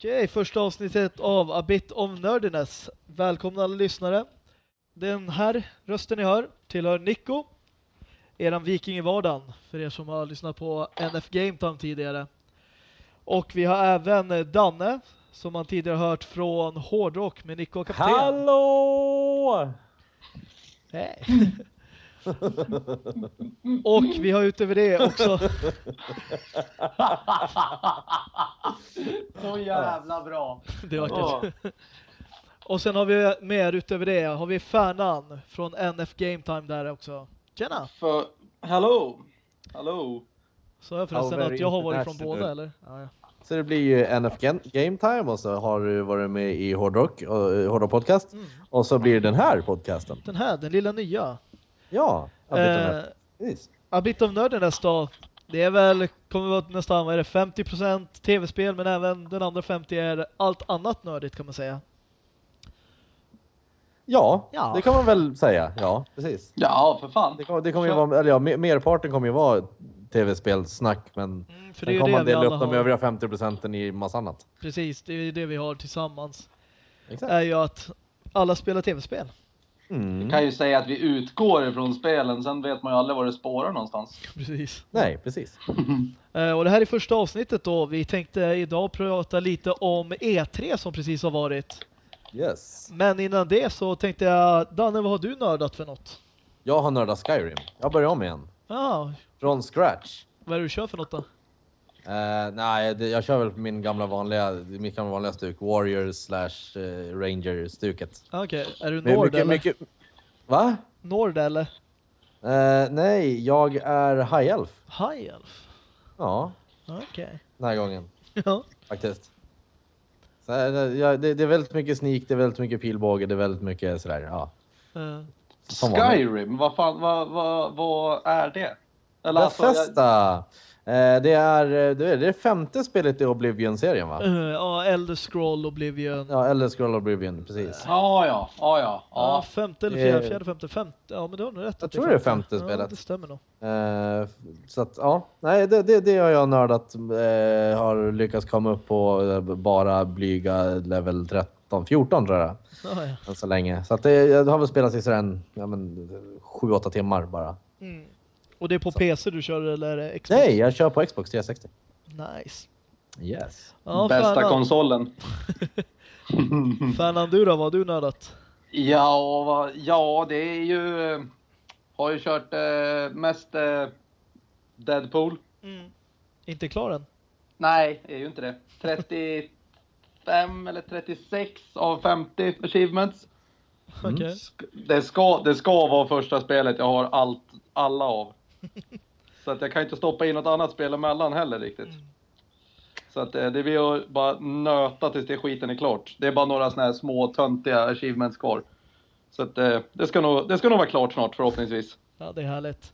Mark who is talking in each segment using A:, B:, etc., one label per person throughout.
A: Okej, första avsnittet av A Bit of Nerdiness. Välkomna alla lyssnare. Den här rösten ni hör tillhör Nico, eran viking i vardagen, för er som har lyssnat på NF Game Time tidigare. Och vi har även Danne, som man tidigare hört från Hårdrock med Nico och Kapten.
B: Hallå!
A: Hej! och vi har utöver det också...
C: Så jävla bra.
A: det var kul. Och sen har vi mer utöver det har vi Färnan från NF Game Time där också. Tjena!
C: För, hello! Hello!
A: Så jag förresten att jag har varit från båda eller? Ja, ja.
B: Så det blir ju NF Game Time och så har du varit med i Hårdrock, och, eh, Hårdrock Podcast.
A: Mm.
B: Och så blir det den här podcasten.
A: Den här, den lilla nya.
B: Ja, vet inte.
A: Eh,
B: Precis.
A: A Bit of Nerdiness då. Det är väl, kommer vara nästan, vad är det, 50% tv-spel men även den andra 50 är allt annat nördigt kan man säga.
B: Ja,
A: Ja.
B: det kan man väl säga. Ja, precis.
C: Ja, för fan.
B: Det kommer, det kommer ju vara, eller ja, me- merparten kommer ju vara tv-spelsnack, men
A: Mm, för det
B: sen kommer man dela upp de övriga 50 procenten i massa annat.
A: Precis, det är det vi har tillsammans.
B: Exakt.
A: Är ju att alla spelar tv-spel.
B: Mm.
C: Jag kan ju säga att vi utgår ifrån spelen, sen vet man ju aldrig var det spårar någonstans.
A: Precis.
B: Nej, precis.
A: Eh, och det här är första avsnittet då. Vi tänkte idag prata lite om E3 som precis har varit.
B: Yes.
A: Men innan det så tänkte jag, Danne, vad har du nördat för något?
B: Jag har nördat Skyrim. Jag börjar om igen.
A: Ja,
B: Från scratch.
A: vad är det du kör för något då?
B: Eh, nej, det, jag kör väl på min gamla vanliga, mitt gamla vanliga stuk. Warrior slash eh, Ranger-stuket.
A: Okej, är du Nord
B: mycket,
A: eller?
B: mycket... Va?
A: Nord eller?
B: Eh, nej, jag är High Elf.
A: High Elf?
B: Ja,
A: Okej.
B: den här gången
A: Ja.
B: faktiskt. Så, ja, det, det är väldigt mycket sneak, det är väldigt mycket pilbåge, det är väldigt mycket sådär, ja. Vanligt.
C: Skyrim, vad fan, vad, vad, vad är det? Eller alltså, jag,
B: Bethesda! Det, är, eh, det är det femte spelet i Oblivion-serien va?
A: eh, Ja, Elder Scroll Oblivion. Ja,
B: Ja, eller Scroll Oblivion, precis.
C: ja, ja, ja, ja. ja.
A: femte eller fjärde, fjärde, femte, femte. Ja, men du har nog rätt.
B: Jag tror det är femte
A: Ja,
B: spelet.
A: det stämmer nog.
B: Eh, så att, ja. Nej, det, det, det har jag nördat. Eh, har lyckats komma upp på eh, bara blyga level 13, 14 tror jag.
A: Ja, ja.
B: Än så länge. Så att det, jag har väl spelat i sådär en, ja, men, 7-8 timmar bara.
A: Mm. Och det är på PC du kör eller Xbox?
B: Nej, jag kör på Xbox 360.
A: Nice.
B: Yes.
A: Ja,
C: Bästa
A: Färnan.
C: konsolen.
A: Färnan, du då? Vad har du nördat?
C: Ja, ja, det är ju... Har ju kört eh, mest eh, Deadpool.
A: Mm. Inte klar än?
C: Nej, är ju inte det. 35 eller 36 av 50 achievements.
B: Mm.
C: Det ska, det ska vara första spelet jag har allt, alla av. Så att jag kan inte stoppa in något annat spel emellan heller riktigt. Så att eh, det blir att bara nöta tills det skiten är klart. Det är bara några såna här små töntiga achievements kvar. Så att eh, det ska nog, det ska nog vara klart snart förhoppningsvis.
A: Ja, det är härligt.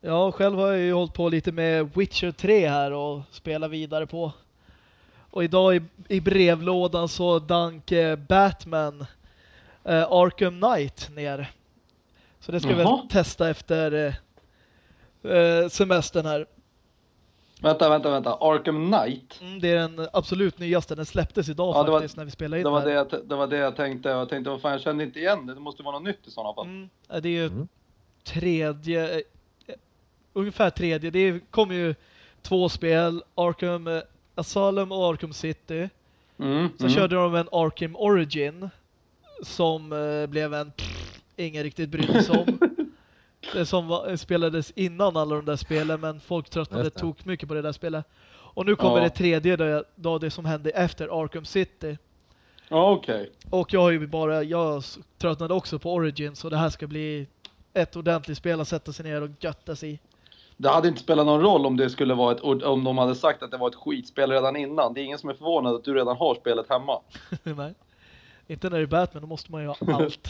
A: Ja, själv har jag ju hållit på lite med Witcher 3 här och spelat vidare på. Och idag i, i brevlådan så dank eh, Batman eh, Arkham Knight ner. Så det ska vi väl
C: Jaha.
A: testa efter eh, semestern här.
C: Vänta, vänta, vänta. Arkham Knight?
A: Mm, det är den absolut nyaste. Den släpptes idag
C: Ja, det var-
A: faktiskt när vi spelade in
C: Det var det, jag, det var det jag tänkte. Jag tänkte, vad fan, jag kände inte igen det. Det måste vara något nytt i sådana fall.
A: Mm, det är ju
B: Mm.
A: tredje, eh, ungefär tredje. Det kommer ju två spel, Arkham eh, Asylum och Arkham City.
C: Mm,
A: Så
C: mm.
A: körde de en Arkham Origin som eh, blev en pff, ingen riktigt brydde sig om. Det som var, spelades innan alla de där spelen men folk tröttnade tok mycket på det där spelet. Och nu kommer
C: Ja.
A: det tredje då, då det som hände efter Arkham City.
C: Ja, Okej.
A: Och jag har ju bara, jag tröttnade också på Origin så det här ska bli ett ordentligt spel att sätta sig ner och götta sig i.
C: Det hade inte spelat någon roll om det skulle vara ett, om de hade sagt att det var ett skitspel redan innan. Det är ingen som är förvånad att du redan har spelet hemma.
A: Nej. Inte när det är Batman, då måste man ju ha allt.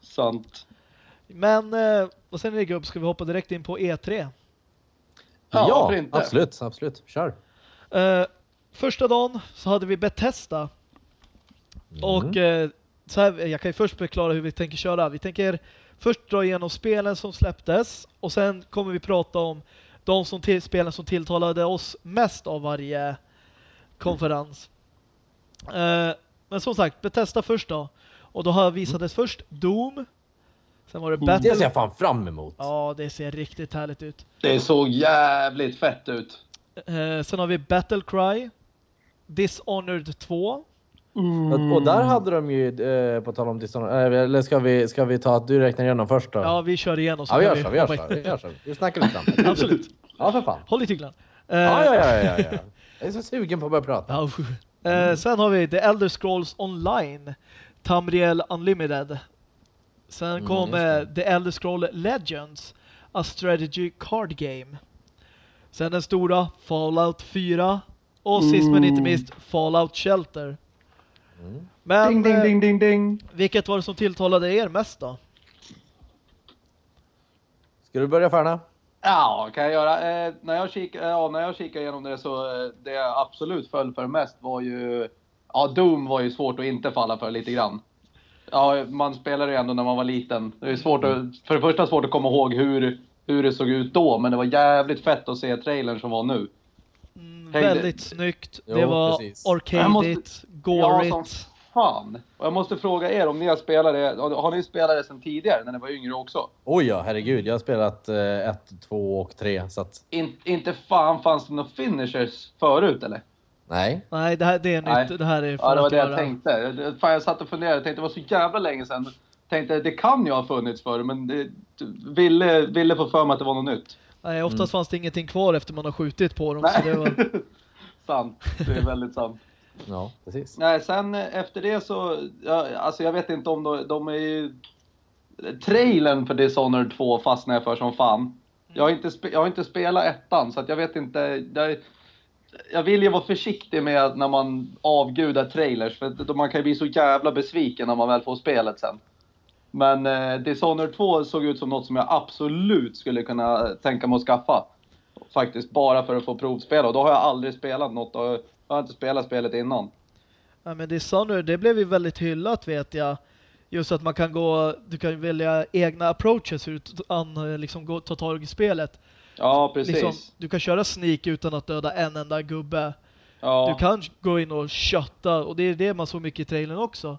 C: Sant.
A: Men eh, vad säger ni gubb, ska vi hoppa direkt in på E E3?
C: Ja,
B: Ja, absolut, absolut. Kör.
A: Eh, första dagen så hade vi Bethesda.
B: Mm.
A: Och eh, så här, jag kan ju först förklara hur vi tänker köra. Vi tänker först dra igenom spelen som släpptes och sen kommer vi prata om de som till, spelen som tilltalade oss mest av varje konferens. Eh, men som sagt, Bethesda först då. Och då har visades först Doom. Sen var det
B: Det
A: Battle...
B: ser jag fan fram emot.
A: Ja, det ser riktigt härligt ut.
C: Det såg jävligt fett ut.
A: Eh, sen har vi Battlecry. Dishonored 2.
B: Och, och där hade de ju, eh, på tal om Dishonored, eh, eller ska vi, ska vi ta att du räknar igenom först då?
A: Ja, vi kör igenom.
B: ja vi gör så, vi gör så. Vi, gör så. vi snackar lite framåt.
A: Absolut.
B: Ja, för fan.
A: Håll i tyglarna. Eh,
B: Ja, ja, ja, ja, ja. Jag är så sugen på att börja prata.
A: Ja. Eh, sen har vi The Elder Scrolls Online, Tamriel Unlimited. Sen
B: Mm,
A: kom eh, The Elder Scrolls Legends, A Strategy Card Game. Sen den stora Fallout 4 och sist men inte minst Fallout Shelter.
B: Mm.
A: Men
C: Ding, ding,
A: eh,
C: ding, ding, ding.
A: vilket var det som tilltalade er mest då?
B: Ska du börja Färna?
C: Ja, kan jag göra. Eh, när, jag kik, eh, ja, när jag kikade igenom det så eh, det jag absolut föll för mest var ju... Ja, Doom var ju svårt att inte falla för lite grann. Ja, man spelade ju ändå när man var liten. Det är svårt att, för det första svårt att komma ihåg hur, hur det såg ut då, men det var jävligt fett att se trailern som var nu.
A: Mm, väldigt snyggt.
B: Jo,
A: det var
B: precis.
C: Jag
A: arcadigt, gorigt.
C: Ja, som fan. Och jag måste fråga er om ni har spelat det. Har ni spelat det sedan tidigare, när ni var yngre också?
B: Oj ja, herregud. Jag har spelat eh, ett, två och tre, så att
C: In, inte fan fanns det några finishers förut eller?
B: Nej.
A: Nej, det här det är
C: Nej.
A: nytt. Det här är för
C: Ja, det var det jag
A: göra.
C: tänkte. Det- Fan, jag satt och funderade. Jag tänkte det var så jävla länge sedan. Tänkte det kan ju ha funnits förr, men det, ville, ville få för mig att det var något nytt.
A: Nej, oftast
B: Mm.
A: fanns det ingenting kvar efter man har skjutit på dem. Så det var...
C: sant. Det är väldigt sant.
B: Ja, precis.
C: Nej, sen efter det så... Ja, alltså jag vet inte om de, de är ju... Trailern för Dishonored 2 fastnade jag för som fan. Jag har inte, jag har inte spelat ettan, så att jag vet inte... Jag, jag vill ju vara försiktig med när man avgudar trailers, för man kan ju bli så jävla besviken när man väl får spelet sen. Men eh, Dishonored 2 såg ut som något som jag absolut skulle kunna eh, tänka mig att skaffa. Faktiskt bara för att få provspela, och då har jag aldrig spelat något, och jag har inte spelat spelet innan.
A: Ja, men Dishonored, det blev ju väldigt hyllat vet jag. Just att man kan gå, du kan välja egna approaches hur du eh, liksom gå, ta tag i spelet.
C: Ja, precis.
A: Liksom, du kan köra sneak utan att döda en enda gubbe.
C: ja.
A: Du kan gå in och kötta och det är det man såg mycket i trailern också.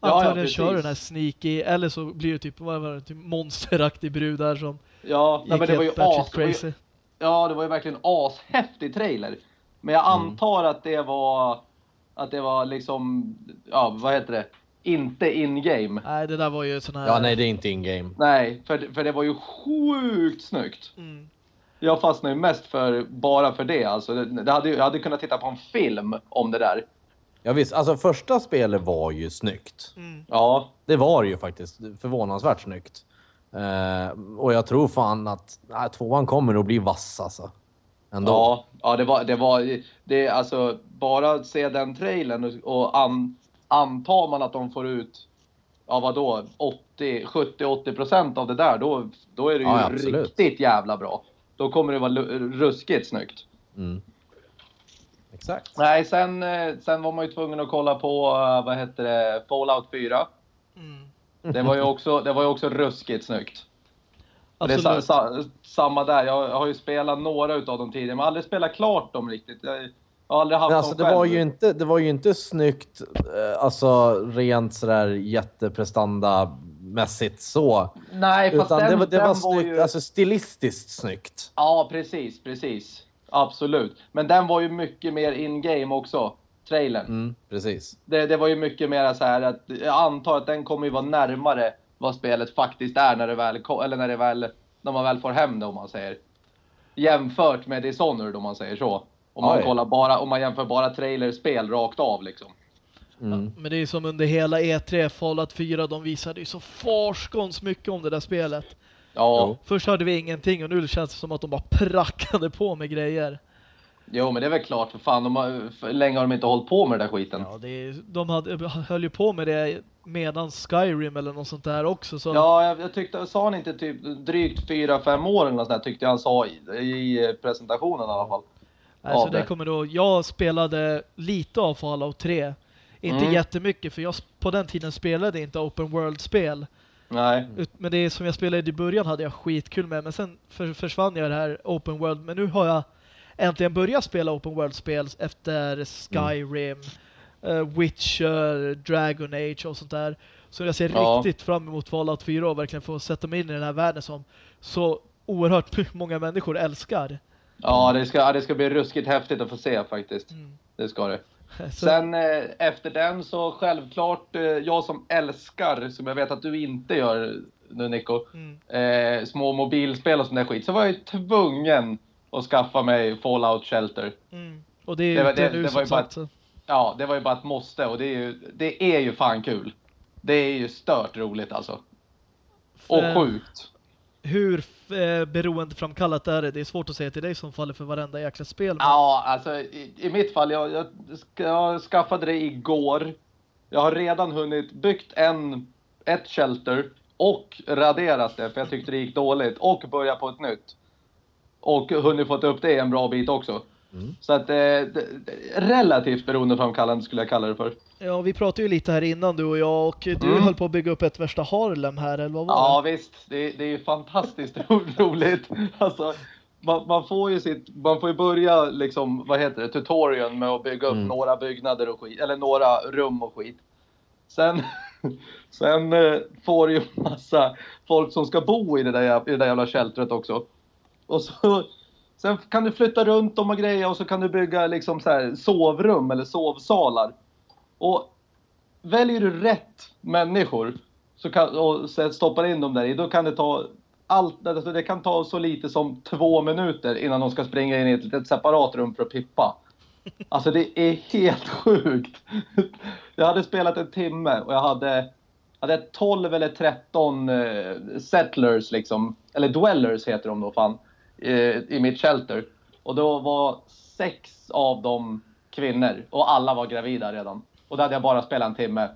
C: Ja, ja,
A: Antagligen
C: precis.
A: kör den här sneaky eller så blir det typ, vad var det, typ monsteraktig brud där som
C: ja, nej, men det var ju as, det var ju,
A: crazy.
C: Ja, det var ju verkligen ashäftig trailer. Men jag antar att det var, att det var liksom, ja vad heter det, inte in-game.
A: Nej, det där var ju sån här...
B: Ja, nej, det är inte in-game.
C: Nej, för, för det var ju sjukt snyggt.
A: Mm.
C: Jag fastnade ju mest för, bara för det alltså. Det, det hade, jag hade kunnat titta på en film om det där.
B: Ja, visst, alltså första spelet var ju snyggt.
A: Mm.
C: Ja,
B: Det var det ju faktiskt förvånansvärt snyggt. Eh, och jag tror fan att nej, tvåan kommer att bli vass alltså. Ändå.
C: ja, ja det var, det var, det alltså bara att se den trailern och, och an, antar man att de får ut, ja vadå, 80, 70-80 procent av det där, då, då är det ju
B: Ja,
C: riktigt jävla bra. Då kommer det vara ruskigt snyggt.
B: Mm. Exakt.
C: Nej, sen, eh, sen var man ju tvungen att kolla på, eh, vad heter det, Fallout 4.
A: Mm.
C: Det var ju också, det var ju också ruskigt snyggt. Och Det är sa,
A: Absolut.
C: sa, samma där, jag har ju spelat några utav dem tidigare, men aldrig spelat klart dem riktigt. Jag, jag har aldrig haft
B: alltså, det, var ju inte, det var ju inte snyggt, eh, alltså rent sådär jätteprestanda-mässigt så.
C: Nej, fast
B: Utan
C: den,
B: det var, det
C: den
B: var snyggt,
C: ju...
B: alltså stilistiskt snyggt.
C: Ja, precis, precis. Absolut. Men den var ju mycket mer in-game också, trailern.
B: Mm, precis.
C: Det, det var ju mycket mer så här att jag antar att den kommer ju vara närmare vad spelet faktiskt är när det väl, eller när det väl, när man väl får hem det om man säger. Jämfört med Dishonored om man säger så. Om man kollar bara, om man jämför bara trailerspel rakt av liksom.
B: Mm.
A: Men det är som under hela E3, Fallout 4, de visade ju så farskons mycket om det där spelet.
C: Ja.
A: Först hörde vi ingenting och nu känns det som att de bara prackade på med grejer.
C: jo men det är väl klart för fan, de har, för länge har de inte hållit på med den där skiten.
A: Ja, det är, de hade, höll ju på med det medan Skyrim eller något sånt där också. Så
C: Ja, jag, jag tyckte, sa han inte typ drygt 4-5 år eller något sånt där, tyckte jag han sa i, i presentationen i alla fall.
A: alltså, det. kommer då, jag spelade lite av Fallout 3. Inte
C: Mm.
A: jättemycket för jag på den tiden spelade inte open world-spel.
C: Nej.
A: Men det som jag spelade i början hade jag skitkul med. Men sen för, försvann jag det här open world. Men nu har jag äntligen börjat spela open world-spel efter Skyrim, eh, Witcher, Dragon Age och sånt där. Så jag ser
C: Ja.
A: riktigt fram emot Fallout 4 och verkligen få sätta mig in i den här världen som så oerhört många människor älskar.
C: Ja, det ska, det ska bli ruskigt häftigt att få se faktiskt.
A: Mm.
C: Det ska det. Sen eh, efter den så självklart, eh, jag som älskar, som jag vet att du inte gör nu Nico,
A: mm.
C: eh, små mobilspel och sån där skit, så var jag ju tvungen att skaffa mig Fallout Shelter.
A: Mm. Och det är ju
C: Det det- det
A: som
C: var ju bara. Ja, det var ju bara ett måste och det är ju, det är ju fan kul. Det är ju stört roligt alltså. Och sjukt.
A: Hur eh, beroendeframkallat är det? Det är svårt att säga till dig som faller för varenda jäkla spel. men-
C: Ja, alltså i, i mitt fall, jag, jag, jag skaffade det igår. Jag har redan hunnit byggt en, ett shelter och raderat det för jag tyckte det gick dåligt och börjat på ett nytt. Och hunnit fått upp det en bra bit också.
B: Mm.
C: Så att eh, relativt beroendeframkallande skulle jag kalla det för.
A: Ja, vi pratade ju lite här innan du och jag och du
C: Mm.
A: höll på att bygga upp ett värsta Harlem här, eller vad var
C: Ja
A: det?
C: visst, det, det är ju fantastiskt ro, roligt. Alltså, man, man får ju sitt, man får ju börja liksom, vad heter det, tutorialen med att bygga upp
B: Mm.
C: några byggnader och skit, eller några rum och skit. Sen, sen eh, får ju massa folk som ska bo i det där, i det där jävla sheltret också. Och så, sen kan du flytta runt dem och grejer och så kan du bygga liksom så här sovrum eller sovsalar. Och väljer du rätt människor så kan, och stoppar in dem där i, då kan det ta allt, alltså det kan ta så lite som två minuter innan de ska springa in i ett ett separat rum för att pippa. Alltså det är helt sjukt. Jag hade spelat en timme och jag hade, hade 12 eller 13 eh, settlers liksom, eller dwellers heter de då fan, eh, i mitt shelter. Och då var sex av dem kvinnor och alla var gravida redan. Och då hade jag bara spelat en timme.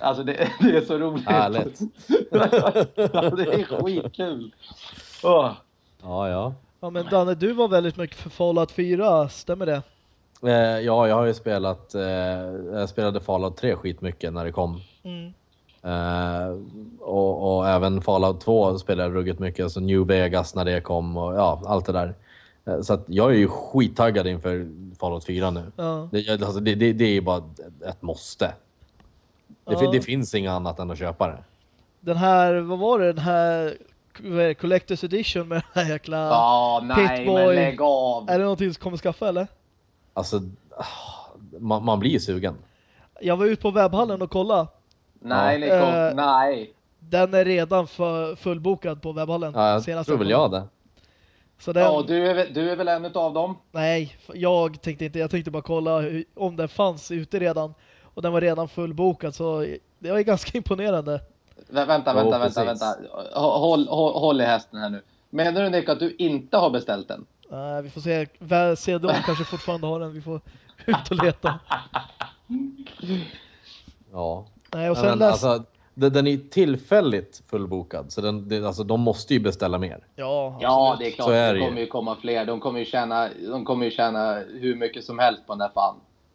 C: Alltså det, det är så roligt.
B: Härligt.
C: ja, det är skitkul. Åh.
B: Ja, ja.
A: Ja, men Danne, du var väldigt mycket för Fallout 4, stämmer det?
B: Eh, ja, jag har ju spelat, eh, jag spelade Fallout 3 skitmycket när det kom.
A: Mm.
B: Eh, och, och även Fallout 2 spelade jag ruggigt mycket, alltså New Vegas när det kom och ja, allt det där. Eh, så att jag är ju skittaggad inför Fallout 4 nu.
A: Ja.
B: Det, alltså, det, det, det är ju bara ett- måste. Det,
A: Ja.
B: det finns inget annat än att köpa det.
A: Den här, vad var det, den här vad är det, Collector's Edition med den här jäkla...
C: Ja, nej
A: Pitboy.
C: men lägg av.
A: Är det någonting som kommer skaffa eller?
B: Alltså, ah, man, man blir ju sugen.
A: Jag var ute på webbhallen och kollade.
C: Nej,
B: Ja.
C: Nico,
A: Eh,
C: nej.
A: Den är redan för fullbokad på webbhallen.
B: Ja, jag tror väl
A: jag
B: det.
A: Så den,
C: Ja, du är, väl- du är väl en av dem?
A: Nej, jag tänkte inte. Jag tänkte bara kolla hur, om den fanns ute redan. Och den var redan fullbokad så det var ju ganska imponerande.
C: Vä vänta, vänta, vänta,
B: precis.
C: vänta. Håll, håll, håll i hästen här nu. Menar du Nico att du inte har beställt den?
A: Nej, vi får se. CD kanske fortfarande har den. Vi får ut och leta.
B: Ja.
A: Nej, och sen
B: men,
A: läs...
B: alltså, den, den är tillfälligt fullbokad, så den, det, alltså, de måste ju beställa mer.
A: Ja,
C: Ja,
A: absolut.
C: det är klart.
B: Så är
C: det
B: det
C: kommer ju komma fler. De kommer ju tjäna, de kommer ju tjäna hur mycket som helst på den här fan.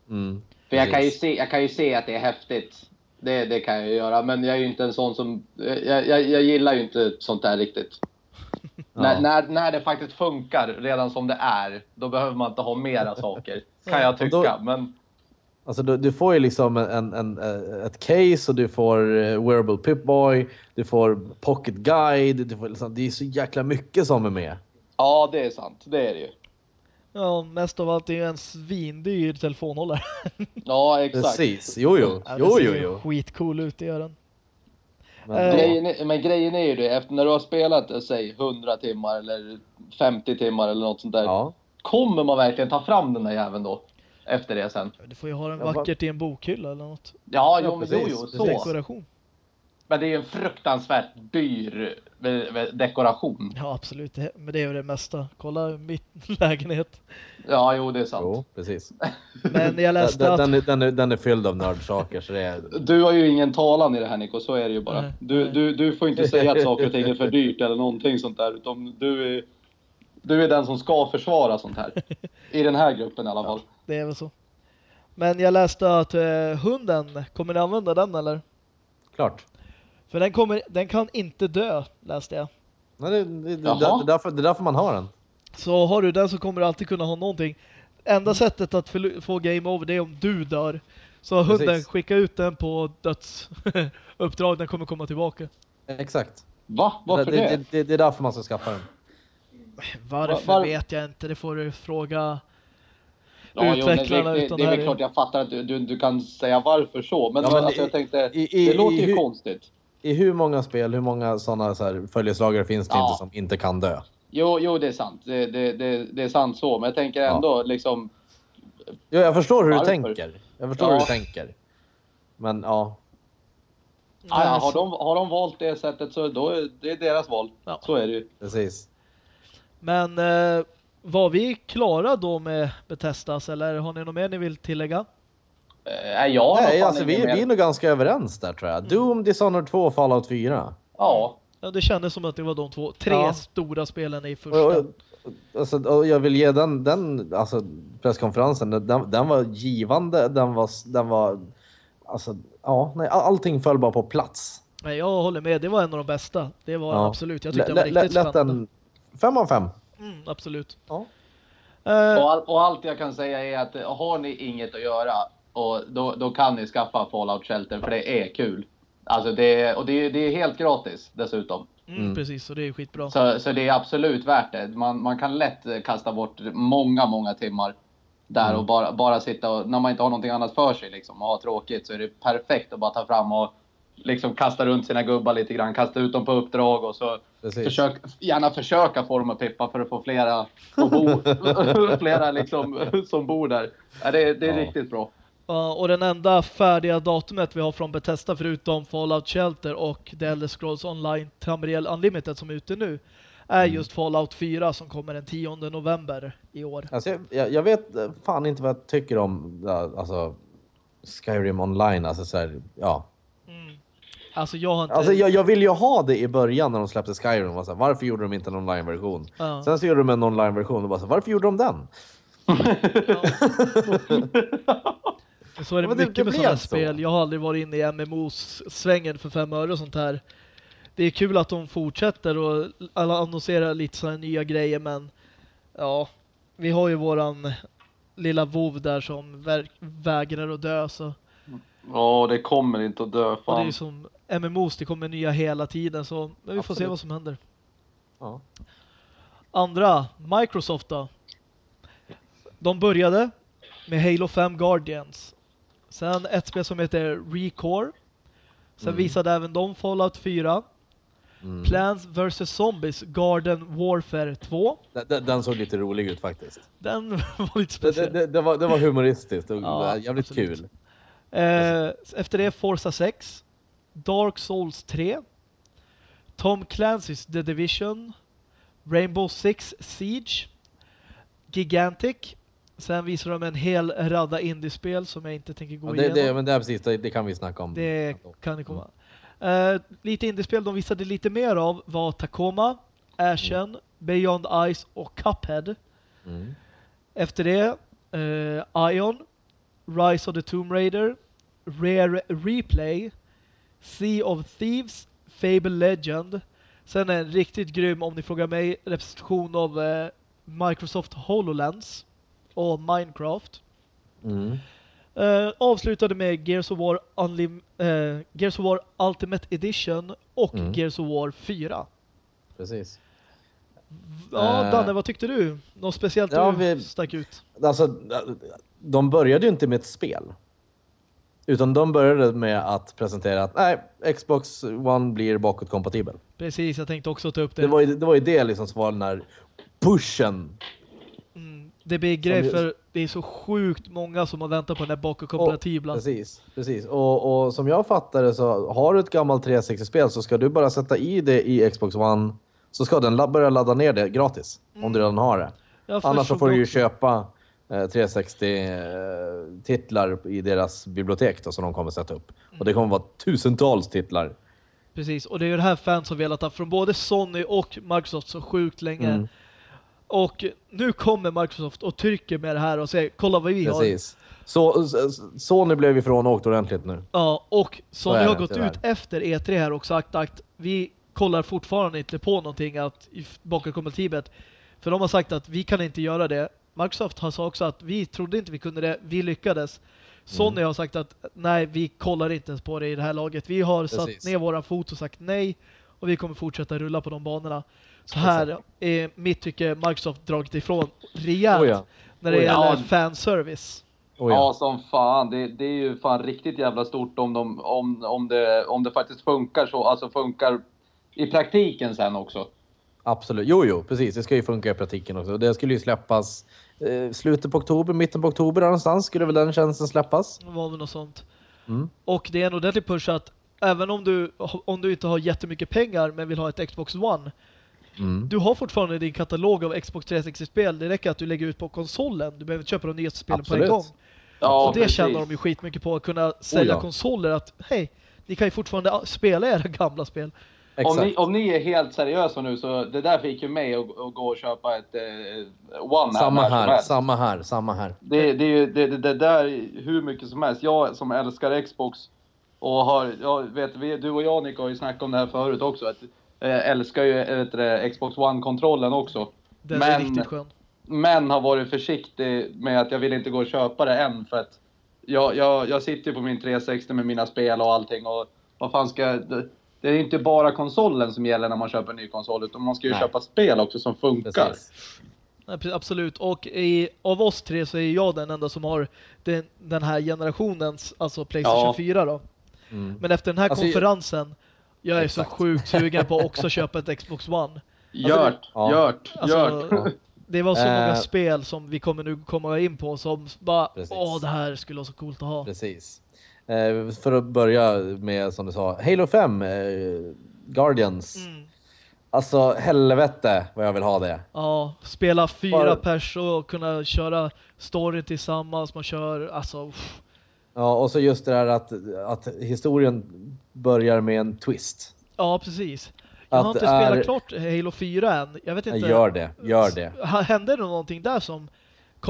B: Mm,
C: För jag kan, ju se, jag kan ju se att det är häftigt. Det, det kan jag ju göra. Men jag är ju inte en sån som... Jag, jag, jag gillar ju inte sånt där riktigt. När, när, när det faktiskt funkar redan som det är, då behöver man inte ha mera saker. Kan jag tycka.
B: Då-
C: Men
B: Alltså, du, du får ju liksom en, en, eh, ett case och du får eh, Wearable Pip-Boy, du får Pocket Guide, du får liksom, det är så jäkla mycket som är med.
C: ja, det är sant. Det är det ju.
A: Ja, mest av allt det är ju en svindyr telefonhållare.
C: Ja, exakt.
B: Precis, jo jo,
A: Ja,
B: jo jo jo.
A: Skitcool ut, det gör den.
B: Men,
A: Eh.
C: Grejen är, men grejen är ju det, efter när du har spelat säg 100 timmar eller 50 timmar eller något sånt där.
B: ja.
C: Kommer man verkligen ta fram den där jäveln då? Efter det sen?
A: Du får ju ha den
B: Ja, va-
A: vackert i en bokhylla eller något.
C: Ja,
B: Ja,
C: jo, men, jo, jo, så.
A: Dekoration.
C: Men det är ju en fruktansvärt dyr eh, eh, dekoration.
A: Ja, absolut. Men det är ju det mesta. Kolla mitt lägenhet.
C: Ja, jo, det är sant.
B: Jo, precis.
A: Men jag läste
B: Den,
A: att...
B: den, är, den, är, den är fylld av nördsaker så det är...
C: Du har ju ingen talan i det här Nico, så är det ju bara.
A: Nej,
C: Du,
A: nej.
C: du, du får inte säga att saker och ting är för dyrt eller någonting sånt där. Utan du är, du är den som ska försvara sånt här. I den här gruppen i alla fall.
A: Det är väl så. Men jag läste att eh, hunden, kommer ni använda den eller?
B: Klart.
A: För den, kommer, den kan inte dö, läste jag.
B: Nej, det, det, det, är därför, det är därför man har den.
A: Så har du den så kommer du alltid kunna ha någonting. enda sättet att få game over det är om du dör. Så hunden
B: Precis.
A: skicka ut den på dödsuppdrag, den kommer komma tillbaka.
B: Exakt.
C: Va? Varför
B: det,
C: det?
B: det, det? Det är därför man ska skaffa den.
A: Varför
C: Var-
A: vet jag inte, det får du fråga
C: Ja, jo, det,
A: utvecklarna.
C: det, det, är väl klart jag fattar att du, du, du kan säga varför så. Men,
B: Ja, men
C: alltså,
B: i-
C: jag tänkte,
B: i- i-
C: det låter
B: i
C: ju
B: hur-
C: konstigt.
B: I hur många spel, hur många sådana så här följeslagare finns det
C: Ja.
B: inte som inte kan dö?
C: Jo, jo, det är sant. Det, det, det, det är sant så. Men jag tänker ändå liksom...
B: Ja, jag förstår hur
C: Varför?
B: du tänker. Jag förstår
C: Ja.
B: hur du tänker. Men ja,
C: Ja, ja, har, de, har de valt det sättet så då är det är deras val.
A: Ja.
C: Så är det ju.
B: precis.
A: Men eh, var vi klara då med Betestas eller har ni något mer ni vill tillägga?
C: Eh, Nej, jag
B: Nej, alltså vi, vi är nog ganska överens där tror jag. Doom, Dishonored 2 och Fallout 4.
C: Ja.
A: Ja, det kändes som att det var de två, tre
B: Ja.
A: stora spelen i
B: Och,
A: första.
B: och, alltså, och jag vill ge den, den alltså, presskonferensen, den, den var givande, den var, den var alltså, ja, nej, all- allting föll bara på plats.
A: Nej, jag håller med, det var en av de bästa. Det var
B: Ja.
A: absolut, jag tyckte det var riktigt
B: lätt
A: spännande.
B: en fem av fem.
A: Mm, absolut.
B: Ja.
A: Eh,
C: Och, all, och allt jag kan säga är att eh, har ni inget att göra och då, då kan ni skaffa Fallout Shelter för det är kul. Alltså det, är- och det, är- det är helt gratis dessutom.
A: mm, Precis, och det är skitbra.
C: Så, så det är absolut värt det. Man, man kan lätt eh, kasta bort många, många timmar där och bara, bara sitta och när man inte har någonting annat för sig liksom och ha tråkigt så är det perfekt att bara ta fram och liksom kasta runt sina gubbar lite grann, kasta ut dem på uppdrag och så försök, gärna försöka få dem att pippa för att få flera, att bo, flera liksom, som bor där. Ja, det, det är
B: Ja.
C: riktigt bra.
A: Ja, och den enda färdiga datumet vi har från Bethesda förutom Fallout Shelter och The Elder Scrolls Online Tamriel Unlimited som är ute nu är
B: Mm.
A: just Fallout 4 som kommer den 10 november i år.
B: Alltså, jag- jag, vet fan inte vad jag tycker om alltså, Skyrim online. Alltså, så här, ja.
A: Alltså jag har inte...
B: alltså, jag, jag vill ju ha det i början när de släppte Skyrim. Och så här, varför gjorde de inte en online-version?
A: Ja.
B: Sen så gjorde de en online-version och bara så här, varför gjorde de den?
A: Så är det
B: det-
A: mycket
B: det
A: med sådana
B: så.
A: spel. Jag har aldrig varit inne i MMOs-svängen för fem öre och sånt här. Det är kul att de fortsätter och annonserar lite sådana nya grejer men ja, vi har ju våran lilla vov där som vägrar att dö så.
C: Ja, det kommer inte att dö.
A: Och det är
C: Fan.
A: ju som MMOs, det kommer nya hela tiden så men vi får se
B: Absolut.
A: vad som händer.
B: Ja.
A: Andra, Microsoft då. De började med Halo 5 Guardians. Sen ett spel som heter Recore. Sen
B: Mm.
A: visade även de Fallout 4.
B: Mm.
A: Plants vs Zombies Garden Warfare 2.
B: Den, den- såg lite rolig ut faktiskt.
A: Den var lite
B: Det, det,
A: speciell.
B: det, det, var, det var humoristiskt och
A: Ja,
B: jävligt
A: absolut.
B: kul.
A: Eh, efter det Forza 6. Dark Souls 3. Tom Clancy's The Division. Rainbow Six Siege. Gigantic. Sen visar de en hel radda indiespel som jag inte tänker gå
B: Ja, det,
A: igenom.
B: det, men det är precis, det, det kan vi snacka om.
A: Det kan det komma. Eh, lite indiespel de visade lite mer av var Tacoma, Ashen, Beyond Ice och Cuphead.
B: Mm.
A: Efter det eh, Ion, Rise of the Tomb Raider, Rare Replay, Sea of Thieves, Fable Legend. Sen en riktigt grym, om ni frågar mig, representation av eh, Microsoft HoloLens och Minecraft.
B: Mm.
A: Eh, avslutade med Gears of, War Unlim eh, Gears of War Ultimate Edition och
B: Mm.
A: Gears of War 4.
B: Precis.
A: Ja,
B: Eh,
A: Danne, vad tyckte du? Något speciellt
B: ja,
A: du
B: vi-
A: stack ut?
B: Alltså, de började ju inte med ett spel. Utan de började med att presentera att nej, Xbox One blir bakåtkompatibel.
A: Precis, jag tänkte också ta upp det.
B: Det var ju det, var ju det liksom som var den här pushen.
A: Mm, det blir grej
B: Som-
A: för det är så sjukt många som har väntat på den här bakåtkompatibla.
B: Precis, precis. Och, och som jag fattar det så har du ett gammalt 360-spel så ska du bara sätta i det i Xbox One så ska den börja ladda ner det gratis. Om du redan har det. Annars så får du ju köpa 360-titlar i deras bibliotek då, som de kommer sätta upp. Och det kommer vara tusentals titlar.
A: Precis, och det är ju det här fans har velat ha från både Sony och Microsoft så sjukt länge.
B: Mm.
A: Och nu kommer Microsoft och trycker med det här och säger kolla vad vi har.
B: Precis. Så, s- Sony blev ifrån åkt ordentligt nu.
A: Ja, och Sony har gått ut efter E3 här och sagt att vi kollar fortfarande inte på någonting att i f- bakåtkompatibelt. För de har sagt att vi kan inte göra det Microsoft har sagt också att vi trodde inte vi kunde det, vi lyckades. Sony har sagt att nej, vi kollar inte ens på det i det här laget. Vi har
B: Precis.
A: satt ner våra fot och sagt nej och vi kommer fortsätta rulla på de banorna. Så här är mitt tycke Microsoft dragit ifrån rejält
B: Oh ja.
A: när det
C: Oh ja.
A: gäller fanservice.
B: Oh,
C: Ja,
B: ja.
C: som fan. Det, det är ju fan riktigt jävla stort om, de, om, om, det, om det faktiskt funkar så. Alltså funkar i praktiken sen också.
B: Absolut. Jo, jo, precis. Det ska ju funka i praktiken också. Det skulle ju släppas eh, slutet på oktober, mitten på oktober någonstans skulle väl den tjänsten släppas.
A: Det var väl något sånt.
B: Mm.
A: Och det är en ordentlig push att även om du, om du inte har jättemycket pengar men vill ha ett Xbox One
B: Mm.
A: Du har fortfarande din katalog av Xbox 360-spel. Det räcker att du lägger ut på konsolen. Du behöver inte köpa de nyaste spelen på en gång.
C: Ja,
A: och det
C: precis.
A: tjänar de ju skitmycket på. Att kunna sälja
B: ja.
A: konsoler. Att hej, ni kan ju fortfarande spela era gamla spel.
C: Om ni, om ni är helt seriösa nu så det där fick ju mig att, att gå och köpa ett eh, One
B: Samma här,
C: helst.
B: samma här, samma här.
C: Det, det, är ju- det, det, det där är hur mycket som helst. Jag som älskar Xbox och har, jag vet, vi, du och jag Nick har ju snackat om det här förut också. Att, eh, älskar ju vet du, det, Xbox One-kontrollen också.
A: Den är
C: Men-
A: riktigt skön.
C: Men har varit försiktig med att jag vill inte gå och köpa det än för att jag, jag, jag sitter ju på min 360 med mina spel och allting och vad fan ska jag, det, är ju inte bara konsolen som gäller när man köper en ny konsol utan man ska ju
B: Nej.
C: köpa spel också som funkar.
B: Precis.
A: Nej, absolut. Och i, av oss tre så är jag den enda som har den, den här generationens, alltså Playstation
C: Ja.
A: 4 då.
B: Mm.
A: Men efter den här
B: Alltså,
A: konferensen, jag är
B: Exakt.
A: så sjukt sugen på att också köpa ett Xbox One.
C: Gjort,
B: ja.
C: gjort,
A: Alltså,
C: gjort.
A: Det var så
B: Eh.
A: många spel som vi kommer nu komma in på som bara,
B: Precis.
A: åh det här skulle vara så coolt att ha.
B: Precis. Eh, för att börja med, som du sa, Halo 5, eh, Guardians.
A: Mm.
B: Alltså, helvete vad jag vill ha det.
A: Ja, spela fyra
B: Bara-
A: pers och kunna köra story tillsammans. Man kör, alltså, uff.
B: Ja, och så just det där att, att historien börjar med en twist.
A: ja precis. Jag har
B: Att
A: inte
B: är-
A: spelat klart Halo 4 än. Jag vet inte.
B: Gör det, gör det.
A: Hände det någonting där som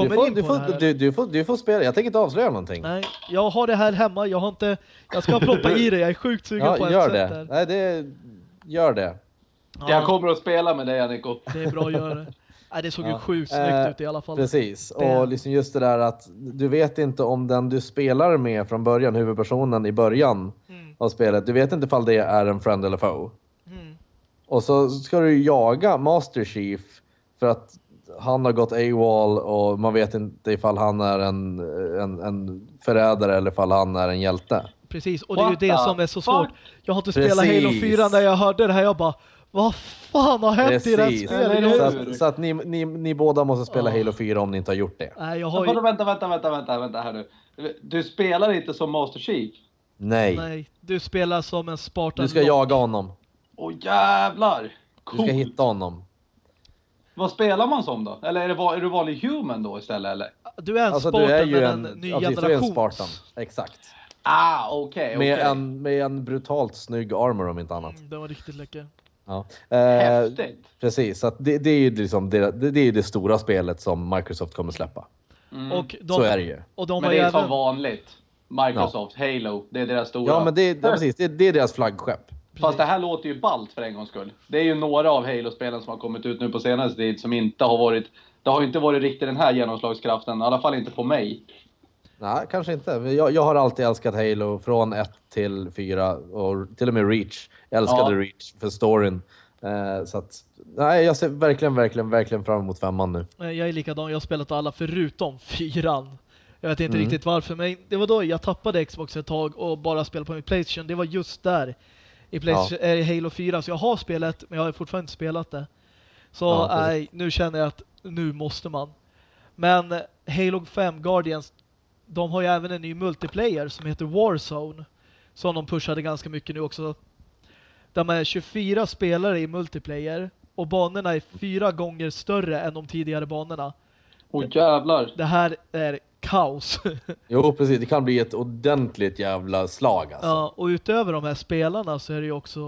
A: kommer
B: Du får,
A: in
B: du,
A: på det
B: får,
A: här?
B: du, du, får, du får spela, jag tänker inte avslöja någonting.
A: Nej, jag har det här hemma. Jag har inte... Jag ska ploppa i det. Jag är sjukt sugen på
B: Ja,
A: ett
B: gör
A: sätt
B: det.
A: där.
B: Nej, det. Gör det.
A: Ja,
C: Jag kommer att spela med dig Nico.
A: Det är bra att göra det. Nej, det såg ju
B: Ja.
A: sjukt snyggt
B: Eh,
A: ut i alla fall.
B: Precis.
A: Det-
B: Och liksom just det där att du vet inte om den du spelar med från början, huvudpersonen i början
A: Mm.
B: av spelet, du vet inte ifall det är en friend eller foe.
A: Mm.
B: Och så ska du jaga Master Chief för att han har gått AWOL och man vet inte ifall han är en, en, en förrädare eller ifall han är en hjälte.
A: Precis, och det är ju det som är så svårt. Jag har inte spelat
B: Precis.
A: Halo 4 när jag hörde det här. Jag bara, vad fan har hänt i det här
B: Precis.
A: spelet?
C: Eller
B: Så
C: hur?
B: att, så att ni, ni, ni båda måste spela. Halo 4 om ni inte har gjort det.
A: Nej, jag har ju...
C: vänta, vänta, vänta, vänta, vänta här nu. Du spelar inte som Master Chief?
B: Nej.
A: Nej, du spelar som en Spartan.
B: Du ska jaga honom.
C: Åh jävlar!
B: Du
C: Coolt.
B: ska hitta honom.
C: Vad spelar man som då? Eller är, det, är du vanlig human då istället eller?
A: Du är en
B: Alltså
A: Spartan
B: du är ju
A: men
B: en,
A: en ny
B: ja, precis, du är en
A: generation.
B: Spartan. Exakt.
C: Ah, okej, okej.
B: Med, en, med en brutalt snygg armor om inte annat.
A: Mm, den var riktigt läcker.
B: Ja. Eh,
C: Häftigt.
B: precis, så att det, det är ju liksom det, det, är ju det stora spelet som Microsoft kommer släppa.
C: Mm.
A: Och de,
B: Så är det ju.
A: Och de
C: Men det
A: ju
C: är som
A: även...
C: vanligt. Microsoft, Halo, det är deras stora.
B: Ja, men det, ja, precis, det, det är deras flaggskepp.
C: Fast det här låter ju ballt för en gångs skull. Det är ju några av Halo-spelen som har kommit ut nu på senaste tid som inte har varit... Det har ju inte varit riktigt den här genomslagskraften, i alla fall inte på mig.
B: Nej, kanske inte. Jag, jag har alltid älskat Halo från 1 till 4 och till och med Reach. Jag älskade
C: Ja.
B: Reach för storyn. Eh, så att, nej, jag ser verkligen, verkligen, verkligen fram emot femman nu.
A: Eh, Jag är likadan, jag har spelat alla förutom fyran. Jag vet inte
B: Mm.
A: riktigt varför, men det var då jag tappade Xbox ett tag och bara spelade på min Playstation. Det var just där i Playstation, eh, Halo 4. Så jag har spelat, men jag har fortfarande inte spelat det. Så
B: Ja,
A: nej, nu känner jag att nu måste man. Men eh, Halo 5 Guardians, de har ju även en ny multiplayer som heter Warzone. Som de pushade ganska mycket nu också. Där man är 24 spelare i multiplayer och banorna är fyra gånger större än de tidigare banorna.
C: Åh jävlar.
A: Det här är kaos.
B: Jo, precis. Det kan bli ett ordentligt jävla slag alltså.
A: ja, och utöver de här spelarna så är det ju också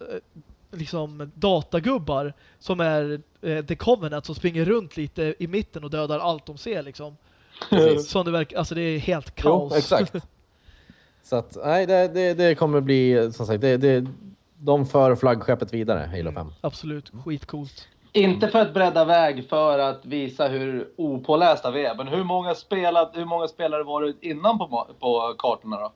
A: eh, liksom datagubbar som är eh, The Covenant som springer runt lite i mitten och dödar allt de ser liksom.
B: Precis.
A: Som det verkar, alltså det är helt
B: Jo,
A: kaos.
B: exakt. Så att, nej, det, det, det kommer bli, som sagt, det, det, de för flaggskeppet vidare, Halo 5.
A: Absolut, skitcoolt.
D: Inte för att bredda väg för att visa hur opålästa vi är, men hur många, spelat, hur många spelare var det innan på, på kartorna då?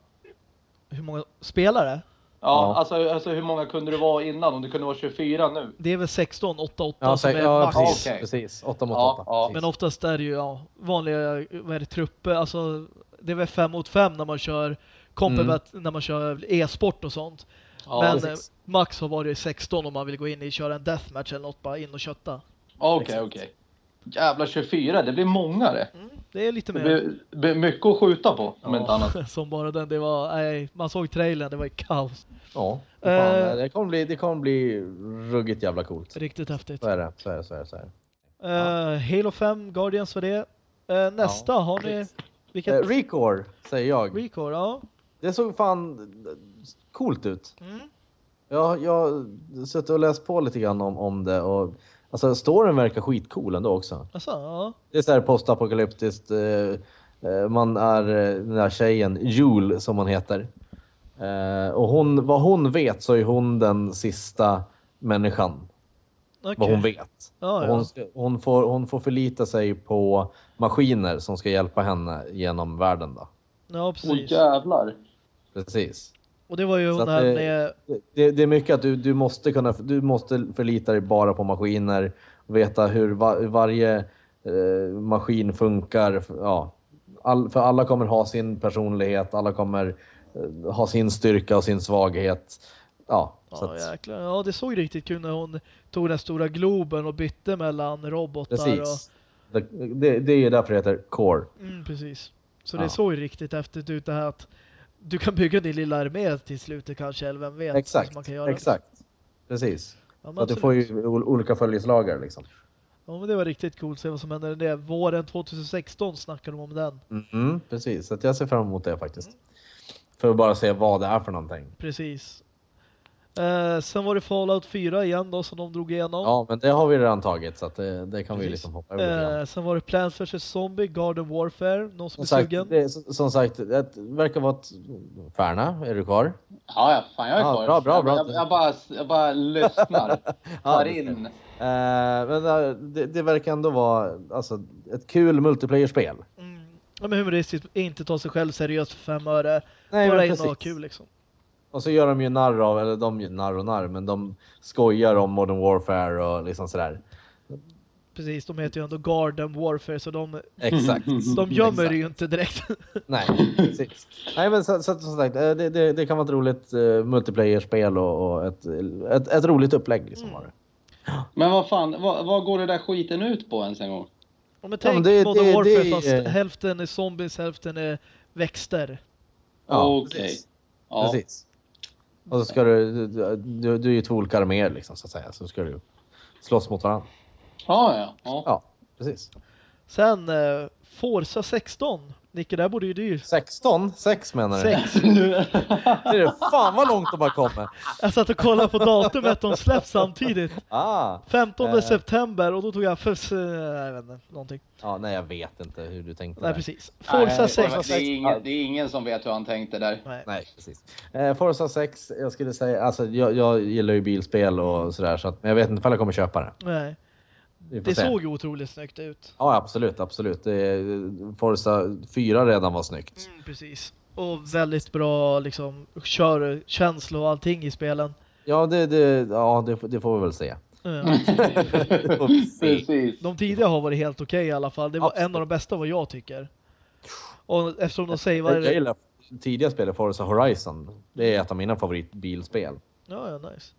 A: Hur många spelare?
D: Ja,
B: Ja.
D: Alltså, alltså hur många kunde det vara innan? Om det kunde vara 24 nu?
A: Det är väl 16, 8, 8
B: Ja,
A: som är
B: ja
A: max.
B: precis.
D: Okej.
B: precis. 8 mot
D: Ja,
B: 8.
D: ja.
A: Men oftast är det ju ja, vanliga vad är det, trupper, alltså det är väl 5 mot 5 när man kör combat, när man kör e-sport och sånt.
D: Ja,
A: Men
B: precis.
A: Eh, max har varit 16 om man vill gå in i köra en deathmatch eller något, bara in och kötta.
D: Okej,
B: exakt.
D: okej. Jävla 24, det blir många det.
A: Det är lite
D: Det
A: mer.
D: blir, blir mycket att skjuta på, om inte annat.
A: som bara den, det var, nej, man såg trailern, det var ju kaos.
B: Ja, fan,
A: Eh.
B: det, kommer bli, det kommer bli ruggigt jävla coolt.
A: Riktigt häftigt.
B: Så är det, så är det, så är det. Så är det.
A: Eh, Halo 5, Guardians för det. Eh, nästa, har ni... Vilket?
B: Eh, Recore, säger jag.
A: Recore, ja.
B: Det såg fan coolt ut.
A: Mm.
B: Jag, jag har suttit och läst på lite grann om, om det och alltså storyn verkar skitcool ändå också.
A: Alltså, ja.
B: Det är så här postapokalyptiskt. Eh, eh, man är eh, den där tjejen, Jule som hon heter. Eh, och hon, vad hon vet så är hon den sista människan.
A: Okej.
B: Vad hon vet.
A: Ja,
B: Och
A: ja.
B: Hon, får, hon får förlita sig på maskiner som ska hjälpa henne genom världen. Då.
A: ja,
D: Åh
A: precis.
D: jävlar.
B: Precis.
A: Och det var ju
B: Så
A: här
B: det-. Det, det är mycket att du, du, måste kunna, du måste förlita dig bara på maskiner och veta hur va, hur varje eh, maskin funkar. Ja, all, för alla kommer ha sin personlighet, alla kommer eh, ha sin styrka och sin svaghet. Ja, så
A: Ja,
B: att,
A: jäklar. ja, det såg riktigt kul när hon tog den stora globen och bytte mellan robotar
B: precis. Det, det, det är ju därför det heter Core.
A: och... Mm, precis. Så
B: Ja.
A: det såg ju riktigt häftigt ut det här att du kan bygga din lilla armé till slutet kanske, eller vem vet.
B: Exakt,
A: man kan göra.
B: exakt. Precis.
A: Ja,
B: Så att du får ju ol- olika följeslagare liksom.
A: Ja, men det var riktigt coolt. Se vad som händer det. Våren 2016 snackade de om den.
B: Mm, precis, så att jag ser fram emot det faktiskt. För att bara se vad det är för någonting.
A: Precis. Eh, sen var det Fallout 4 igen då som de drog igenom.
B: Ja, men det har vi redan tagit så att det, det kan vi
A: Precis.
B: liksom hoppa över.
A: Eh, sen var det Plants vs Zombie, Garden Warfare. Någon som
B: Som
A: är
B: sagt,
A: sugen?
B: det, som sagt, det verkar vara ett... Färna, är du kvar?
D: Ja, ja, fan jag är
B: Ja,
D: kvar.
B: bra, bra, bra.
D: Jag, jag, bara, jag bara lyssnar. Tar in.
B: Eh, men eh, det, det verkar ändå vara alltså, ett kul multiplayer-spel.
A: Mm. Ja, men humoristiskt, inte ta sig själv seriöst för fem öre.
B: Nej,
A: Bara in och ha kul liksom.
B: Och så gör de ju narr av, eller de gör narr och narr, men de skojar om Modern Warfare och liksom sådär.
A: Precis, de heter ju ändå Garden Warfare så de,
B: Exakt.
A: de gömmer
B: Exakt.
A: det ju inte direkt.
B: Nej, precis. Nej, men så, så, som sagt, eh, det, det, det kan vara ett roligt uh, multiplayer-spel och, och ett, ett, ett roligt upplägg. Liksom,
A: Mm.
B: var det.
D: Men vad fan, vad, vad går det där skiten ut på ens en gång?
A: Ja, men
B: men
A: tänk
B: det-
A: Modern
B: det-
A: Warfare
B: det-
A: fast
B: eh,
A: hälften är zombies, hälften är växter.
B: Ja,
D: Okej.
B: precis.
D: Ja.
B: precis. Och så ska du, du, du, du är ju två olika arméer liksom, så att säga, så ska du slåss mot varandra.
D: Ja, ja. ja.
B: Ja, precis.
A: Sen eh, Forza 16. Nicke, där borde ju du
B: 16? 6 menar du?
A: Sex.
B: Det är fan vad långt de har kommit.
A: Jag satt och kollade på datumet de släpps samtidigt.
B: Ah.
A: 15
B: Eh.
A: september och då tog jag för, jag vet inte, någonting.
B: Ja, nej, jag vet inte hur du tänkte
A: Nej,
B: där.
A: precis. Forza
D: det,
A: 6.
D: det, är ingen, det är ingen som vet hur han tänkte där.
A: Nej.
B: Nej, precis. Eh, Forza 6, jag skulle säga, alltså jag, jag gillar ju bilspel och sådär, så att, men jag vet inte ifall jag kommer köpa det.
A: Nej. Det
B: se.
A: såg ju otroligt snyggt ut.
B: Ja, absolut, absolut. Det, är- Forza 4 redan var snyggt.
A: Mm, precis. Och väldigt bra liksom körkänsla och allting i spelen.
B: Ja, det, det, ja det, det får vi väl se. Det.
D: Precis.
A: De tidigare har varit helt okej i alla fall. Det var
B: Absolut.
A: en av de bästa vad jag tycker. Och eftersom de säger vad
B: gillar tidiga spel, Forza Horizon. Det är ett av mina favoritbilspel.
A: Ja, ja, nice.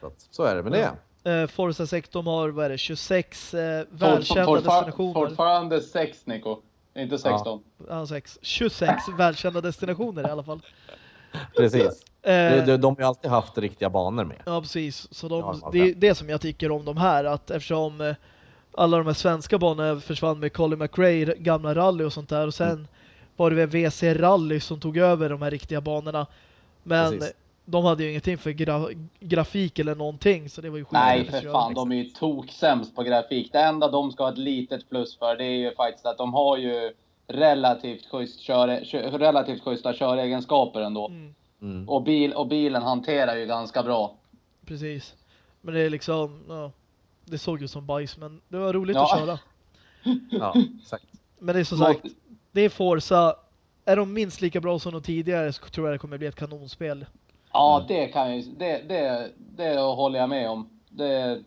B: Så, att, så är det med det.
A: Eh, Forza 16 har, vad är det, 26 eh, välkända
D: fortfar-
A: destinationer.
D: Fortfarande sex, Nico. Inte 16.
A: Ja, sex. 26 välkända destinationer i alla fall.
B: Precis.
A: Eh,
B: De, de, de har ju alltid haft riktiga banor med.
A: Ja, precis. Så de,
B: Ja,
A: det är det som jag tycker om de här, att eftersom eh, alla de här svenska banorna försvann med Colin McRae, gamla rally och sånt där, och sen
B: Mm.
A: var det väl WC Rally som tog över de här riktiga banorna. Men
B: Precis.
A: De hade ju ingenting för gra grafik eller någonting, så det var ju
D: Nej, för fan. De är ju toksämst på grafik. Det enda de ska ha ett litet plus för, det är ju faktiskt att de har ju relativt, schysst köre, kö, relativt schyssta köregenskaper ändå.
A: Mm,
B: Mm.
D: Och, bil, och bilen hanterar ju ganska bra.
A: precis. Men det är liksom, ja. det såg ju som bajs, men det var roligt
C: Ja.
A: att köra.
B: Ja, exakt.
A: Men det är som sagt, det är Forza. Är de minst lika bra som de tidigare så tror jag det kommer bli ett kanonspel.
C: Ja,
B: Mm.
C: det kan jag det, det, det håller jag med om. Det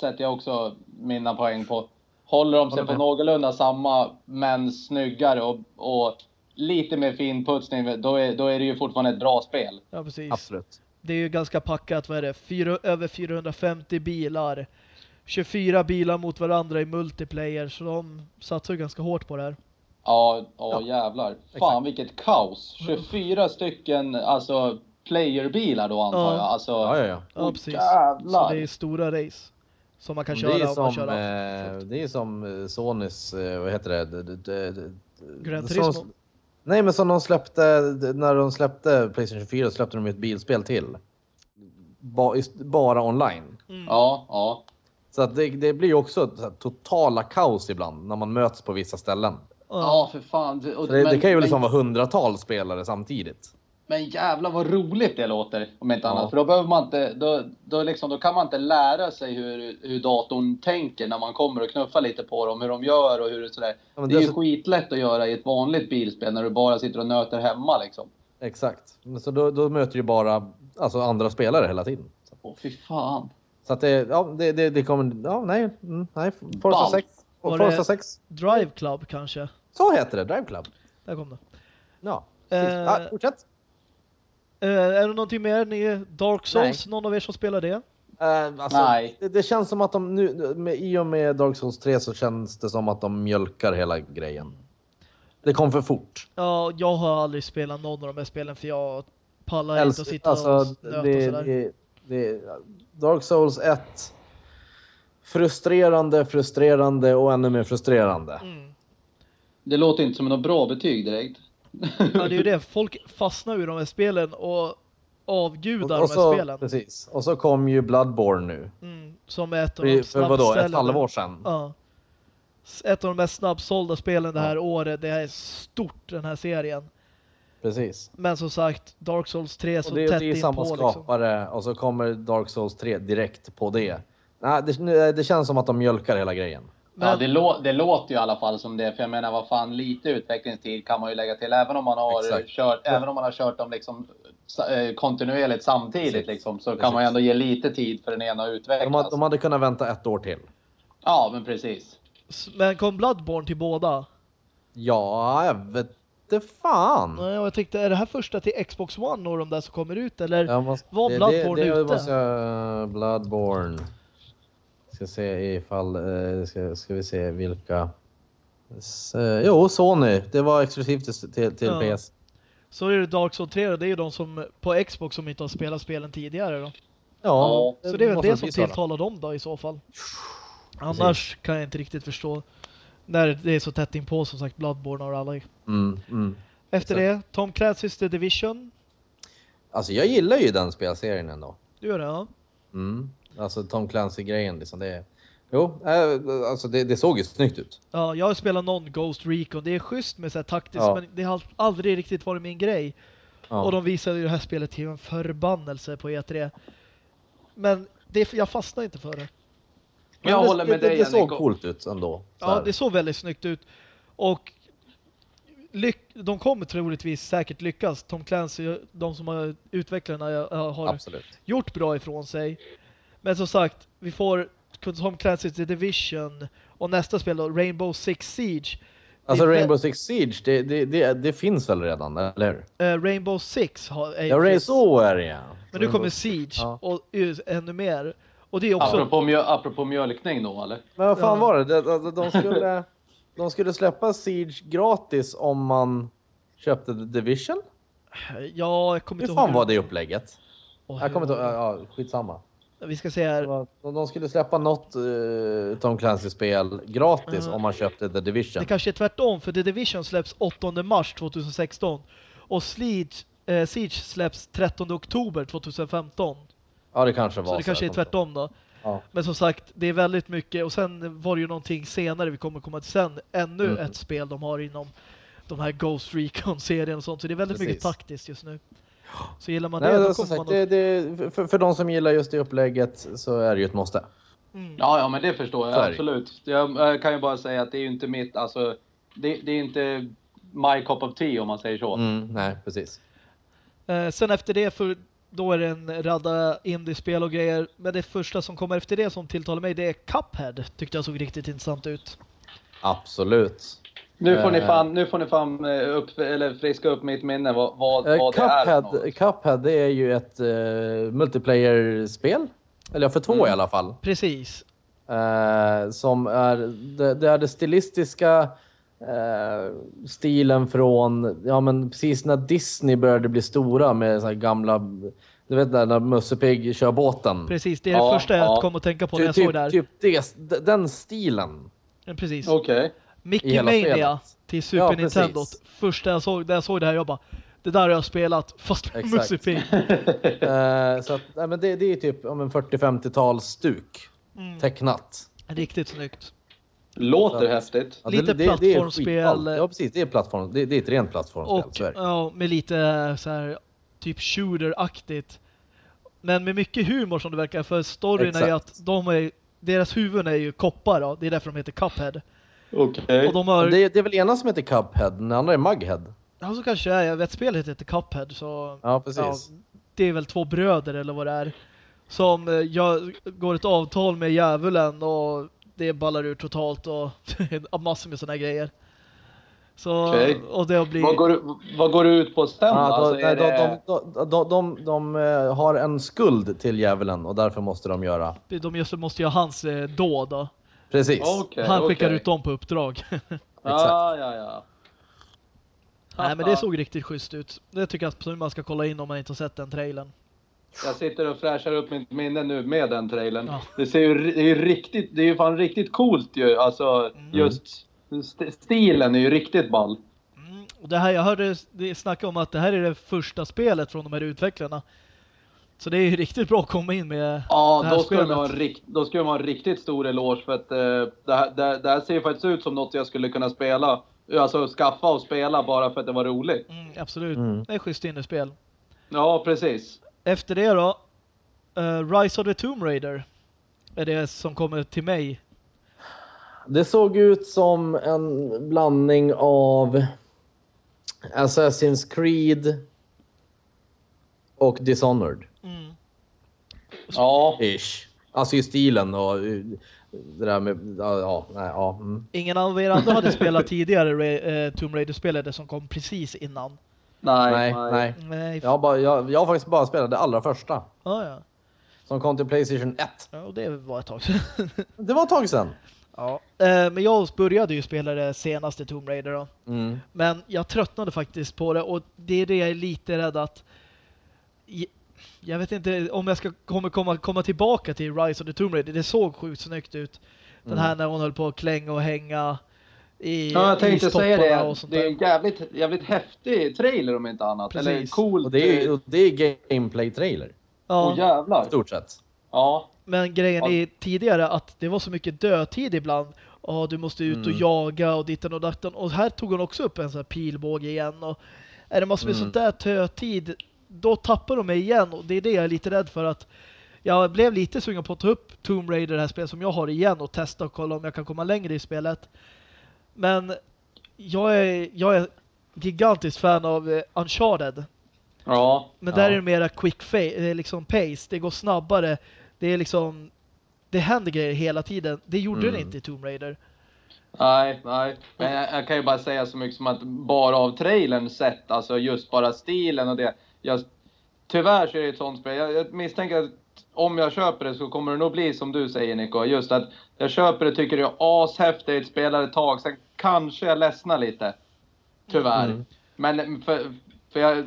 C: sätter jag också mina poäng på. Håller de sig
B: Håller
C: på någorlunda samma, men snyggare och, och lite mer finputsning, då är, då är det ju fortfarande ett bra spel.
A: Ja, precis.
B: Absolut.
A: Det är ju ganska packat, vad är det? Fyra, över 450 bilar. 24 bilar mot varandra i multiplayer, så de satsar ju ganska hårt på det här.
C: Ja, ja,
B: Ja,
C: jävlar. Fan
B: exakt.
C: vilket kaos. 24 stycken alltså playerbilar då antar
A: Ja.
C: jag. Alltså,
B: Ja, ja, ja.
A: Ja,
C: Oj,
A: precis.
C: jävlar.
A: Så det är stora race som man kan
B: Det
A: köra
B: är
A: om man
B: som,
A: kör
B: eh, det är som eh, Sonys, eh, vad heter det? det, det, det, det
A: Gran
B: som-
A: Turismo.
B: Nej, men som de släppte, när de släppte Playstation 4 så släppte de ett bilspel till. Ba, bara online.
A: Mm.
C: Ja, ja.
B: Så att det, det blir ju också här, totala kaos ibland när man möts på vissa ställen.
C: Ja, för fan. Och-
B: det, det
C: men-
B: kan ju liksom
C: men-
B: vara hundratals spelare samtidigt.
C: Men jävlar vad roligt det låter, om inte
B: Ja.
C: annat. För då behöver man inte, då, då, liksom, då kan man inte lära sig hur, hur datorn tänker när man kommer och knuffar lite på dem, hur de gör och hur det sådär.
B: Ja, men
C: det är ju
B: så-
C: skitlätt att göra i ett vanligt bilspel när du bara sitter och nöter hemma liksom.
B: Exakt. Så då, då möter du ju bara alltså, andra spelare hela tiden.
C: Åh fy fan.
B: Så att det, ja, det, det, det kommer, ja nej, mm, nej, Forza
C: Ballt.
B: 6.
A: Var
B: Forza
A: det-
B: 6.
A: Drive Club kanske.
B: Så heter det, Drive Club.
A: Där kom det.
B: Ja.
A: Eh,
B: ah, fortsätt.
A: Eh, är det någonting mer? Ni, Dark Souls? Någon av er som spelar det?
B: Eh, alltså,
C: Nej.
B: Det, det känns som att de nu, med, i och med Dark Souls 3 så känns det som att de mjölkar hela grejen. Det kom för fort.
A: Ja, jag har aldrig spelat någon av de här spelen för jag pallar inte att
B: Älsk-
A: sitta
B: alltså,
A: och nöta och
B: det,
A: sådär.
B: det, det, Dark Souls 1. Frustrerande, frustrerande och ännu mer frustrerande.
A: Mm.
C: Det låter inte som något bra betyg direkt.
A: Ja, det är ju det. Folk fastnar i de här spelen och avgudar
B: Och,
A: de
B: och,
A: här
B: så,
A: spelen.
B: precis. och så kom ju Bloodborne nu.
A: Mm. Som är ett av de
B: För, vadå, ett halvår sedan?
A: Ja. Ett av de mest snabbsålda spelen det här året. Det är stort den här serien.
B: Precis.
A: Men som sagt, Dark Souls 3 är så
B: det,
A: tätt
B: det är samma
A: på liksom.
B: skapare och så kommer Dark Souls 3 direkt på det. Nej, det, det känns som att de mjölkar hela grejen.
A: Men,
C: Ja, det, lå- det låter ju i alla fall som det. För jag menar, vad fan, lite utvecklingstid kan man ju lägga till. Även om man har
B: Exakt.
C: kört, även om man har kört dem liksom eh, kontinuerligt samtidigt
B: Precis.
C: liksom, så
B: Precis.
C: kan man ju ändå ge lite tid för den ena att
B: De,
C: utvecklas.
B: hade- de hade kunnat vänta ett år till.
C: Ja, men precis.
A: men kom Bloodborne till båda?
B: Ja, jag vet inte fan.
A: Nej, och jag tänkte, är det här första till Xbox One och de där som kommer ut? Eller?
B: Måste,
A: Var
B: det-
A: Bloodborne
B: det, det,
A: ute?
B: Måste jag, Bloodborne. Ska se ifall, eh, ska, ska vi se vilka. Eh, jo, Sony. Det var exklusivt till, till,
A: Ja.
B: PS.
A: Så är det Dark Souls 3 och det är ju de som på Xbox som inte har spelat spelen tidigare då.
B: Ja,
A: Så det är väl det som tilltalar dem då i så fall. Annars kan jag inte riktigt förstå när det är så tätt inpå som sagt Bloodborne och alla.
B: Mm, mm.
A: Efter
B: Så-
A: det, Tom Clancy's The Division.
B: Alltså jag gillar ju den spelserien ändå.
A: Du gör det, ja.
B: Mm. Alltså Tom Clancy-grejen liksom. Det, jo, eh, alltså det, det såg ju snyggt ut.
A: Ja, jag har spelat någon Ghost Recon. Det är schysst med så här taktiskt,
B: Ja.
A: men det har aldrig riktigt varit min grej.
B: Ja.
A: Och de visade ju det här spelet till en förbannelse på E3. Men det, jag fastnar inte för det.
B: Men
C: Jag
B: det,
C: håller med
B: det,
C: dig,
B: Det, det såg coolt ut ändå. Så
A: Ja,
B: här.
A: det såg väldigt snyggt ut. Och lyck de kommer troligtvis säkert lyckas. Tom Clancy, de som har utvecklarna eh, har
B: Absolut.
A: gjort bra ifrån sig. Men som sagt, vi får Tom Clancy's The Division och nästa spel då, Rainbow Six Siege.
B: Alltså Rainbow Six Siege, det, det, det, det finns väl redan, eller hur?
A: Eh, Rainbow Six har, är
B: Ja, Ray, så är det ja.
A: Men nu
B: Rainbow
A: kommer. Siege
B: Ja.
A: och ännu mer. Och det är också...
C: Apropå, mjö, apropå mjölkning då, eller?
B: Men vad fan
A: Ja.
B: var det? De, de, de, skulle, de skulle släppa Siege gratis om man köpte The Division?
A: Ja, jag kommer
B: Hur
A: inte
B: fan
A: ihåg.
B: var det upplägget?
A: Åh,
B: Jag kommer inte
A: hur-
B: ihåg, ja, skitsamma.
A: Vi ska
B: var- De skulle släppa något uh, Tom Clancy-spel gratis
A: Ja.
B: om man köpte The Division.
A: Det kanske är tvärtom, för The Division släpps 8 mars 2016. Och Siege, eh, Siege släpps 13 oktober 2015.
B: Ja, det kanske var
A: Så det kanske är tvärtom då.
B: Ja.
A: Men som sagt, det är väldigt mycket. Och sen var det ju någonting senare, vi kommer komma till sen, ännu
B: Mm.
A: ett spel de har inom de här Ghost Recon-serien och sånt. Så det är väldigt mycket
B: Precis.
A: taktiskt just nu. Så gillar man
B: Nej,
A: det,
B: men
A: då kommer
B: sagt,
A: man
B: det, det, för, för de som gillar just det upplägget så är det ju ett måste.
A: Mm.
C: Ja, ja, men det förstår jag
B: det.
C: absolut. Jag, jag kan ju bara säga att det är ju inte mitt, alltså, det, det är inte my cup of tea om man säger så.
B: Mm, nej, precis.
A: Eh, sen efter det, för då är det en radda indiespel och grejer. Men det första som kommer efter det som tilltalar mig, det är Cuphead. Tyckte jag såg riktigt intressant ut.
B: Absolut.
C: Nu får ni
B: Eh.
C: fan, nu får ni fan eh, upp, eller friska upp mitt minne vad, vad,
B: Eh,
C: vad det är.
B: Cuphead,
C: något.
B: Cuphead det är ju ett uh, multiplayer-spel. Eller ja, för två
C: Mm.
B: i alla fall.
A: Precis.
B: Eh, som är det, det är det stilistiska eh, stilen från, ja men precis när Disney började bli stora med så här gamla, du vet där när Musse Pigg kör båten.
A: Precis, det är
C: Ja,
A: det första jag
C: ja.
A: kom att tänka på när jag
B: typ,
A: såg det här.
B: typ det, den stilen.
A: Ja, Precis.
C: Okej.
B: i
A: Mickey Mania
B: spelet.
A: till Super
B: Ja.
A: Nintendo. Första jag såg, när jag såg det här, jag bara det där har jag spelat, fast med
B: Exakt.
A: Musse Pigg.
B: Så att, nej, men det, det är typ om en 40-50-tals stuk.
A: Mm.
B: Tecknat.
A: Riktigt snyggt.
C: Låter
B: Så
C: häftigt.
B: Ja,
A: Lite
B: det, det, det skitballt. Ja precis, det är plattform. Det, det är ett rent plattformsspel.
A: Och ja, med lite så här typ shooter-aktigt. Men med mycket humor som det verkar. För storyn är ju
B: Exakt.
A: att de är, deras huvuden är ju koppar då. Det är därför de heter Cuphead.
C: Okej.
A: Och de har,
B: Det, det är väl ena som heter Cuphead, den andra är Mughead.
A: ja så kanske det är, jag vet spelet heter Cuphead så
B: Ja, precis.
A: det är väl två bröder eller vad det är. Som eh, jag går ett avtal med djävulen och det ballar ur totalt och massor med sådana grejer. Så,
C: Okej.
A: och det blir...
C: Vad, går, vad går det ut på?
B: Ja, då,
C: alltså,
B: de,
C: det...
B: de, de, de, de, de eh, har en skuld till djävulen och därför måste de göra...
A: De måste ha hans eh, dåd då.
B: Precis.
C: Okej,
A: Han skickar
C: okej.
A: ut dem på uppdrag.
C: Ja, ja, ja.
A: Nej men det såg riktigt schysst ut. Det tycker jag man ska kolla in om man inte har sett den trailern.
C: Jag sitter och fräschar upp mitt minne nu med den trailern.
A: Ja.
C: Det ser ju det är ju riktigt, det är ju fan riktigt coolt ju. Alltså just st- stilen är ju riktigt ball.
A: Mm. Och det här, jag hörde det snacka om att det här är det första spelet från de här utvecklarna. Så det är ju riktigt bra att komma in med
C: Ja,
A: det här
C: då skulle,
A: spelet.
C: man ha en rikt, då skulle man ha en riktigt stor eloge för att eh, det, här, det, det här ser faktiskt ut som något jag skulle kunna spela. Alltså skaffa och spela bara för att det var roligt.
A: Mm, absolut.
B: Mm.
A: Det är schysst innespel.
C: Ja, precis.
A: Efter det då, eh, Rise of the Tomb Raider är det som kommer till mig.
B: Det såg ut som en blandning av Assassin's Creed och Dishonored.
A: Mm.
C: Ja,
B: Ish. Alltså i stilen och eh, det där med... Ja, ja, nej, ja. Mm.
A: Ingen av er andra hade spelat tidigare Ra- eh, Tomb Raider-spelet det som kom precis innan.
C: nej,
B: Nej, nej.
A: Nej,
B: Jag har, bara, jag, jag har faktiskt bara spelat det allra första.
A: Ja, ja.
B: Som kom till Playstation 1.
A: ja. Och det var ett tag sedan.
B: Det var ett tag sedan.
A: ja. eh, men jag började ju spela det senaste Tomb Raider då.
B: Mm.
A: Men jag tröttnade faktiskt på det och det är det jag är lite rädd att jag- vet inte om jag ska komma, komma, komma tillbaka till Rise of the Tomb Raider. Det såg sjukt snyggt ut. Den
B: Mm.
A: här när hon höll på att klänga och hänga i
C: Ja, jag tänkte säga det.
A: och
C: Det är en jävligt, jävligt häftig trailer om inte annat. Eller
A: Precis.
C: cool.
B: Och det är, och det är gameplay-trailer.
A: Ja,
C: Åh jävlar.
B: Stort sett.
C: Ja.
A: men grejen
C: Ja.
A: är tidigare att det var så mycket dödtid ibland. Ja, du måste ut och
B: Mm.
A: jaga och ditten och datten. Och här tog hon också upp en sån här pilbåge igen. Och är det massor med
B: Mm.
A: sånt där dödtid, då tappar de mig igen. Och det är det jag är lite rädd för att jag blev lite sugen på att ta upp Tomb Raider, det här spelet som jag har igen och testa och kolla om jag kan komma längre i spelet. Men jag är, jag är gigantiskt fan av eh, Uncharted.
C: Ja.
A: Men
B: Ja.
A: där är det mera quick eh, liksom pace. Det går snabbare. Det är liksom det händer grejer hela tiden. Det gjorde
B: Mm.
A: det inte i Tomb Raider.
C: Nej, nej. Men jag, jag kan ju bara säga så mycket som att bara av trailern sett, alltså just bara stilen och det. Jag, tyvärr så är det ett sånt spel. Jag, jag misstänker att om jag köper det så kommer det nog bli som du säger Nico. Just att jag köper det, tycker det är ashäftigt, spelar ett tag, sen kanske jag ledsnar lite. Tyvärr.
B: Mm.
C: Men för, för jag,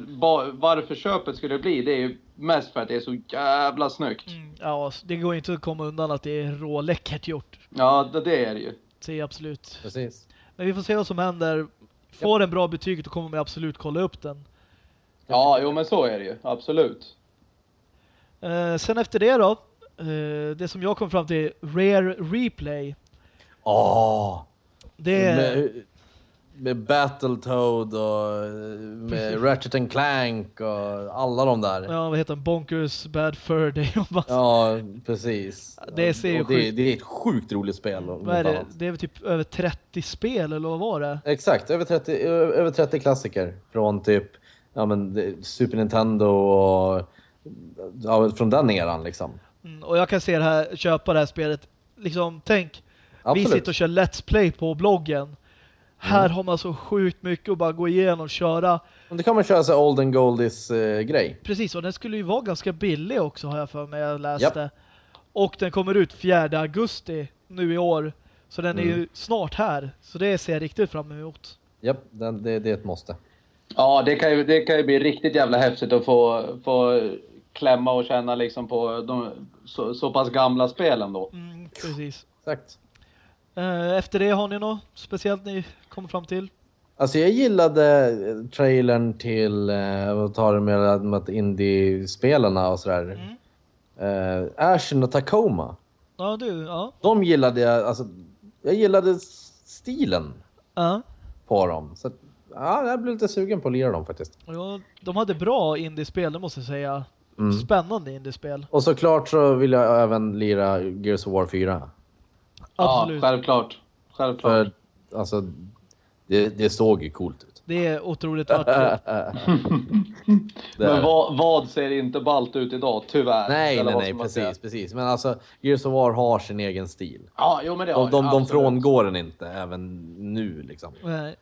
C: varför köpet skulle bli, det är ju mest för att det är så jävla snyggt.
A: Ja, det går inte att komma undan att det är råläckert gjort.
C: Ja, det, det är det ju.
A: Det är absolut.
B: Precis.
A: Men vi får se vad som händer. Får den bra betyg då kommer man absolut kolla upp den.
C: Ja, jo men så är det ju. Absolut.
A: Eh, sen efter det då. Eh, det som jag kom fram till. Rare Replay.
B: Åh!
A: Det är...
B: Men, med Battletoad och eh, med Ratchet and Clank och alla de där. Ja,
A: Ja, vad heter den? Bonkers Bad Fur Day. bara-
B: precis.
A: Det ser ju
B: det, det är ett sjukt roligt spel.
A: Vad är det?
B: annat.
A: Det är väl typ över 30 spel eller vad var det?
B: Exakt, över 30, ö- över 30 klassiker från typ ja, men, Super Nintendo och ja, från den eran liksom.
A: Mm, och jag kan se det här, köpa det här spelet. Liksom, tänk,
B: Absolut.
A: vi sitter och kör Let's Play på bloggen. Här har man så sjukt mycket att bara gå igenom och köra.
B: Men Det kan man köra så Old and Goldies eh, grej.
A: Precis, och den skulle ju vara ganska billig också har jag för mig jag läste. Och den kommer ut 4 augusti nu i år. Så den är
B: Mm.
A: ju snart här. Så det ser jag riktigt fram emot.
B: Japp, den, det, det är ett måste.
D: Ja, det kan, ju, det kan ju bli riktigt jävla häftigt att få, få klämma och känna liksom på de så, så pass gamla spelen då.
A: Mm, precis.
B: Exakt.
A: Eh, Efter det har ni något speciellt ni kommer fram till?
B: Alltså jag gillade trailern till, eh, vad tar det med, med indie-spelarna och sådär. Eh, Ashen och Tacoma.
A: Ja, du, ja.
B: De gillade jag, alltså jag gillade stilen
A: ja.
B: på dem. Så ja, jag blev lite sugen på att lira dem faktiskt.
A: Ja, de hade bra indiespel, det måste jag säga.
B: Mm.
A: Spännande indiespel.
B: Och såklart så vill jag även lira Gears of War 4.
A: Absolut.
D: Ja, självklart. Självklart.
B: För alltså, det, det såg ju coolt ut.
A: det är otroligt vackert.
D: Men vad, vad ser inte ballt ut idag, tyvär?
B: Nej, nej, nej,
D: säga?
B: precis, precis. Men alltså, Gears of War har sin egen stil.
D: Ja, jo men det har
B: De, de, de frångår den inte, även nu liksom.
A: Nej.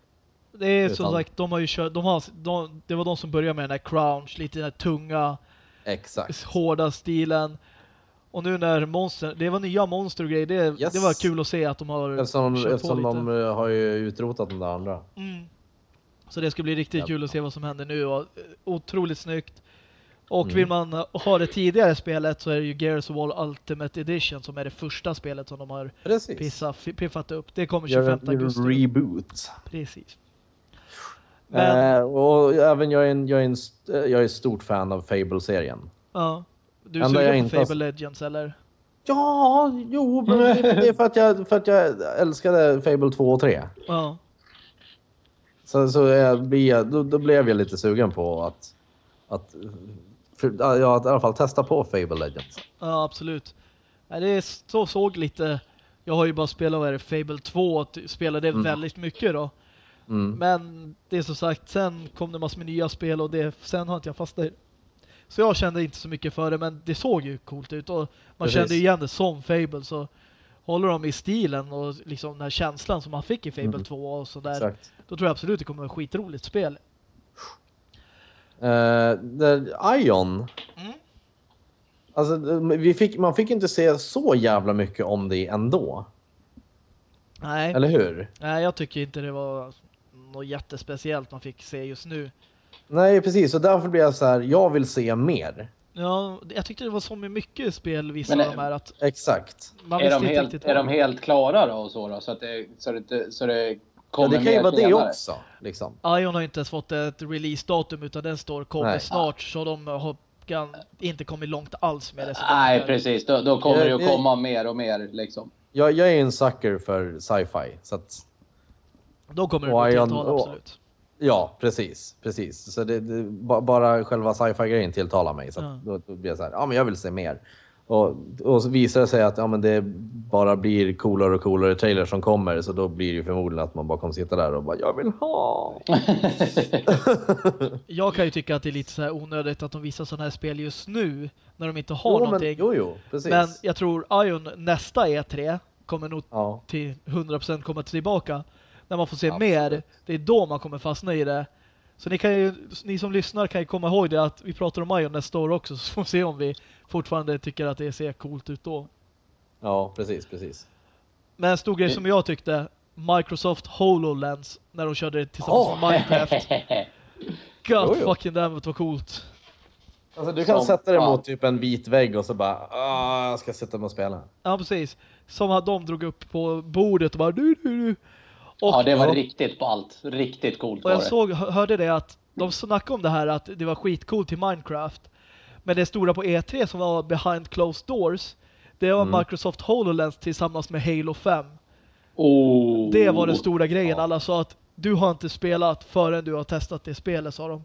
A: Det är som
B: Utan-
A: sagt, de har ju kört, de har, de, det var de som började med den här crunch, lite den här tunga,
B: Exakt.
A: hårda stilen. Och nu när monster, det var nya monster och grejer, det,
B: Yes.
A: det var kul att se att de har
B: Eftersom,
A: kört
B: eftersom
A: på
B: de
A: lite.
B: eh, har ju utrotat de där andra.
A: Mm. Så det ska bli riktigt
B: Ja.
A: kul att se vad som händer nu och eh, otroligt snyggt. Och
B: Mm.
A: vill man ha det tidigare spelet så är det ju Gears of War Ultimate Edition som är det första spelet som de har pissa, piffat upp. Det kommer
B: Gör
A: 25
B: en
A: augusti.
B: reboot.
A: Precis. Men,
B: Eh, och även jag är, en, jag, är en, eh, jag är stort fan av Fable-serien.
A: ja. Du är sugen på
B: inte
A: Fable Legends eller?
B: Ja, jo, men det, det är för att, jag, för att jag älskade Fable 2 och 3.
A: Ja.
B: Så, så jag, då, då blev jag lite sugen på att, att, för, ja, att i alla fall testa på Fable Legends.
A: Ja, absolut. Det är så såg lite... Jag har ju bara spelat vad är det, Fable 2 och spelade väldigt mycket då.
B: Mm.
A: Men det är som sagt, sen kom det massor med nya spel och det, sen har inte jag fastnat Så jag kände inte så mycket för det, men det såg ju coolt ut och man
B: Precis.
A: kände ju igen det som Fable så håller de i stilen och liksom den här känslan som man fick i Fable
B: Mm.
A: 2 och sådär.
B: Exakt.
A: Då tror jag absolut det kommer att vara ett skitroligt spel.
B: Uh, Ion.
A: Mm.
B: Alltså, vi fick, man fick inte se så jävla mycket om det ändå.
A: Nej,
B: Eller hur?
A: nej, jag tycker inte det var något jättespeciellt man fick se just nu.
B: Nej, precis. Och därför blir jag så här, jag vill se mer.
A: Ja, jag tyckte det var så med mycket spel vissa
D: Men
A: av de här att
B: Exakt.
A: man
D: Är de, helt, är
A: vad.
D: de helt klara då och så då? Så att det, så det, så det
B: Ja,
D: kommer
B: det kan ju vara det också. Liksom.
A: Ion har inte ens fått ett release-datum utan den står kommer
B: Nej.
A: snart så de har inte kommit långt alls med det. Så
D: Nej,
A: de-
D: precis. Då, då kommer
B: Ja,
D: det ju att komma mer och mer liksom.
B: Jag, jag är en sucker för sci-fi. Så att,
A: Då kommer det tilltala,
B: och-
A: absolut.
B: ja, precis. precis. Så det, det, ba- bara själva sci-fi-grejen tilltalar mig. Så
A: Ja.
B: då, då blir jag så här, ja men jag vill se mer. Och, och så visar det sig att ja, men det bara blir coolare och coolare trailers som kommer. Så då blir det förmodligen att man bara kommer sitta där och bara, jag vill ha.
A: Jag kan ju tycka att det är lite så här onödigt att de visar sådana här spel just nu när de inte har
B: Jo, men,
A: någonting.
B: jo, jo, precis.
A: Men jag tror Ion nästa E3 kommer nog
B: ja.
A: till 100% komma tillbaka. När man får se
B: Absolut.
A: mer, det är då man kommer fastna i det. Så ni, kan ju, ni som lyssnar kan ju komma ihåg det att vi pratar om Ion nästa år också så får vi se om vi fortfarande tycker att det ser coolt ut då.
B: ja, precis, precis.
A: Men en stor grej som jag tyckte, Microsoft HoloLens när de körde det tillsammans
B: Åh!
A: med Minecraft. God
B: Jo, jo.
A: fucking damn it vad coolt.
B: Alltså, du kan
D: Som
B: sätta dig
D: fan.
B: mot typ en vit vägg och så bara, ah, jag ska sätta mig och spela.
A: Ja precis. Som att de drog upp på bordet och bara du du du. Och,
D: Ja, det var riktigt ballt. Riktigt coolt
A: och jag
D: det.
A: såg, hö- hörde det att de snackade om det här att det var skitcoolt till Minecraft. Men det stora på E3 som var behind closed doors, det var
B: Mm.
A: Microsoft HoloLens tillsammans med Halo 5.
D: Oh.
A: Det var den stora grejen.
B: Ja.
A: Alla sa att du har inte spelat förrän du har testat det spelet, sa de.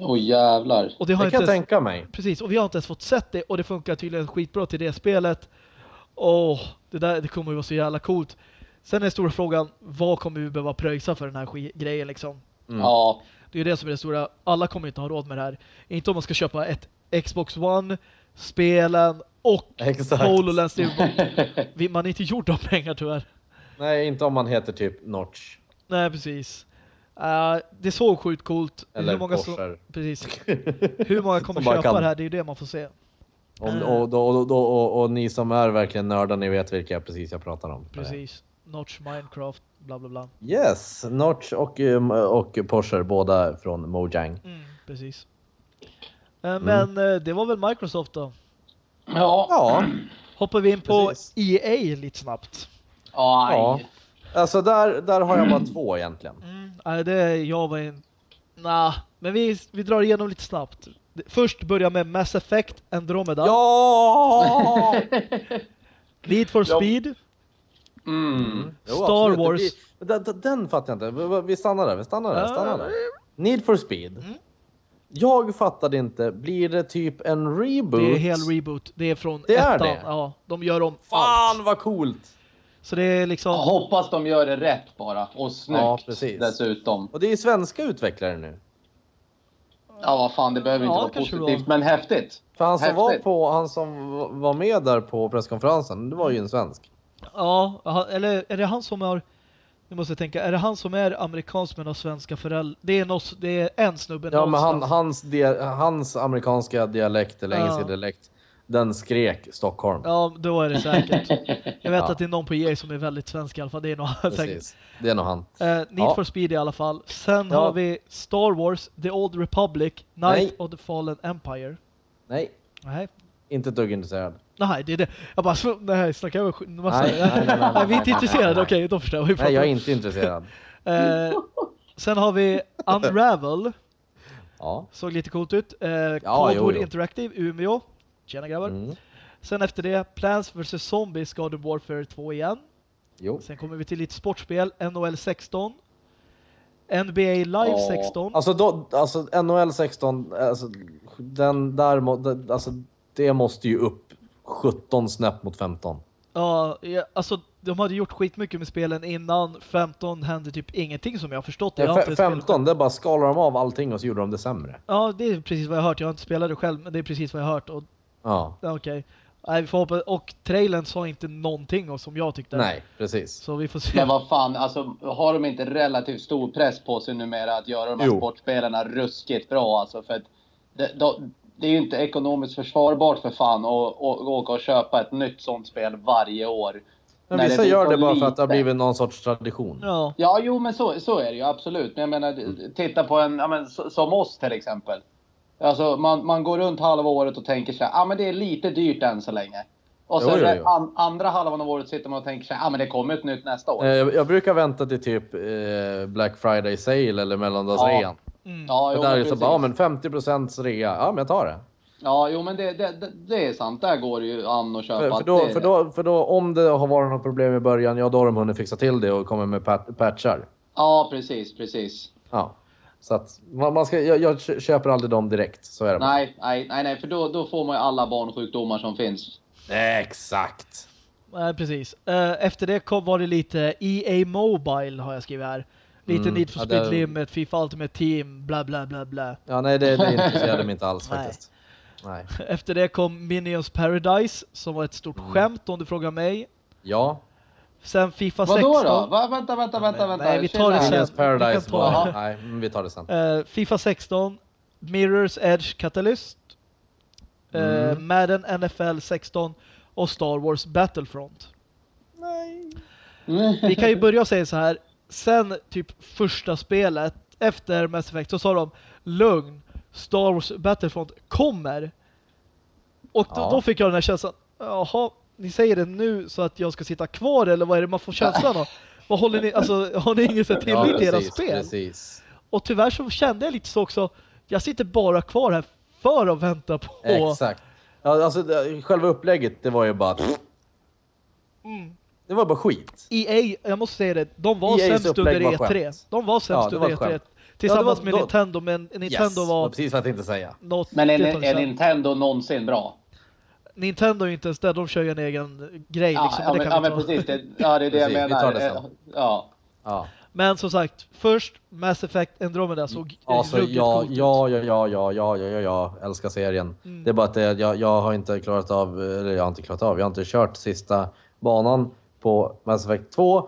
C: Åh jävlar.
A: Och det har
B: Det
A: inte
B: kan jag tänka mig.
A: precis, och vi har inte ens fått sett det och det funkar tydligen skitbra till det spelet. Åh, det där det kommer ju vara så jävla coolt. Sen är stora frågan, vad kommer vi behöva pröjsa för den här grejen liksom?
B: Mm.
C: Ja.
A: Det är ju det som är det stora. Alla kommer inte ha råd med det här. Inte om man ska köpa ett Xbox One, spelen och
B: Exakt.
A: HoloLens. Man är inte gjord av pengar tyvärr.
B: Nej, inte om man heter typ Notch.
A: Nej, precis. Eh, det såg sjukt coolt.
B: Eller
A: hur många som, precis. Hur många kommer köpa
B: kan.
A: det här? Det är ju det man får se.
B: Om, och, då, och, då, och, och ni som är verkligen nördar, ni vet vilka jag precis jag pratar om.
A: Precis. Notch, Minecraft, bla bla bla.
B: Yes, Notch och, um, och Porsche, båda från Mojang.
A: Mm, precis. Eh, Men eh, det var väl Microsoft då.
C: Ja.
B: Ja,
A: Hoppar vi in på
B: Precis.
A: EA lite snabbt.
C: Aj.
B: Ja. alltså där, där har jag bara två egentligen.
A: Mm, nej, det är jag var en... Nah, men vi, vi drar igenom lite snabbt. Först börjar med Mass Effect Andromeda.
B: Ja!
A: Need for
C: Ja.
A: Speed.
C: Mm.
B: Jo,
A: Star Wars.
B: blir- Den, den, fattar jag inte. Vi- vi- Vi stannar där, vi stannar där, stannar där. Need for speed.
A: Mm.
B: Jag fattade inte, blir det typ en reboot?
A: Det är hel reboot. Det är från
B: Det är
A: ettan.
B: det?
A: Ja, de gör om allt.
B: Fan vad coolt!
A: Så det är liksom...
C: Jag hoppas de gör det rätt bara. Och snyggt
B: Ja, precis.
C: dessutom.
B: Och det är svenska utvecklare nu.
C: Ja, vad fan, det behöver
A: Ja,
C: inte vara positivt,
A: var.
C: men häftigt.
B: För han som, var
C: Häftigt.
B: på, han som var med där på presskonferensen, det var ju en svensk.
A: Ja, eller är det han som har... Nu måste jag tänka. Är det han som är amerikansk men har svenska föräldrar? Det är, något, det är en snubbe
B: Ja, men han, hans, dia, hans amerikanska dialekt, eller
A: Ja.
B: engelska dialekt, den skrek Stockholm.
A: Ja, då är det säkert. Jag vet
B: Ja.
A: att det är någon på EA som är väldigt svensk i alla fall. Det är nog.
B: Precis. Det är nog han.
A: Eh, Need
B: Ja.
A: for Speed i alla fall. Sen har vi Star Wars, The Old Republic, Night
B: Nej.
A: of the Fallen Empire.
B: Nej,
A: Nej,
B: inte ett dugg intresserad.
A: Nej det är det. Jag bara, nej, snackar jag över massa?
B: Nej, nej, nej, nej, nej,
A: vi är inte intresserade. Okej, då förstår jag vad vi pratar
B: Nej, jag är inte intresserad.
A: Eh, sen har vi Unravel.
B: Ja.
A: Såg lite coolt ut. Eh, Coldwood
B: jo, jo.
A: Interactive, Umeå. Tjena grabbar.
B: Mm.
A: Sen efter det, Plants vs Zombies Garden Warfare 2 igen.
B: Jo.
A: Sen kommer vi till lite sportspel, NHL 16. NBA Live
C: Ja.
A: 16.
B: Alltså, då, alltså NHL 16, alltså, den där, alltså, det måste ju upp 17 snäpp mot 15.
A: Ja, alltså de hade gjort skitmycket med spelen innan. 15 hände typ ingenting som jag har förstått det.
B: Ja,
A: inte
B: fe-
A: spelat
B: 15, det bara skalar de av allting och så gjorde de det sämre.
A: Ja, det är precis vad jag har hört. Jag har inte spelat det själv, men det är precis vad jag har hört. Och,
B: Ja,
A: ja, okej. Nej, vi får hoppas. Och trailern sa inte någonting om som jag tyckte.
B: nej, precis.
A: Så vi får se.
C: Men vad fan, alltså har de inte relativt stor press på sig numera att göra de här
B: Jo.
C: sportspelarna ruskigt bra alltså? För att de, det är ju inte ekonomiskt försvarbart för fan att åka och köpa ett nytt sånt spel varje år.
B: Men
C: När
B: vissa
C: blir
B: gör
C: så
B: det bara för att det har
C: lite.
B: blivit någon sorts tradition.
A: Ja,
C: Ja, jo men så, så är det ju absolut. Men jag menar, titta på en, ja, men, som oss till exempel. Alltså man, man går runt halva året och tänker sig, ja ah, men det är lite dyrt än så länge. Och så
B: Jo, jo, jo.
C: An, andra halvan av året sitter man och tänker sig, ja ah, men det kommer ett nytt nästa år.
B: Eh, Jag, jag brukar vänta till typ eh, Black Friday sale eller mellandagsrean.
A: Mm.
C: Ja, jo,
B: där är så bara, ja men 50% rea, ja men jag tar det.
C: Ja, jo men det, det, det, det är sant. Där går det ju an att köpa.
B: För, för, då,
C: det,
B: för, då, för då, om det har varit något problem i början, ja då har de hunnit fixa till det och kommer med pat, patchar.
C: Ja, precis, precis.
B: Ja. Så att man, man ska, jag, jag kö- köper aldrig dem direkt, så är det.
C: Nej, nej, nej, nej, för då, då får man ju alla barnsjukdomar som finns.
B: Exakt.
A: Nej, precis. Eh, efter det kom, var det lite EA Mobile har jag skrivit här. Lite
B: Mm,
A: Need for
B: ja,
A: Speed
B: det-
A: Limit, FIFA Ultimate Team, bla bla bla bla.
B: Ja, nej det, det intresserade mig inte alls
A: Nej.
B: faktiskt. Nej.
A: Efter det kom Minions Paradise som var ett stort
B: Mm.
A: skämt om du frågar mig.
B: Ja,
A: Sen FIFA 16.
C: Vadå då? Va, vänta, vänta, vänta, vänta.
A: nej, vi tar det sen.
B: Minions
A: vi
B: Paradise
A: kan ta-
B: var... Nej, vi tar det sen.
A: Eh, FIFA 16, Mirror's Edge Catalyst, eh,
B: Mm.
A: Madden NFL 16 och Star Wars Battlefront. Vi kan ju börja säga så här. Sen typ första spelet efter Mass Effect så sa de lugn, Star Wars Battlefront kommer. Och då,
B: Ja.
A: då fick jag den här känslan. Jaha, ni säger det nu så att jag ska sitta kvar eller vad är det man får känslan av? Vad håller ni, alltså har ni tillit
B: ja,
A: till era
B: precis,
A: spel?
B: precis.
A: Och tyvärr så kände jag lite så också. Jag sitter bara kvar här för att vänta på...
B: Exakt. Ja, alltså, själva upplägget, det var ju bara...
A: Mm.
B: Det var bara skit.
A: EA, jag måste säga det, de var
B: EA's
A: sämst under
B: upplägg var
A: E3.
B: skämt.
A: De var sämst
B: Ja, var
A: under
B: ett
A: E3.
B: skämt.
A: Tillsammans
B: Ja, var-
A: med
B: då-
A: Nintendo, men Nintendo
B: yes,
A: var
B: precis vad jag tänkte säga.
A: något...
C: Men är, är. Nintendo någonsin bra?
A: Nintendo är inte ens där, de kör ju en egen grej
C: Ja,
A: liksom.
C: ja,
A: det
C: men,
A: kan
C: ja men precis. Det, ja, det är det jag
B: Precis, vi
C: menar.
B: det.
C: Eh, Ja.
B: Ja.
A: Men som sagt, först Mass Effect Andromeda såg
B: Alltså, ja, ja, ja, ja, ja, ja, ja, ja, ja, älskar serien.
A: Mm.
B: Det är bara att det, jag, jag har inte klarat av, eller jag har inte klarat av, jag har inte kört sista banan på Mass Effect 2.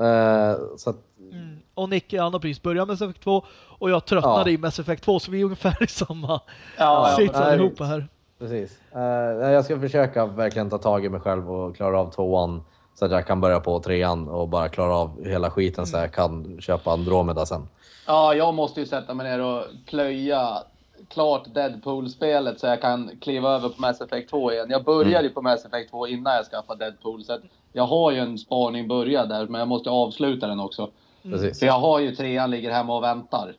B: Eh, så att,
A: Mm. Och Nicke, han har precis börjat med Mass Effect 2 och jag tröttnade
B: Ja.
A: i Mass Effect 2 så vi är ungefär i samma
C: Ja, ja,
A: sits allihopa här.
B: precis. Eh, jag ska försöka verkligen ta tag i mig själv och klara av tvåan så att jag kan börja på trean och bara klara av hela skiten så jag kan köpa Andromeda sen.
C: Ja, jag måste ju sätta mig ner och plöja klart Deadpool-spelet så jag kan kliva över på Mass Effect 2 igen. Jag började ju på Mass Effect 2 innan jag skaffade Deadpool, så att jag har ju en spaning börjad där, men jag måste avsluta den också.
B: Precis.
C: För jag har ju trean ligger hemma och väntar.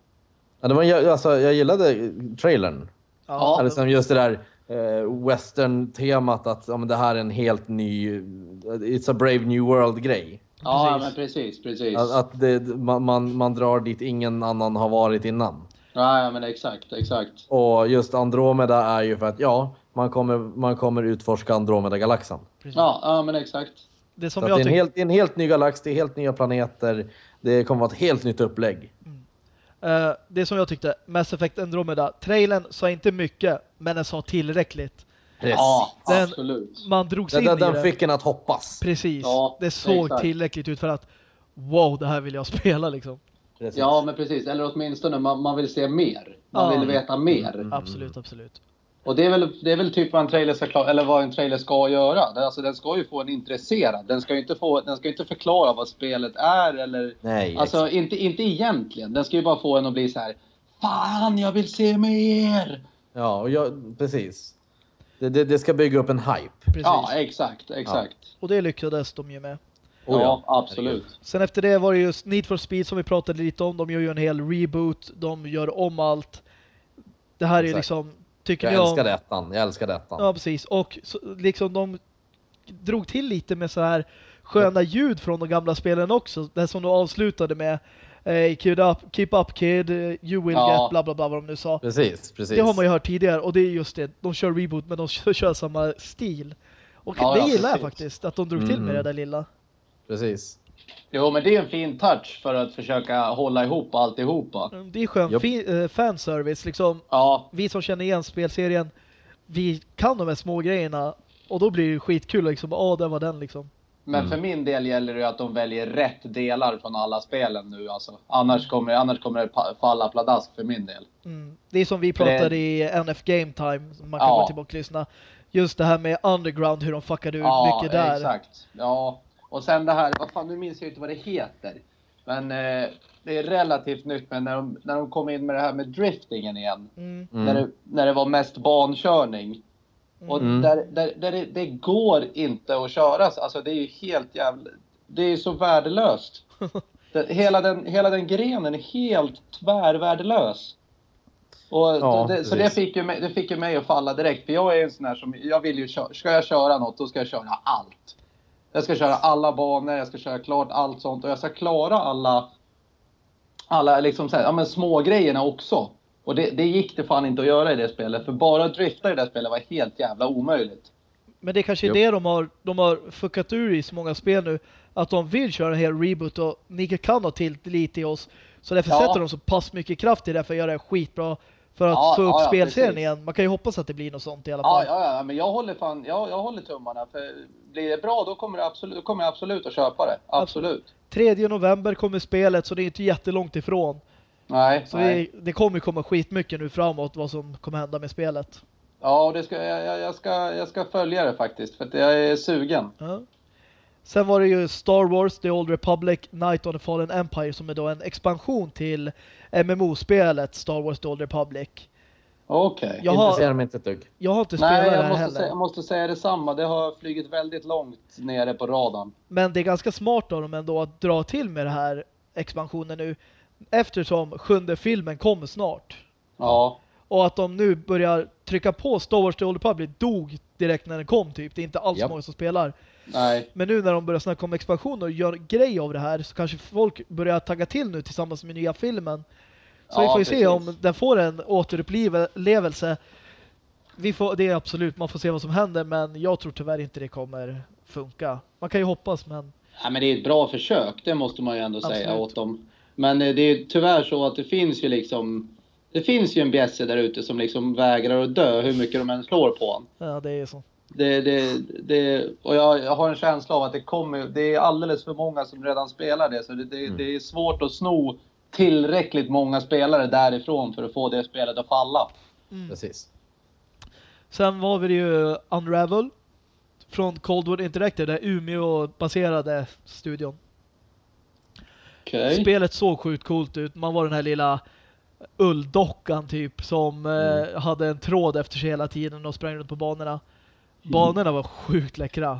B: Ja, det var, jag, alltså, jag gillade trailern.
C: Ja.
B: Som just det där eh, western-temat att ja, men det här är en helt ny, it's a brave new world-grej.
C: Ja,
A: Precis.
C: men precis, precis.
B: Att, att det, man, man, man drar dit ingen annan har varit innan.
C: Ja, ja, men exakt, exakt.
B: Och just Andromeda är ju för att ja, man kommer, man kommer utforska Andromeda-galaxen.
C: Ja, ja, men exakt.
A: Det som
B: Så
A: jag
B: det är en helt, en helt ny galax, det är helt nya planeter. Det kommer vara ett helt nytt upplägg.
A: Eh, det som jag tyckte, Mass Effect Andromeda, trailern sa inte mycket, men den sa tillräckligt.
C: Ja,
A: Den-
C: absolut.
A: Man drogs
B: Den,
A: in
B: den,
A: i
B: den fick en att hoppas.
A: Precis.
C: Ja,
A: det såg
C: exakt.
A: tillräckligt ut för att wow, det här vill jag spela liksom.
B: Precis.
C: Ja, men precis. Eller åtminstone, man, man vill se mer. Man
A: Ja.
C: vill veta mer.
B: Mm.
A: Absolut, absolut.
C: Och det är, väl, det är väl typ vad en trailer ska klara, eller vad en trailer ska göra. Den, alltså, den ska ju få en intresserad. Den ska ju inte, få, den ska inte förklara vad spelet är eller...
B: Nej,
C: Alltså inte, inte egentligen. Den ska ju bara få en att bli så här. Fan, jag vill se mer!
B: Ja, och jag, precis. Det, det, det ska bygga upp en hype.
A: Precis.
C: Ja, exakt, exakt.
A: Och det lyckades de ju med.
B: Oh,
C: ja, absolut.
A: Sen efter det var det just Need for Speed som vi pratade lite om. De gör ju en hel reboot. De gör om allt. Det här är
B: Exakt.
A: liksom... Tycker
B: Jag
A: om...
B: älskar ettan. Jag älskar ettan.
A: Ja, precis. Och så, liksom de drog till lite med så här sköna ljud från de gamla spelen också. Det som de avslutade med eh, keep, up, keep up kid, eh, you will
C: Ja.
A: get, bla bla bla vad de nu sa.
B: Precis, precis.
A: Det har man ju hört tidigare och det är just det. De kör reboot men de kör, kör samma stil. Och
C: Ja,
A: det
C: ja,
A: gillar jag faktiskt, att de drog till med
B: Mm.
A: det där lilla.
B: Precis.
C: Jo, men det är en fin touch för att försöka hålla ihop alltihopa.
A: Mm, Det är skön
B: Japp.
A: fi- eh, fanservice liksom.
C: Ja,
A: Vi som känner igen spelserien, vi kan de här små grejerna och då blir det skitkul liksom. Åh, det var den liksom.
C: men
B: Mm.
C: för min del gäller det ju att de väljer rätt delar från alla spelen nu alltså. Annars kommer, annars kommer det falla pladask för min del.
A: Mm. Det är som vi
C: För det-
A: pratade i NF Game Time, man kan
C: Ja.
A: gå tillbaka och lyssna. Just det här med Underground, hur de fuckade ur
C: Ja,
A: mycket där.
C: exakt. Ja, och sen det här, vad fan, nu minns jag inte vad det heter. Men eh, det är relativt nytt, men när de, när de kom in med det här med driftingen igen.
A: Mm.
B: Mm.
C: När, det, när det var mest bankörning. Och
B: Mm.
C: där, där, där det, det går inte att köra. Alltså det är ju helt jävla... Det är så värdelöst. Det, hela, den, hela den grenen är helt tvärvärdelös. Och
B: Ja,
C: det, så det fick, ju mig, det fick ju mig att falla direkt. För jag är en sån här som, jag vill ju köra, ska jag köra något då ska jag köra allt. Jag ska köra alla banor, jag ska köra klart allt sånt och jag ska klara alla, alla liksom så här, ja, men små grejerna också. Och det, det gick det fan inte att göra i det spelet. För bara att drifta i det spelet var helt jävla omöjligt.
A: Men det är kanske är det de har, de har fuckat ur i så många spel nu. Att de vill köra en hel reboot och Nicke kan ha till lite i oss. Så därför
C: Ja.
A: sätter de så pass mycket kraft i det för att göra det skitbra. För att
C: Ja,
A: få upp
C: ja,
A: spelserien
C: precis.
A: igen. Man kan ju hoppas att det blir något sånt i alla fall.
C: ja, ja, men jag håller fan, jag, jag håller tummarna. För blir det bra då kommer, det absolut, då kommer jag absolut att köpa det. Absolut.
A: 3 november kommer spelet så det är inte jättelångt ifrån.
C: Nej,
A: Så
C: nej.
A: vi, det kommer komma skitmycket nu framåt vad som kommer hända med spelet.
C: Ja, det ska, jag, jag- ska, jag ska följa det faktiskt. För att jag är sugen.
A: Ja. Sen var det ju Star Wars The Old Republic Night of the Fallen Empire som är då en expansion till MMO-spelet Star Wars The Old Republic.
C: Okej.
A: Jag har-
B: Intresserar mig inte ett dugg.
A: Jag har inte spelat
C: Nej,
A: det
C: jag
A: här
C: måste,
A: heller.
C: säga, jag måste säga detsamma. Det har flugit väldigt långt nere på radarn.
A: Men det är ganska smart av dem ändå att dra till med det här expansionen nu. Eftersom sjunde filmen kommer snart.
C: Ja,
A: Och att de nu börjar trycka på Star Wars The Old Republic dog direkt när den kom typ. Det är inte alls
B: Japp.
A: många som spelar.
C: Nej.
A: Men nu när de börjar snacka om expansion och gör grej av det här så kanske folk börjar tagga till nu tillsammans med nya filmen. Så
C: Ja,
A: vi får ju se
C: precis.
A: om den får en återupplevelse. Vi får, det är absolut, man får se vad som händer men jag tror tyvärr inte det kommer funka. Man kan ju hoppas men
C: Nej, men det är ett bra försök, det måste man ju ändå säga
A: Absolut.
C: åt dem. Men eh, det är tyvärr så att det finns ju liksom... Det finns ju en bjässe där ute som liksom vägrar att dö hur mycket de än slår på honom.
A: ja, det är så.
C: Det, det, det, och jag, jag har en känsla av att det kommer, det är alldeles för många som redan spelar det. Så det, det, det är svårt att sno tillräckligt många spelare därifrån för att få det spelet att falla.
B: Precis.
A: Sen var vi det ju Unravel från Coldwood Interactive, den Umeå-baserade studion.
C: Okej.
A: Spelet såg sjukt coolt ut. Man var den här lilla ulldockan typ som eh, hade en tråd efter sig hela tiden och sprang runt på banorna. Banorna var sjukt läckra.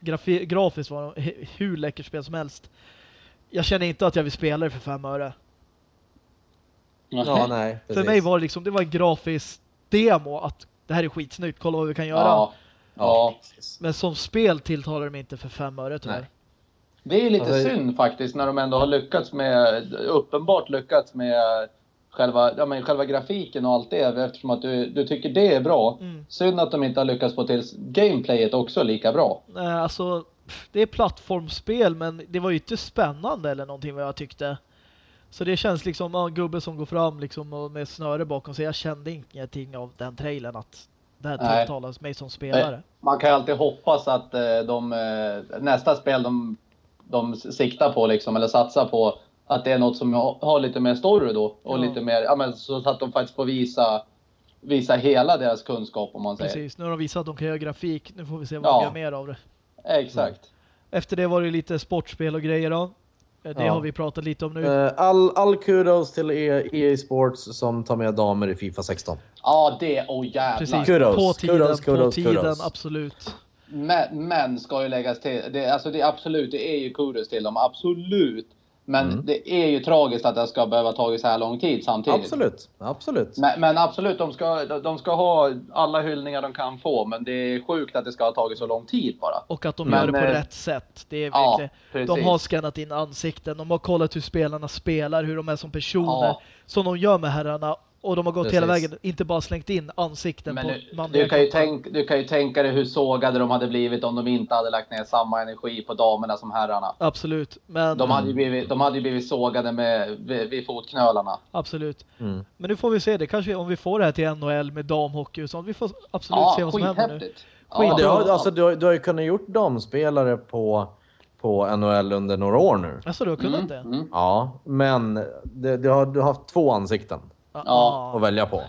A: Grafi grafiskt var de hur läckert spel som helst. Jag känner inte att jag vill spela det för fem öre.
B: Ja, nej.
A: För mig var det liksom, det var en grafisk demo att det här är skitsnyggt, kolla vad vi kan göra.
C: Ja. Ja.
A: Men som spel tilltalar de inte för fem öre tyvärr.
B: Nej.
C: Det är lite
B: Alltså-
C: synd faktiskt när de ändå har lyckats med, uppenbart lyckats med själva, ja, men själva grafiken och allt det eftersom att du, du tycker det är bra.
A: Mm.
C: Synd att de inte har lyckats få till gameplayet också lika bra.
A: Nej, alltså det är plattformsspel men det var ju inte spännande eller någonting vad jag tyckte. Så det känns liksom en gubbe som går fram liksom och med snöre bakom sig. Jag kände ingenting av den trailern att det här tilltalas mig som spelare.
C: Man kan ju alltid hoppas att eh, de, eh, nästa spel de, de siktar på liksom, eller satsar på, att det är något som har, lite mer story då. Och
A: Ja.
C: lite mer, ja, men, så att de faktiskt får visa, visa hela deras kunskap om man säger.
A: Precis, nu har de visat att de kan göra grafik. Nu får vi se vad
C: Ja.
A: de gör mer av det.
C: Exakt.
A: Efter det var det lite sportspel och grejer då. Eh, Det
B: Ja.
A: har vi pratat lite om nu.
B: Eh, All, all kudos till E- EA Sports som tar med damer i Fifa 16.
C: Ja, det, åh jävlar.
A: Precis,
B: Kudos,
A: på tiden,
B: kudos,
A: på
B: kudos,
A: tiden,
B: kudos.
A: absolut.
C: Men, men ska ju läggas till. Det, alltså det, är absolut, det är ju kudos till dem. Absolut. Men
B: Mm.
C: det är ju tragiskt att det ska behöva ta så här lång tid samtidigt.
B: Absolut, absolut.
C: Men, men absolut, de ska, de ska ha alla hyllningar de kan få. Men det är sjukt att det ska ha tagit så lång tid bara.
A: Och att de
C: Men,
A: gör det på
C: eh,
A: rätt sätt. Det är
C: ja,
A: de har skannat in ansikten, de har kollat hur spelarna spelar, hur de är som personer,
C: Ja.
A: som de gör med herrarna. Och de har gått hela
B: Precis.
A: vägen, inte bara slängt in ansikten
C: Men
A: på
C: du,
A: manliga
C: du, kan ju
A: kroppar.
C: tänk, du kan ju tänka dig hur sågade de hade blivit om de inte hade lagt ner samma energi på damerna som herrarna.
A: Absolut, men
C: De hade ju blivit, de hade ju blivit sågade med, vid, vid fotknölarna.
A: absolut.
B: Mm.
A: Men nu får vi se det, kanske om vi får det här till NHL med damhockey och sånt. Vi får absolut se
C: Ja,
A: vad som händer nu. Ja.
B: har, alltså, du, har, du har ju kunnat gjort damspelare på, på NHL under några år nu.
A: Alltså du har kunnat
C: Mm,
A: det?
C: mm.
B: Ja, men det, det har, du har haft två ansikten
A: Ja.
B: att välja på.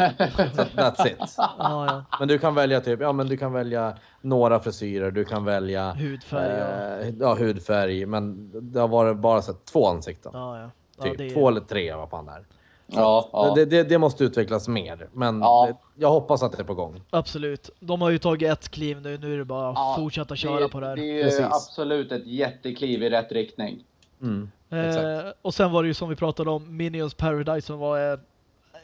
B: Så that's it.
A: ja, ja.
B: Men du kan välja typ, ja men du kan välja några frisyrer, du kan välja
A: Hudfärg, ja.
B: eh, ja, hudfärg, men det har varit bara så här, två ansikten.
A: Ja, ja. ja
B: Typ
A: det är-
B: två eller tre, vad fan det är.
C: Ja, ja.
B: Det, det, det måste utvecklas mer, men
C: Ja.
B: det, jag hoppas att det är på gång.
A: Absolut. De har ju tagit ett kliv nu, nu är det bara att
C: Ja,
A: fortsätta köra
C: det,
A: på det här.
C: Det är ju
B: Precis.
C: absolut ett jättekliv i rätt riktning.
B: Mm.
A: Eh,
B: Exakt.
A: och sen var det ju som vi pratade om, Minions Paradise som var...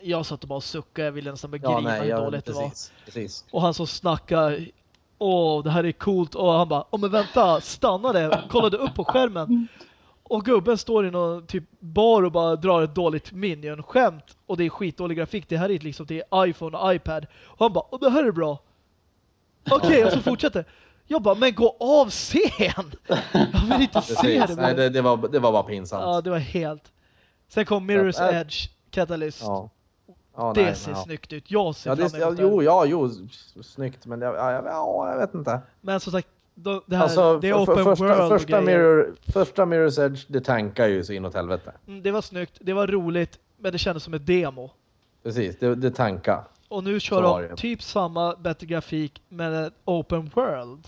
A: Jag satt och bara suckade, jag ville nästan börja
B: Ja,
A: grina hur dåligt det var.
B: precis, precis.
A: Och han som snackade, åh det här är coolt, och han bara, åh men vänta, stannade, kollade upp på skärmen. Och gubben står i någon typ bar och bara drar ett dåligt Minion-skämt. Och det är skitdålig grafik, det här är liksom till iPhone och iPad. Och han bara, åh det här är bra. Okej, och så fortsätter. Jag bara, men gå av scen! Jag vill inte se
B: precis.
A: det.
B: Nej, det, det, var, det var bara pinsamt.
A: Ja, det var helt... Sen kom Mirror's
B: Så äh,
A: Edge, Catalyst.
B: Ja. Ja,
A: det
B: nej,
A: ser
B: ja.
A: snyggt ut. Jag ser
B: Ja,
A: fram emot
B: ja,
A: det.
B: jo, ja, jo, snyggt, men det, ja, ja, ja, jag vet inte.
A: Men som sagt, då, det här,
B: Alltså,
A: det är open
B: första,
A: world
B: första, mirror, första Mirror's Edge, det tankar ju så inåt helvete.
A: Mm, Det var snyggt, det var roligt, men det kändes som ett demo.
B: Precis, det, det tanka.
A: Och nu kör de typ samma bättre grafik ett open world.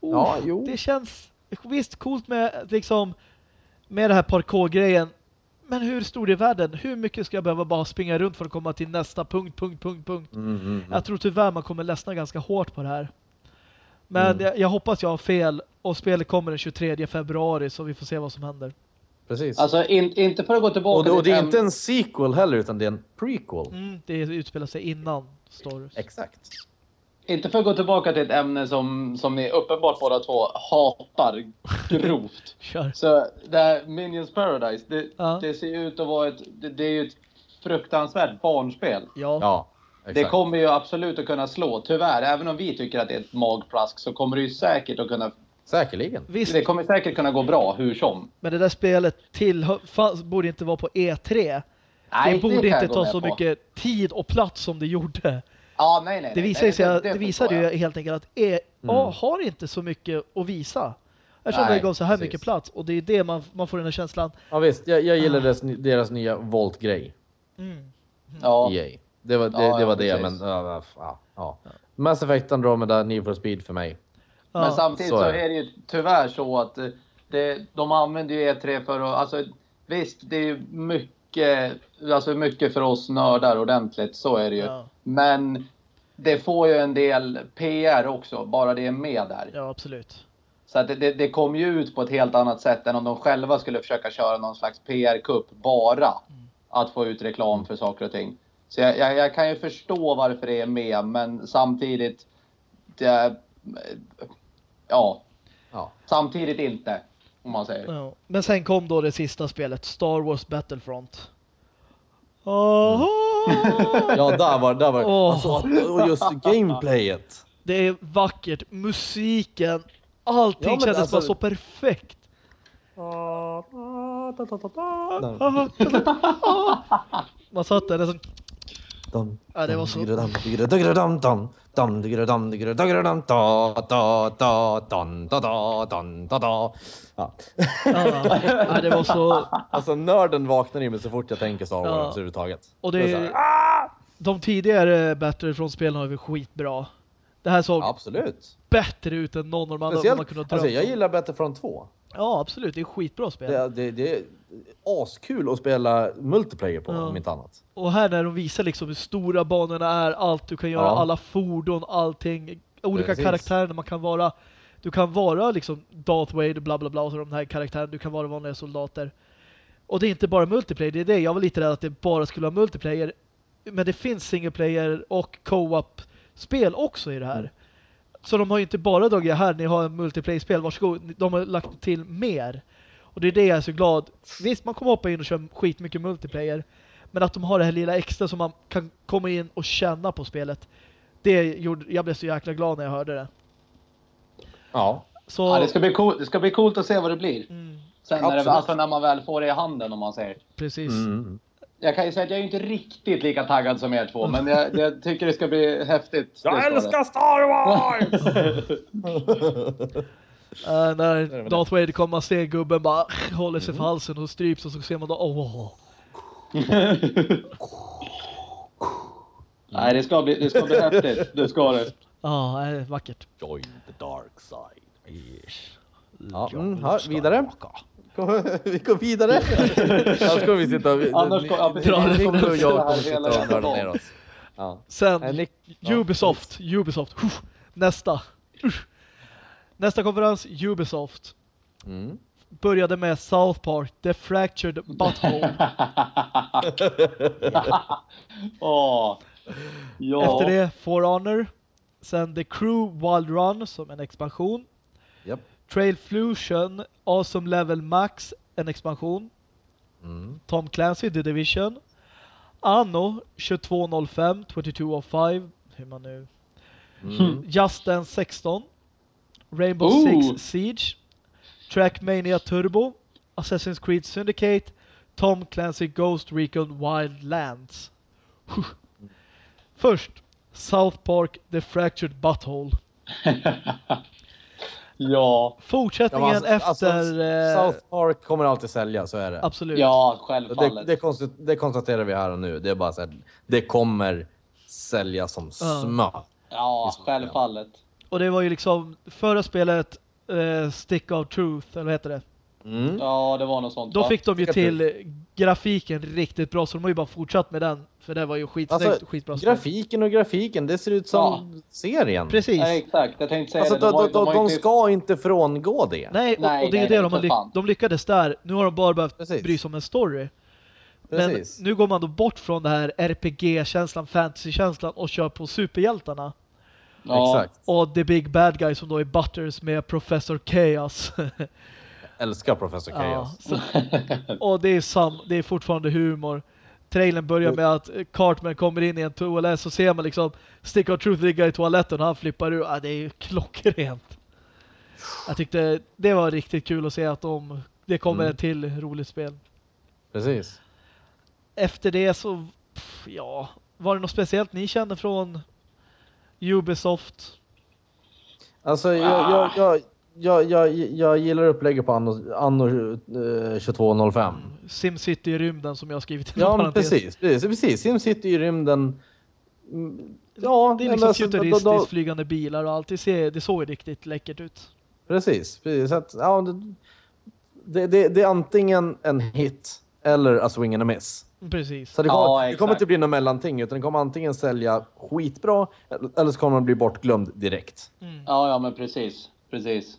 B: Ja,
A: Oh,
B: jo.
A: Det känns visst coolt med liksom med det här parkour-grejen. Men hur stor är världen? Hur mycket ska jag behöva bara springa runt för att komma till nästa punkt, punkt, punkt, punkt?
B: Mm, mm, mm.
A: Jag tror tyvärr man kommer ledsna ganska hårt på det här. Men
B: Mm.
A: jag, jag hoppas jag har fel och spelet kommer den 23 februari så vi får se vad som händer.
B: Precis.
C: Alltså in, inte för att gå tillbaka
B: och, det, och det är inte en sequel heller, utan det är en prequel.
A: Mm, det utspelar sig innan stories.
B: Exakt.
C: Inte för att gå tillbaka till ett ämne som, som ni uppenbart båda två hatar grovt.
A: Kör.
C: Så det här Minions Paradise, det,
A: Ja.
C: det ser ju ut att vara ett, det, det är ju ett fruktansvärt barnspel.
A: Ja.
B: Ja, exakt.
C: Det kommer ju absolut att kunna slå, tyvärr. Även om vi tycker att det är ett magplask så kommer det ju säkert att kunna...
B: Säkerligen.
A: Visst,
C: Det kommer säkert kunna gå bra hur som.
A: men det där spelet tillhör, fanns, borde inte vara på E3.
C: Nej,
A: det borde
C: jag
A: inte ta så
C: på.
A: mycket tid och plats som det gjorde.
C: Ja, nej, nej.
A: Det
C: nej,
A: visar ju sig,
C: nej,
A: att- det visade
C: förstår
A: ju helt enkelt att E
B: Mm.
A: har inte så mycket att visa. Eftersom
B: Nej,
A: det gav så här
B: precis.
A: mycket plats. Och det är det man, man får den här känslan.
B: Ja visst, jag, jag
A: Ah.
B: gillar deras, deras nya Volt-grej.
A: Mm.
C: Ja.
B: EA. Det var det,
C: Ja,
B: det,
C: ja,
B: var det
C: precis.
B: men ja, ja, ja. Mass Effect Andromeda, Need for Speed för mig.
A: Ja.
C: Men samtidigt
B: så
C: så
B: är
C: är,
B: det.
C: det ju tyvärr så att eh, det, de använder ju E3 för att, alltså visst det är ju mycket, alltså mycket för oss nördar ordentligt, så är det ju.
A: Ja.
C: Men det får ju en del PR också, bara det är med där.
A: ja, absolut.
C: Så att det, det, det kommer ju ut på ett helt annat sätt än om de själva skulle försöka köra någon slags PR-kupp bara. Att få ut reklam för saker och ting. Så jag, jag, jag kan ju förstå varför det är med, men samtidigt... Det, ja,
B: Ja.
C: samtidigt inte. Om man säger.
A: Ja. Men sen kom då det sista spelet, Star Wars Battlefront. Aha!
B: Ja, där var där var
A: Åh.
B: alltså, och just gameplayet.
A: Det är vackert, musiken, allting
B: Ja,
A: kändes
B: alltså-
A: bara så perfekt. Man satt där nästan... Ja, det var så-.
B: Ja.
A: Ja, det var.
B: Alltså nörden vaknar i mig så fort jag tänker Star Wars
A: Ja.
B: överhuvudtaget.
A: Och
B: Det
A: de tidigare Battlefront-spelen har ju skitbra. Det här såg
B: Absolut.
A: bättre ut än någon av de andra man kunde
B: alltså jag gillar Battlefront 2.
A: Ja, absolut. Det är skitbra spel.
B: Det, det, det är askul att spela multiplayer på,
A: Ja.
B: om inte annat.
A: Och här när de visar liksom hur stora banorna är, allt du kan göra,
B: Ja.
A: alla fordon, allting, olika
B: Precis.
A: karaktärer man kan vara. Du kan vara liksom Darth Vader, bla bla bla, och så de här karaktärerna, du kan vara vanliga soldater. Och det är inte bara multiplayer, det är det. Jag var lite rädd att det bara skulle vara multiplayer. Men det finns single player och co-op-spel också i det här.
B: Mm.
A: Så de har ju inte bara dragit här, ni har en multiplayer-spel, varsågod. De har lagt till mer. Och det är det jag är så glad. Visst, man kommer hoppa in och köra skitmycket multiplayer. Men att de har det här lilla extra som man kan komma in och känna på spelet. Det gjorde, jag blev så jäkla glad när jag hörde det.
B: Ja.
A: Så,
C: Ja, det, ska bli cool, det ska bli coolt att se vad det blir.
A: mm,
C: Sen när, det, alltså när man väl får det i handen om man säger.
A: precis.
B: Mm.
C: Jag kan ju säga att jag är inte riktigt lika taggad som er två, men jag, jag tycker det ska bli häftigt.
B: Jag
C: det.
B: älskar Star Wars!
A: Uh, när Darth Vader kommer, man ser gubben bara håller sig för halsen och stryps och så ser man då, åh.
C: Nej, det ska bli, det ska bli häftigt. Det ska det.
A: Ja, är vackert.
B: Join the dark side. Ja, mm, ja, vidare. Vi går vidare. Annars kommer vi sitta och...
C: Annars ja,
B: ni-
C: precis.
B: ni- ni
C: Annars
B: och jag kommer sitta och nörda ner oss. Ja.
A: Sen,
B: ja,
A: Ubisoft, Ubisoft, nästa. Nästa konferens, Ubisoft.
B: Mm.
A: Började med South Park, The Fractured Butthole.
C: Åh. Ja.
A: Efter det, For Honor. Sen The Crew Wild Run som en expansion.
B: Japp.
A: Trail Fusion, Awesome Level Max, en expansion.
B: Mm.
A: Tom Clancy, The Division. Anno 2205, 2205, hur man nu...
B: Mm.
A: Just Dance 16. Rainbow
C: Ooh.
A: Six Siege. Trackmania Turbo. Assassin's Creed Syndicate. Tom Clancy Ghost Recon Wildlands. Först, South Park The Fractured Butthole.
C: ja.
B: Ja,
A: Fortsättningen
B: men alltså,
A: efter...
B: alltså, South Park kommer alltid sälja, så är det.
A: absolut.
C: Ja,
B: Det,
C: självfallet.
B: det, konstat- det konstaterar vi här och nu. Det är bara så här, det kommer sälja som
A: Ja.
B: smör.
C: Ja, självfallet.
A: Och det var ju liksom förra spelet eh, Stick of Truth, eller vad heter det?
B: Mm.
C: Ja, det var något sånt.
A: Då
C: va?
A: fick de ju till grafiken riktigt bra, så de har ju bara fortsatt med den. För det var ju skitsnyggt,
B: Alltså,
A: skitbra spel.
B: grafiken och grafiken, det ser ut som serien.
A: Precis.
C: Ja, exakt. Jag tänkte säga
B: Alltså,
C: det.
B: de, de, de, de
C: typ-
B: ska inte frångå det.
A: Nej, och,
C: Nej,
A: och det är
C: nej,
A: det
C: nej,
A: de har
C: för
A: ly-
C: fan.
A: De lyckades där. Nu har de bara behövt
B: Precis.
A: bry sig om en story.
B: Precis.
A: Men nu går man då bort från det här RPG-känslan, fantasy-känslan och kör på superhjältarna.
C: Ja.
B: Exakt.
A: Och The Big Bad Guy som då är Butters med Professor Chaos.
B: Älskar Professor
A: ja,
B: Chaos.
A: så, och det är, sam, det är fortfarande humor. Trailern börjar med att Cartman kommer in i en toalett så ser man liksom Stick of Truth ligga i toaletten och han flippar ur. Ja, det är ju klockrent. Jag tyckte det var riktigt kul att se att de, det kommer
B: Mm.
A: ett till roligt spel.
B: Precis.
A: Efter det så, pff, ja, var det något speciellt ni kände från Ubisoft?
B: Alltså, jag, jag, jag, jag, jag, jag gillar upplägget på Anno, Anno eh, 2205.
A: SimCity i rymden som jag har skrivit i
B: Ja, precis. Precis, precis. SimCity i rymden. Mm, Ja,
A: Det är liksom
B: alltså, då-
A: futuristiskt,
B: då-
A: flygande bilar och allt. Det, ser, det såg riktigt läckert ut.
B: Precis. precis. Så att, ja, det, det, det, det är antingen en hit eller a swing and a miss.
A: Precis.
B: Så det
C: Ja,
B: kommer, det
C: exakt.
B: kommer inte bli något mellanting, utan det kommer antingen sälja skitbra eller så kommer den bli bortglömd direkt.
C: Ja, ja, men precis. Precis.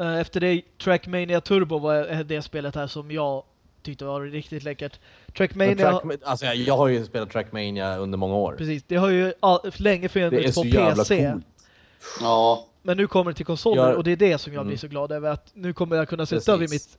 A: Eh, Efter det, Trackmania Turbo var eh, det spelet här som jag tyckte var riktigt läckert. Trackmania,
B: Track, alltså, jag, jag har ju spelat Trackmania under många år.
A: precis, det har ju all, länge
B: Det är
A: funnits på PC.
B: coolt.
C: Ja.
A: Men nu kommer det till konsoler
B: Jag-
A: och det är det som jag blir
B: Mm.
A: så glad över. Att nu kommer jag kunna sitta vid
B: Precis.
A: mitt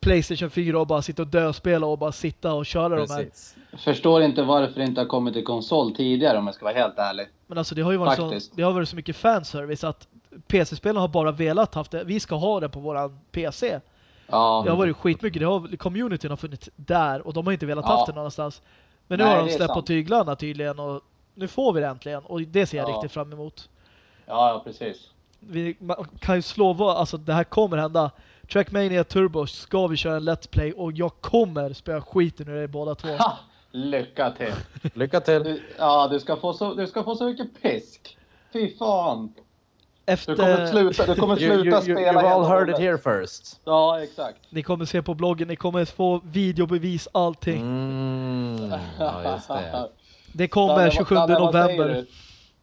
A: Playstation 4 och bara sitta och döspela och bara sitta och köra de här.
B: Precis.
C: Förstår inte varför det inte har kommit till konsol tidigare om jag ska vara helt ärlig.
A: Men alltså det har ju varit, så, det har varit så mycket fanservice att PC-spelarna har bara velat haft det. Vi ska ha det på våran PC.
C: Ja.
A: Det har varit skitmycket. Det har, communityn har funnits där och de har inte velat
C: Ja.
A: haft det någonstans. Men nu
C: Nej,
A: har de släppt på tyglarna tydligen och nu får vi det äntligen och det ser jag
C: Ja.
A: riktigt fram emot.
C: Ja, ja, precis.
A: Vi man kan ju slå vad, alltså det här kommer hända. Trackmania Turbo ska vi köra en Let's Play och jag kommer spela skiten ur er båda två.
C: Ha! Lycka till.
B: Lycka till.
C: Du, ja, du ska, få så, du ska få så mycket pisk. Fy fan. Du kommer
A: Efter,
C: sluta, du kommer
B: You, you,
C: sluta
B: you,
C: spela
B: you've all heard it here first.
C: Ja, exakt.
A: ni kommer se på bloggen, ni kommer få videobevis, allting.
B: Mm, ja, just det.
A: Det kommer
C: Danne,
A: 27
C: Danne, vad säger
A: november.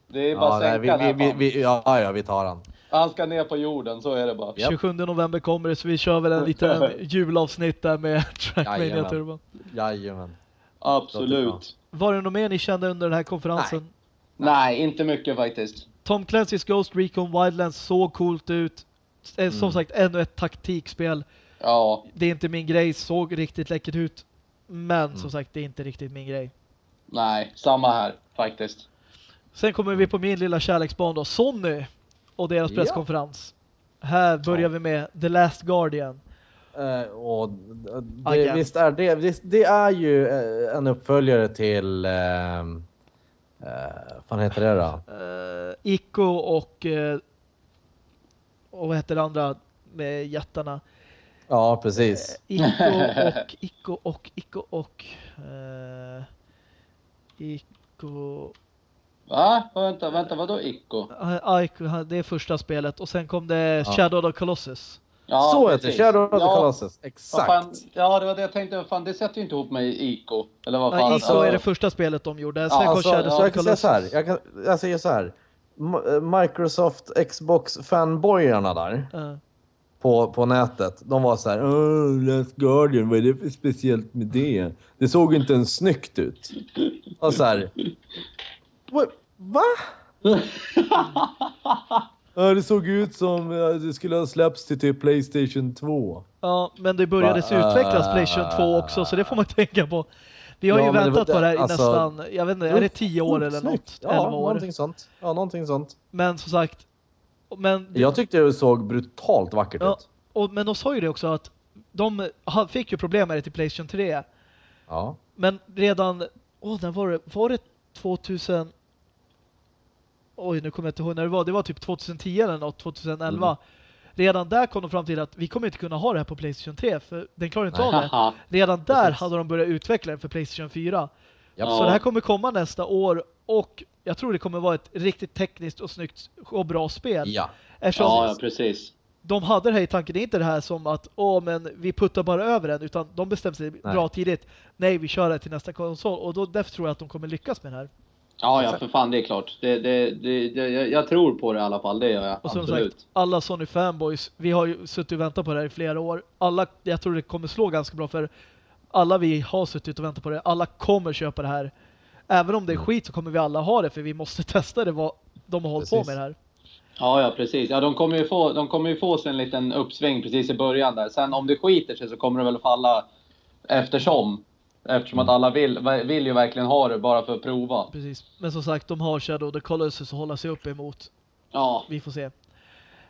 C: Det är bara
B: Ja, nej, vi,
C: den
B: vi, vi, vi, ja, ja, vi tar han.
C: Han ska ner på jorden, så är det bara.
B: Japp.
A: 27 november kommer det så vi kör väl en liten julavsnitt där med Trackmania. Turbo.
B: Jajamän.
C: Absolut.
A: Var det något mer ni kände under den här konferensen?
C: Nej, inte mycket faktiskt.
A: Tom Clancy's Ghost Recon Wildlands såg coolt ut. Som
B: Mm.
A: sagt, ännu ett taktikspel.
C: Ja,
A: Det är inte min grej, såg riktigt läckert ut. Men
B: Mm.
A: som sagt, det är inte riktigt min grej.
C: nej, samma här faktiskt.
A: Sen kommer vi på min lilla kärleksbarn då, Sony och deras
B: Ja.
A: presskonferens. Här börjar vi med The Last Guardian.
B: Eh, och det, visst är det, visst, det är ju eh, en uppföljare till, eh, eh, vad heter det då?
A: Uh, Ico och, eh, och vad heter det andra med jättarna?
B: Ja, precis.
A: Ico och, Ico och, Ico och, uh, Ico,
C: Va? Vänta, vänta, vadå Ico?
A: uh, Ico, det är första spelet och sen kom det
B: Ja.
A: Shadow of the Colossus.
C: Ja,
B: Så heter det. Shadow of the
C: Ja,
B: Colossus.
C: vad
B: Exakt.
C: Fan, ja, det var det jag tänkte. Fan, det sätter ju inte ihop med Ico. Eller vad fan?
A: Nej, Ico
B: alltså-
A: är det första spelet de gjorde. Sen
C: Ja,
A: kom
B: Alltså,
A: Shadow
B: så
A: of the
B: jag kan säga
A: Colossus.
B: så här. Jag, kan, jag säger så här. Eh, Microsoft Xbox-fanboyarna där
A: Uh,
B: på, på nätet, de var så här. "Åh, Last Guardian, vad är det för speciellt med det? Det såg inte ens snyggt ut. Och så här. "Va- Va? Ja, det såg ut som eh, det skulle ha släppts till typ Playstation 2.
A: ja, men det började
B: Va?
A: utvecklas Playstation 2 också, så det får man tänka på. Vi har
B: Ja,
A: ju
B: det
A: väntat
B: var-
A: på det här i
B: alltså-
A: nästan, jag vet inte, är det 10 år eller något?
B: Snyggt.
A: 11
B: Ja,
A: år.
B: någonting sånt. Ja, någonting sånt.
A: Men som sagt, men,
B: Jag tyckte det såg brutalt vackert
A: ja,
B: ut.
A: och, men de sa ju det också att de fick ju problem med det till Playstation 3.
B: Ja.
A: Men redan, åh, när var det? Var det 2000? Oj, nu kommer jag inte ihåg när det var. Det var typ 2010 eller något, 2011.
B: Mm.
A: Redan där kom de fram till att vi kommer inte kunna ha det här på Playstation 3 för den klarar inte av det. Redan där
B: Precis.
A: hade de börjat utveckla den för Playstation 4.
B: Japp.
A: Så det här kommer komma nästa år och jag tror det kommer vara ett riktigt tekniskt och snyggt och bra spel.
B: Ja.
A: Eftersom
C: Ja, ja, precis.
A: de hade det här i tanken. Det är inte det här som att åh, men vi puttar bara över den utan de bestämde sig
B: Nej.
A: bra tidigt. Nej, vi kör det till nästa konsol och då därför tror jag att de kommer lyckas med det här.
C: Ja, ja, för fan, det är klart. Det, det, det, det, jag, tror på det i alla fall, det gör jag.
A: Och som
C: Absolut.
A: sagt, alla Sony fanboys, vi har ju suttit och väntat på det här i flera år. Alla, jag tror det kommer slå ganska bra för alla vi har suttit och väntat på det, alla kommer köpa det här. Även om det är
B: Mm.
A: skit så kommer vi alla ha det för vi måste testa det vad, de har hållit på
B: Precis.
A: med det här.
C: Ja, ja precis. Ja, de kommer ju få, de kommer ju få sig en liten uppsving precis i början där. Sen om det skiter sig så kommer det väl falla eftersom. Eftersom att alla vill, vill ju verkligen ha det bara för att prova.
A: Precis. Men som sagt, de har Shadow the Colossus att hålla sig upp emot.
C: Ja,
A: Vi får se.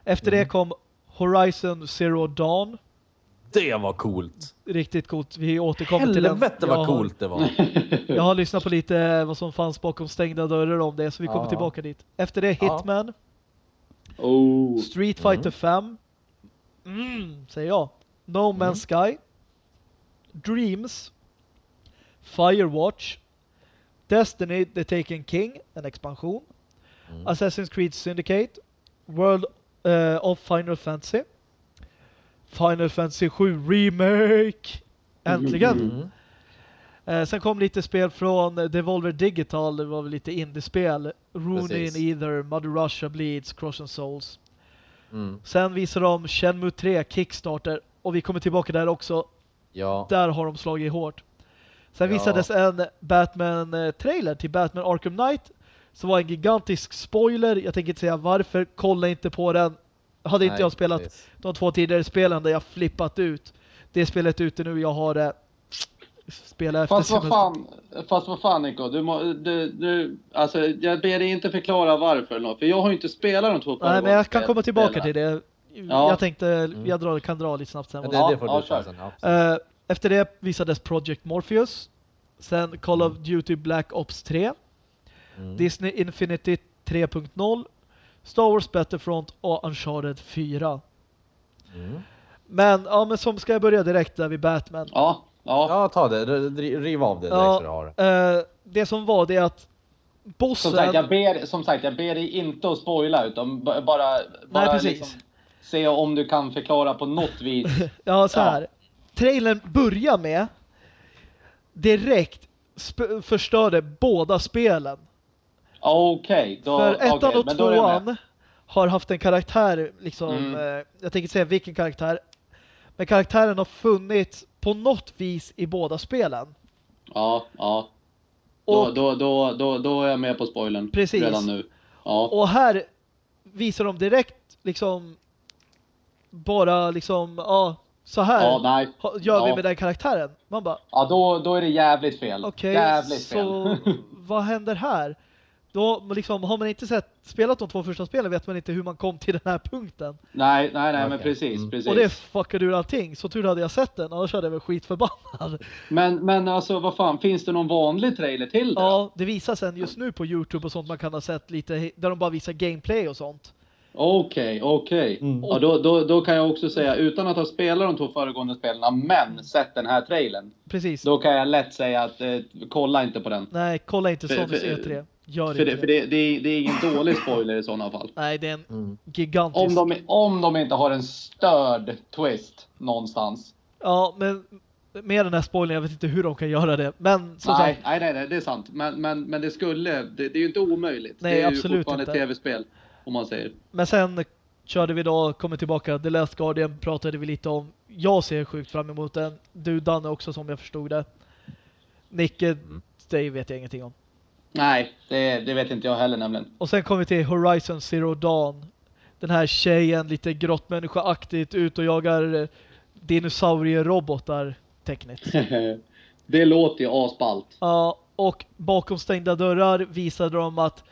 A: Efter det kom Horizon Zero Dawn.
B: Det var coolt!
A: Riktigt coolt. Vi återkommer till den.
B: Helvete vad
A: har-
B: coolt det var!
A: Jag har lyssnat på lite vad som fanns bakom stängda dörrar om det, så vi kommer
B: Ja.
A: tillbaka dit. Efter det
B: Ja.
A: Hitman,
C: oh.
A: Street Fighter 5, mm, säger jag. No Man's Sky, Dreams, Firewatch, Destiny The Taken King, en expansion,
B: Mm.
A: Assassin's Creed Syndicate, World eh, of Final Fantasy, Final Fantasy 7 Remake, äntligen!
B: Mm.
A: Eh, sen kom lite spel från Devolver Digital, det var väl lite indiespel.
B: Precis.
A: in Either, Mother Russia Bleeds, Cross and Souls.
B: Mm.
A: Sen visade de Shenmue 3 Kickstarter och vi kommer tillbaka där också.
B: Ja.
A: Där har de slagit hårt. Sen
B: Ja.
A: visades en Batman-trailer till Batman Arkham Knight. Så var en gigantisk spoiler. Jag tänker inte säga varför. Kolla inte på den. Hade inte
B: Nej,
A: jag spelat
B: precis.
A: de två tidigare spelen där jag flippat ut. Det spelet är ute nu. Jag har det. Spela efter
C: Fast vad fan, fast vad fan Nico, du, må, du, du, alltså jag ber dig inte förklara varför något, för jag har ju inte spelat de två
A: Nej, men jag kan komma tillbaka
C: spelen.
A: till det.
C: Ja.
A: Jag tänkte, jag drar, kan dra lite snabbt sen.
B: Ja, det,
A: som-
B: det får
C: Ja,
B: du
C: ja,
B: ta
C: kör.
B: sen. Ja.
A: Efter det visades Project Morpheus. Sen Call of Duty Black Ops 3.
B: Mm.
A: Disney Infinity 3.0. Star Wars Battlefront och Uncharted 4.
B: Mm.
A: Men, ja men som ska jag börja direkt där vid Batman.
C: Ja, ja.
B: Ja, ta det. Riv av det direkt
A: Ja.
B: du har det.
A: Eh, det som var det att bossen...
C: Som sagt, jag ber, som sagt, jag ber dig inte att spoila utan bara, bara
A: precis.
C: liksom, se om du kan förklara på något vis.
A: Ja, så
C: Ja.
A: Trailern börjar med direkt förstörde båda spelen.
C: Okej, då...
A: För ettan
C: okej,
A: och tvåan har haft en karaktär, liksom,
C: Mm.
A: eh, jag tänker säga vilken karaktär, men karaktären har funnits på något vis i båda spelen.
C: Ja, ja. Då,
A: Och,
C: då, då, då, då är jag med på spoilern
A: Precis.
C: redan nu. Ja.
A: och här visar de direkt liksom bara liksom, ja, så här
C: Ja, nej.
A: gör vi
C: Ja.
A: med den karaktären. Man bara,
C: Ja, då, då är det jävligt fel.
A: okej,
C: jävligt
A: så
C: fel.
A: vad händer här? Då liksom, har man inte sett, spelat de två första spelen vet man inte hur man kom till den här punkten.
C: nej, nej, nej, men
B: Okej.
C: precis,
B: Mm.
C: precis.
A: Och det fuckade ur allting. Så tur hade jag sett den, annars hade jag varit skitförbannad.
C: Men, men alltså, vad fan, finns det någon vanlig trailer till det?
A: Ja, det visas sen just nu på Youtube och sånt man kan ha sett lite, där de bara visar gameplay och sånt.
C: Okej, okej.
B: Mm.
C: Ja, då, då, då kan jag också säga, utan att ha spelat de två föregående spelarna, men sett den här trailern.
A: Precis.
C: Då kan jag lätt säga att eh, kolla inte på den.
A: Nej, kolla inte
C: För-
A: Sonys
C: för-
A: E3. Gör
C: För, det, för det, det, är, det är ingen dålig spoiler i sådana fall.
A: Nej, det är en
B: Mm.
A: gigantisk...
C: Om de, om de inte har en störd twist någonstans.
A: Ja, men med den här spoilern, jag vet inte hur de kan göra det. Men som
C: Nej,
A: sagt,
C: nej, nej, nej, det är sant. Men, men, men det skulle, det, det är ju inte omöjligt.
A: Nej,
C: det är
A: absolut
C: ju fortfarande ett tv-spel, om man säger.
A: men sen körde vi då, kommer tillbaka, The Last Guardian pratade vi lite om. Jag ser sjukt fram emot den. Du Danne också som jag förstod det. Nicke,
C: Mm.
A: det vet jag ingenting om.
C: Nej, det, det vet inte jag heller nämligen.
A: Och sen kom vi till Horizon Zero Dawn. Den här tjejen, lite grottmänniska-aktigt, ut och jagar eh, dinosaurierobotar tekniskt.
C: det låter ju asballt.
A: Ja, och bakom stängda dörrar visade de att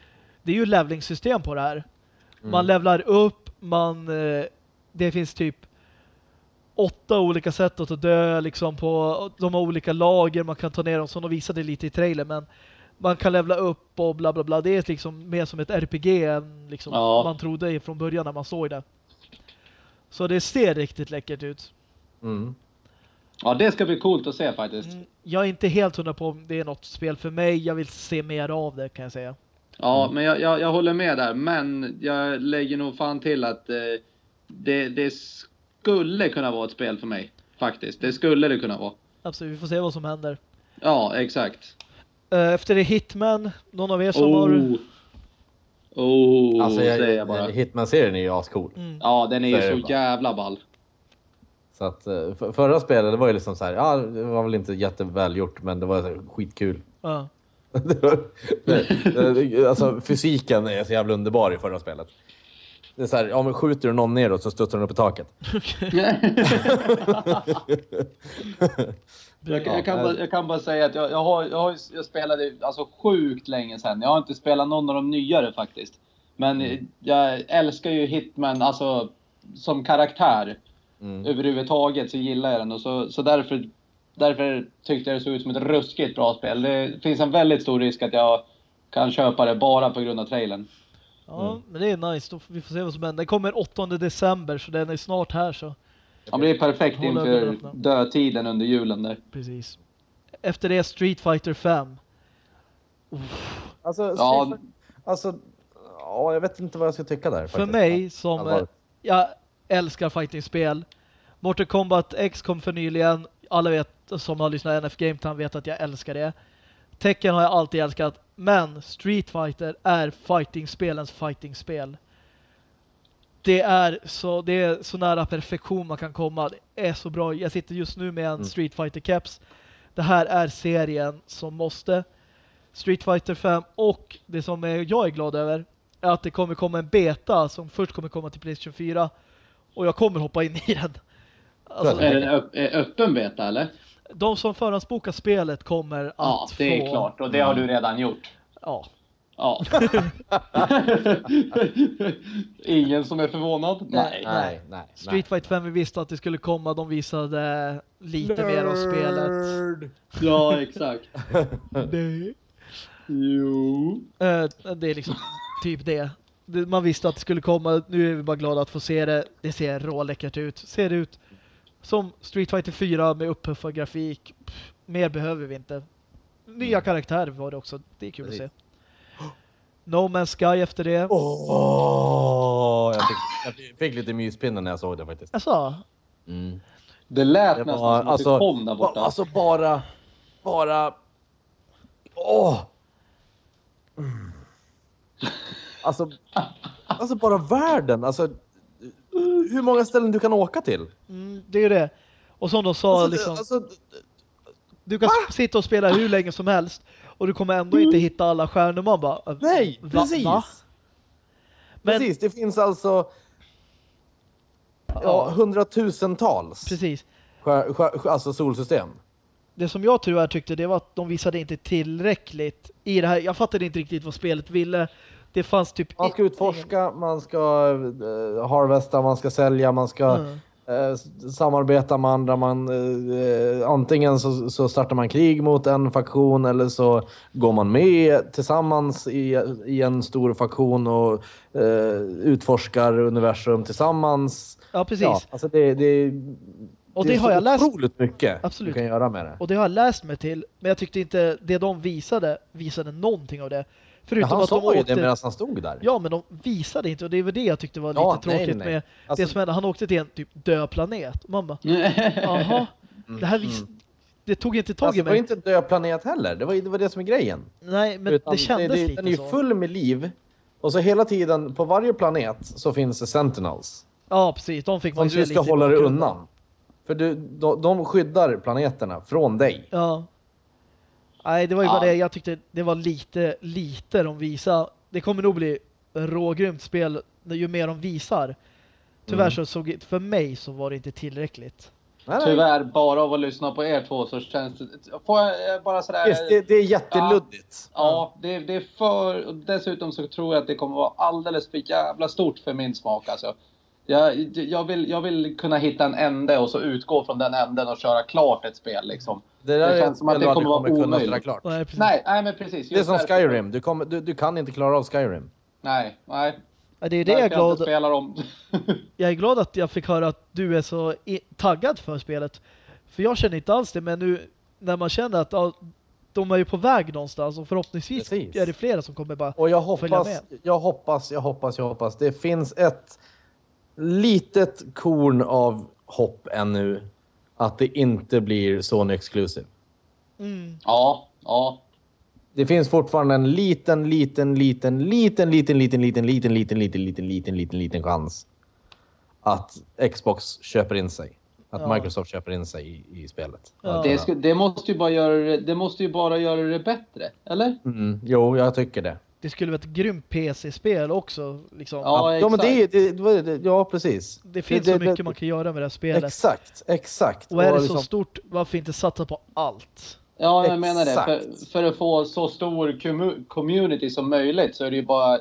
A: det är ju levelingsystem på det här. Man levlar upp, man eh, det finns typ åtta olika sätt att dö liksom på de har olika lager man kan ta ner dem som de visade lite i trailer men man kan levla upp och bla bla bla. Det är liksom mer som ett RPG än liksom
C: Ja.
A: man trodde från början när man såg det. Så det ser riktigt läckert ut.
B: Mm.
C: Ja, det ska bli coolt att se faktiskt.
A: Mm, Jag är inte helt hundra på om det är något spel för mig. Jag vill se mer av det kan jag säga.
C: Ja, men jag, jag, jag håller med där. Men jag lägger nog fan till att eh, det, det skulle kunna vara ett spel för mig. Faktiskt. Det skulle det kunna vara.
A: Absolut, vi får se vad som händer.
C: Ja, exakt.
A: Eh, Efter det Hitman, någon av er som har...
C: Oh. Oh,
B: Alltså,
C: säger
B: jag,
C: jag bara.
B: Hitman-serien är ju ascool.
A: Mm.
C: Ja, den är ju så
B: bara.
C: jävla ball.
B: Så att, eh, för, förra spelet, det var ju liksom så här, ja, det var väl inte jättevälgjort, men det var så här skitkul.
A: Ja.
B: Alltså, fysiken är så jävla underbar i förra spelet. Det är så här, ja, men skjuter du någon neråt så studsar den upp i taket.
C: Jag, kan- jag, kan bara, jag kan bara säga att jag, jag, har, jag, har, jag spelade alltså sjukt länge sedan. Jag har inte spelat någon av de nyare faktiskt. Men
B: Mm.
C: jag älskar ju Hitman, alltså som karaktär.
B: Mm.
C: Överhuvudtaget så gillar jag den och så, så därför, därför tyckte jag det såg ut som ett ruskigt bra spel. Det finns en väldigt stor risk att jag kan köpa det bara på grund av trailern.
A: Ja, men det är nice. Då får vi får se vad som händer. Den kommer 8 december så den är snart här så.
C: Han blir perfekt
A: Håller ögonen
C: inför dödtiden under julen där.
A: Precis. Efter det Street Fighter 5.
B: Alltså,
C: Ja.
B: Fighter- alltså, ja, jag vet inte vad jag ska tycka där.
A: För
B: faktiskt.
A: mig som
B: Allvarligt.
A: jag älskar fightingspel. Mortal Kombat X kom för nyligen. Alla vet som har lyssnat på NF Game Time vet att jag älskar det. Tekken har jag alltid älskat. Men Street Fighter är fightingspelens fightingspel. Det är så det är så nära perfektion man kan komma. Det är så bra. Jag sitter just nu med en
B: Mm.
A: Street Fighter caps. Det här är serien som måste. Street Fighter 5 och det som jag är glad över är att det kommer komma en beta som först kommer komma till Playstation 4 och jag kommer hoppa in i den. Alltså,
B: Är
C: öpp, är öppen beta eller?
A: De som förhandsbokar spelet kommer att
C: Ja, det är
A: få...
C: klart. Och det har du redan gjort.
A: Ja.
C: Ja. Ingen som är förvånad? Nej.
B: Nej, nej.
A: Street Fighter 5 vi visste att det skulle komma. De visade lite mer om spelet.
C: Ja, exakt.
A: Det,
C: Jo.
A: eh, det är liksom typ det. Det- Man visste att det skulle komma. Nu är vi bara glada att få se det. Det ser råläckert ut. Ser ut som Street Fighter 4 med uppuffad grafik. Pff, mer behöver vi inte. Nya karaktärer var det också. Det är kul
B: Precis.
A: att se. No Man's Sky efter det.
B: Åh, jag, fick, jag fick lite myspinnar när jag såg det faktiskt.
A: Alltså,
B: Mm.
C: Det lät
B: Det
C: nästan
B: var,
C: som att
B: alltså,
C: det kom där borta.
B: alltså bara, bara, åh! Mm. Alltså, alltså bara världen, alltså hur många ställen du kan åka till.
A: mm, det är ju det. Och som de sa,
B: Alltså,
A: liksom,
B: alltså,
A: du kan sitta och spela hur länge som helst och du kommer ändå inte hitta alla stjärnor. Man bara,
B: nej,
A: va-
B: precis.
A: va? Men,
B: Precis, det finns alltså ja, hundratusentals
A: precis.
B: alltså solsystem.
A: Det som jag tyvärr tyckte det var att de visade inte tillräckligt i det här. Jag fattade inte riktigt vad spelet ville. Det fanns typ...
B: Man ska utforska, man ska uh, harvesta, man ska sälja, man ska
A: Mm.
B: s- samarbeta med andra. Man, eh, antingen så, så startar man krig mot en faktion eller så går man med tillsammans i, i en stor faktion och utforskar universum tillsammans.
A: Ja, precis.
B: Ja, alltså det, det,
A: Och
B: det
A: det har jag läst.
B: otroligt mycket
A: Absolut.
B: du kan göra med det.
A: Och det har jag läst mig till. Men jag tyckte inte det de visade visade någonting av det. Förutom
B: han
A: att de
B: sa ju
A: åkte...
B: det medan han stod där.
A: Ja, men de visade inte och det är väl det jag tyckte var lite
B: Ja, nej,
A: tråkigt
B: nej, nej.
A: med
B: Alltså-
A: det som hände. Han åkte till en typ död planet. Bara, jaha, det här vis... Det tog inte tag
B: Alltså,
A: i
B: det var
A: mig.
B: inte en död planet heller. Det var, det var det som är grejen.
A: Nej, men
B: Utan
A: det kändes
B: det,
A: lite
B: Den är ju full med liv. Och så hela tiden, på varje planet så finns det sentinels.
A: Ja, precis. De fick man ju
B: du
A: se
B: ska
A: lite i
B: hålla dig undan. För du, de, de skyddar planeterna från dig.
A: Ja. Nej, det var ju
C: Ja.
A: bara det. Jag tyckte det var lite, lite de visade. Det kommer nog bli rågrymt spel ju mer de visar. Tyvärr
B: Mm.
A: så såg för mig så var det inte tillräckligt.
C: Tyvärr, bara av att lyssna på er två så känns det... Får jag eh, bara sådär...
B: Visst, det, det är jätteluddigt.
C: Ja, det, det är för... Dessutom så tror jag att det kommer vara alldeles för jävla stort för min smak alltså. Jag, jag, vill, jag vill kunna hitta en ände och så utgå från den änden och köra klart ett spel liksom.
B: Det där
C: Det
B: är
C: känns som att det kommer vara omöjligt.
B: klart.
A: Nej.
C: Nej, nej men precis.
B: Det är som Skyrim. Du, kommer, du, du kan inte klara av Skyrim.
C: Nej, nej.
A: Ja, det är det jag är
C: jag
A: glad
C: spelar om.
A: Jag är glad att jag fick höra att du är så taggad för spelet. För jag känner inte alls det, men nu när man känner att ja, de är ju på väg någonstans och förhoppningsvis
B: Precis.
A: är det flera som kommer bara
B: Och jag
A: Följa
B: hoppas, jag hoppas, jag hoppas, jag hoppas. Det finns ett litet korn av hopp ännu. Att det inte blir Sony Exclusive.
A: mm,
C: ja, ja.
B: Det finns fortfarande en liten, liten, liten, liten, liten, liten, liten, liten, liten, liten, liten, liten, liten, liten chans att Xbox köper in sig. Att
A: Ja.
B: Microsoft köper in sig i, i spelet.
A: Ja.
C: Det, det, måste ju bara göra det, det måste ju bara göra det bättre, eller?
B: Mm, jo, jag tycker det.
A: Det skulle vara ett grymt PC-spel också. Liksom.
C: Ja,
B: ja, men det,
C: exakt.
B: det, det, det, ja precis.
A: det finns
B: det,
A: så
B: det-
A: mycket man kan göra med det här spelet.
B: Exakt, exakt.
A: Och är det så
B: liksom-
A: stort, varför inte satsa på allt?
C: Ja, jag menar det. För,
B: Exakt.
C: för att få så stor commu- community som möjligt så är det ju bara...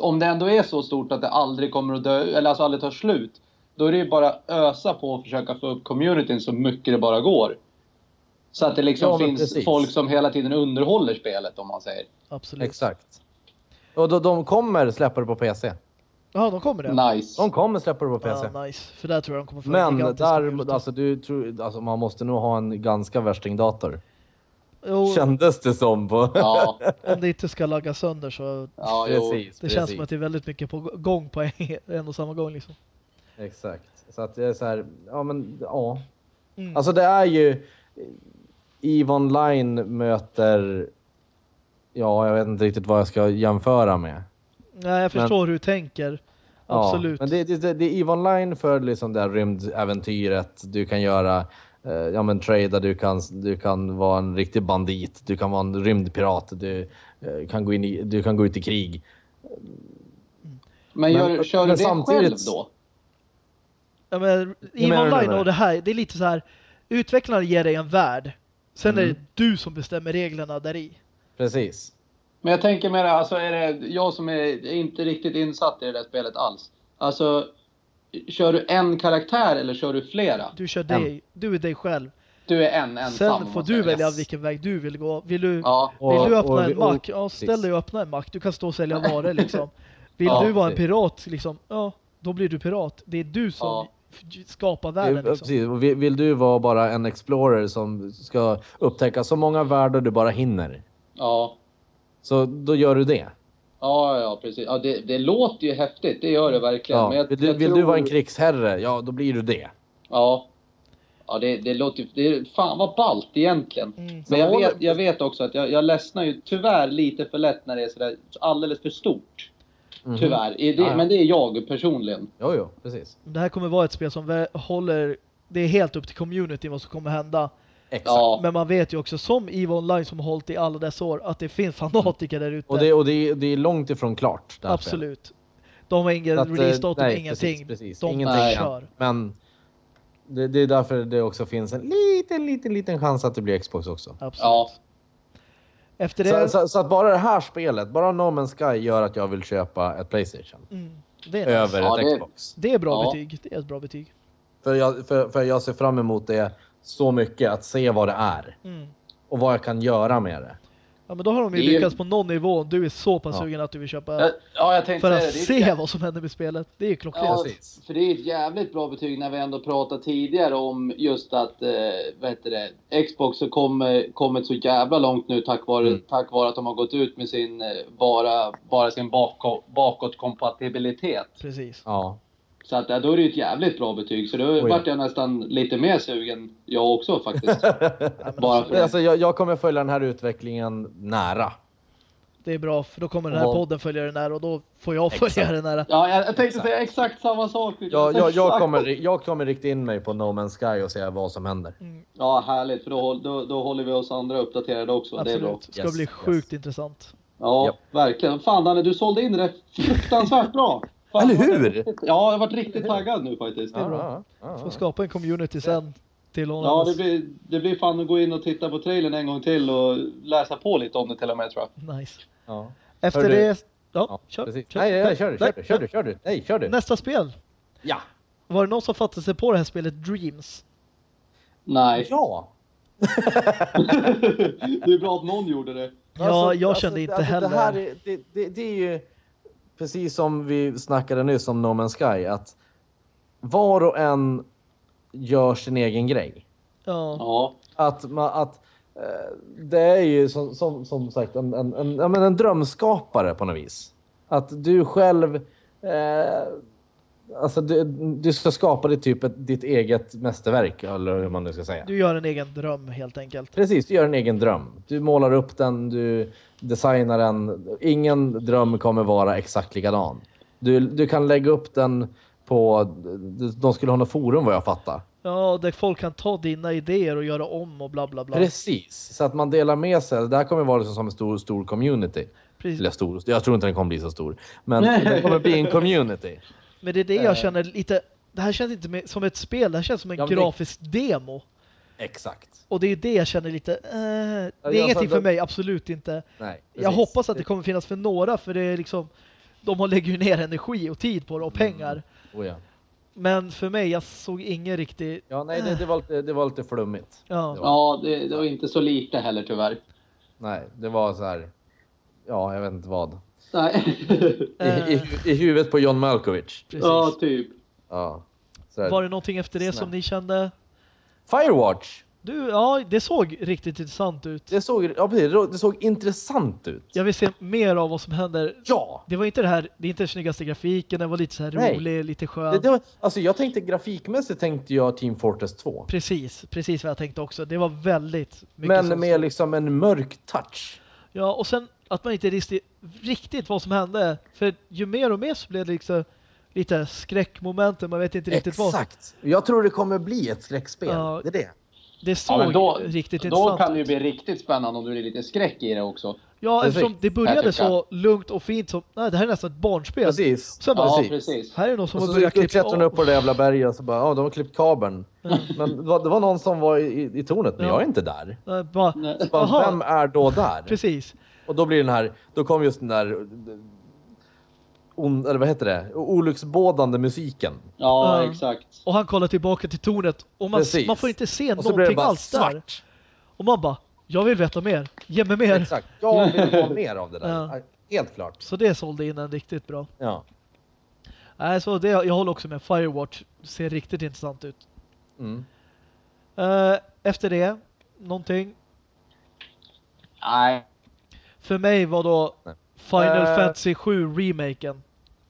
C: Om det ändå är så stort att det aldrig kommer att dö, eller alltså aldrig tar slut, då är det ju bara ösa på och försöka få upp communityn så mycket det bara går. Så att det liksom
B: Ja,
C: finns
B: precis.
C: folk som hela tiden underhåller spelet, om man säger.
A: Absolut.
B: Exakt. Och de, de kommer släppa det på PC.
A: Ja, de kommer det.
C: Nice.
B: De kommer släppa det på PC.
A: Ja, nice. För där tror jag de kommer få en
B: Men där, alltså, du, tror, alltså, man måste nog ha en ganska värstingdator.
A: Jo,
B: Kändes det som på...
C: Ja,
A: om det inte ska lagga sönder så
C: ja
B: precis,
A: det
B: precis.
A: känns som att det är väldigt mycket på gång på en, en och samma gång liksom.
B: Exakt. Så att det är så här, ja men ja.
A: Mm.
B: Alltså det är ju... EVE Online möter... Ja, jag vet inte riktigt vad jag ska jämföra med.
A: Nej, jag förstår hur du tänker.
B: Ja,
A: Absolut.
B: men det, det, det är EVE Online för liksom det här rymdäventyret. Du kan göra, eh, ja men trada, du kan, du kan vara en riktig bandit, du kan vara en rymdpirat, du, eh, kan, gå in i, du kan gå ut i krig.
C: Men, gör,
B: Men-
C: kör du
B: men
C: det
B: samtidigt-
C: själv då?
A: Ja, men EVE Online och
B: det?
A: här, det är lite så här. Utvecklaren ger dig en värld. Sen är
B: Mm.
A: det du som bestämmer reglerna där i.
B: Precis.
C: Men jag tänker mer, alltså är det jag som är inte riktigt insatt i det där spelet alls. Alltså, kör du en karaktär eller kör du flera?
A: Du kör dig, du är dig själv.
C: Du är en ensam.
A: Sen får du välja
B: Yes.
A: vilken väg du vill gå. Vill du,
C: Ja,
A: vill
B: Och-
A: du öppna
B: och-
A: en
B: och-
A: mack? Ja, ställ dig och öppna en mack. Du kan stå och sälja varor liksom. Vill
C: Ja,
A: du vara en pirat liksom, ja, då blir du pirat. Det är du som
C: Ja.
B: är-
A: världen liksom.
B: precis. Vill, vill du vara bara en explorer som ska upptäcka så många världar du bara hinner,
C: ja.
B: så då gör du det.
C: Ja, ja, precis. Ja, det, det låter ju häftigt, det gör det verkligen.
B: Ja.
C: Men jag,
B: vill du,
C: jag
B: vill
C: tror,
B: du vara en krigsherre, ja då blir du det.
C: Ja. Ja, det, det låter ju... Fan vad ballt egentligen.
A: Mm.
C: Men jag vet, jag vet också att jag, jag ledsnar ju tyvärr lite för lätt när det är sådär alldeles för stort.
B: Mhm.
C: Tyvärr. Det,
B: Ja, ja.
C: Men det är jag personligen.
B: Jo, jo, precis.
A: Det här kommer vara ett spel som håller, det är helt upp till community vad som kommer hända.
B: Exakt.
C: Ja.
A: Men man vet ju också som EVE Online som har hållit i alla dessa år att det finns fanatiker där ute.
B: Och, det, och det, är- det är långt ifrån klart.
A: Absolut. De har ingen
B: eh,
A: release-datum, ingenting.
B: Precis, precis.
A: De
B: ingenting
C: Nej.
A: kör.
B: Men det, det är därför det också finns en liten, liten, liten chans att det blir Xbox också.
A: Absolut.
C: Ja.
A: Efter det,
B: Så, så, så att bara det här spelet, bara No Man's Sky gör att jag vill köpa ett Playstation.
A: mm, det, är nice.
B: Över
C: Ja,
B: ett
C: det-
B: Xbox.
A: det är bra
C: Ja.
A: betyg. Det är ett bra betyg.
B: För jag, för, för jag ser fram emot det så mycket, att se vad det är.
A: Mm.
B: Och vad jag kan göra med det.
A: Ja, men då har de ju
C: Det
A: lyckats på någon nivå. Du är så pass
B: Ja.
A: sugen att du vill köpa
C: Ja, Ja, jag tänkte
A: för att
C: det. Det
A: se
C: ett-
A: vad som händer med spelet. Det är ju klockrent.
C: Ja, för det är ett jävligt bra betyg när vi ändå pratade tidigare om just att, eh, vad heter det, Xbox har kommit, kommit så jävla långt nu tack vare,
B: Mm.
C: tack vare att de har gått ut med sin, eh, bara, bara sin bakå- bakåtkompatibilitet.
A: Precis.
B: Ja.
C: Så att, då är det ju ett jävligt bra betyg. Så då
B: Oj.
C: vart jag nästan lite mer sugen, jag också faktiskt. Bara för det.
B: Alltså, jag, jag kommer följa den här utvecklingen nära.
A: Det är bra, för då kommer den här podden följa den nära och då får jag följa
B: Exakt.
A: den nära.
C: Ja, jag, tänkte
B: Exakt.
C: säga exakt samma sak.
B: Jag, jag, jag, kommer, jag kommer rikta in mig på No Man's Sky och se vad som händer.
C: Ja, härligt. För då, då, då håller vi oss andra uppdaterade också. Det är bra.
A: Absolut. Ska
B: Yes,
A: bli
B: yes.
A: sjukt intressant.
C: Ja,
B: Japp.
C: verkligen. Fan Danne, du sålde in det fruktansvärt bra. Fan,
B: Eller hur?
C: häftigt. Ja, jag har varit riktigt taggad nu faktiskt.
A: Det är bra.
B: ja,
A: Får skapa en community sen till honom.
C: Ja, det blir, det blir fan att gå in och titta på trailern en gång till och läsa på lite om det till och med tror jag.
A: Nice.
B: ja.
A: Efter
B: Hör du-
A: det... Ja,
B: Ja,
A: kör, kör.
B: Nej, nej, kör du, kör du, kör du, kör du. Nej, kör du.
A: Nästa spel.
B: Ja.
A: Var det någon som fattade sig på det här spelet Dreams?
C: Nej.
B: Ja.
C: det är bra att någon gjorde det.
A: Ja, jag kände inte
B: alltså,
A: heller.
B: Det, här är, det, det, det är ju precis som vi snackade nyss om No Man's Sky, att var och en gör sin egen grej.
A: Ja.
C: Ja.
B: Att, att eh, det är ju som, som, som sagt en, en, en, en drömskapare på något vis. Att du själv, eh, alltså du, du ska skapa ditt, typ ett, ditt eget mästerverk, eller hur man nu ska säga.
A: Du gör en egen dröm helt enkelt.
B: Precis, du gör en egen dröm. Du målar upp den, du designar den. Ingen dröm kommer vara exakt likadan. Du, du kan lägga upp den på... De skulle ha något forum vad jag fattar.
A: Ja, där folk kan ta dina idéer och göra om och bla bla bla.
B: Precis, så att man delar med sig. Det här kommer vara liksom som en stor, stor community.
A: Precis.
B: Eller stor, jag tror inte den kommer bli så stor. Men det kommer bli en community.
A: Men det är det jag känner lite... Det här känns inte som ett spel, det här känns som en
B: Ja, men det-
A: grafisk demo.
B: Exakt.
A: Och det är det jag känner lite... Eh, det är
B: Ja,
A: ingenting
B: alltså,
A: för
B: det-
A: mig, absolut inte.
B: Nej,
A: Jag hoppas att det kommer finnas för några, för det är liksom... De har lägger ju ner energi och tid på det och pengar.
B: Oh, ja.
A: Men för mig, jag såg ingen riktig...
B: ja, nej, det, det, var lite, det var lite flummigt.
A: Ja.
C: Ja, det, det var inte så lite heller tyvärr.
B: Nej, det var så här. Ja, jag vet inte vad.
C: Nej.
B: I, i, i huvudet på John Malkovich.
A: Precis.
C: ja, typ.
B: Ja. Så här.
A: Var det någonting efter det
B: Snä.
A: som ni kände...
B: Firewatch.
A: Du, ja, det såg riktigt intressant ut.
B: Det såg, ja, precis, det- såg intressant ut.
A: Jag vill se mer av vad som händer.
B: Ja!
A: Det var inte det här, det är inte den snyggaste grafiken, den var lite så här
B: Nej.
A: rolig, lite skön.
B: Det, det var, alltså jag tänkte grafikmässigt tänkte jag Team Fortress 2.
A: Precis, precis vad jag tänkte också. Det var väldigt mycket
B: Men med liksom en mörk touch.
A: Ja, och sen att man inte visste riktigt vad som hände. För ju mer och mer så blev det liksom lite skräckmomenten, man vet inte riktigt vad.
B: Exakt. Jag tror det kommer bli ett skräckspel.
A: Ja.
B: Det är det.
A: Det såg
C: Ja, då,
A: riktigt
C: då
A: intressant
C: kan det ju bli riktigt spännande om det blir lite skräck i det också.
A: Ja,
B: Precis.
A: eftersom det började så lugnt och fint som, nej det här är nästan ett barnspel.
B: Precis.
A: Sen bara,
C: Ja,
B: precis.
A: här är någon som
B: Och
A: har börjat klippa
B: klättrade hon upp
A: av.
B: på det jävla berget och så bara, ja de har klippt kabeln. Men det var, det var någon som var i, i tornet, men
A: Ja.
B: jag är inte där.
A: Nej, Bara.
B: Bara, vem är då där?
A: precis.
B: Och då blir den här, då kom just den där on, eller vad heter det? Olycksbådande musiken.
C: Ja,
A: Ja.
C: exakt.
A: Och han kollar tillbaka till tornet och man,
B: Precis.
A: man får inte se
B: Och
A: någonting alls där.
B: svart.
A: Och man bara, jag vill veta mer. Ge mig mer.
B: Exakt. Jag vill ha mer av det där.
A: Ja.
B: Helt klart.
A: Så det sålde in en riktigt bra.
B: Ja.
A: Nej, så det, jag håller också med. Firewatch ser riktigt intressant ut.
B: Mm.
A: Eh, efter det, någonting.
C: Nej.
A: För mig var då
B: Nej.
A: Final
B: Eh.
A: Fantasy 7 remaken.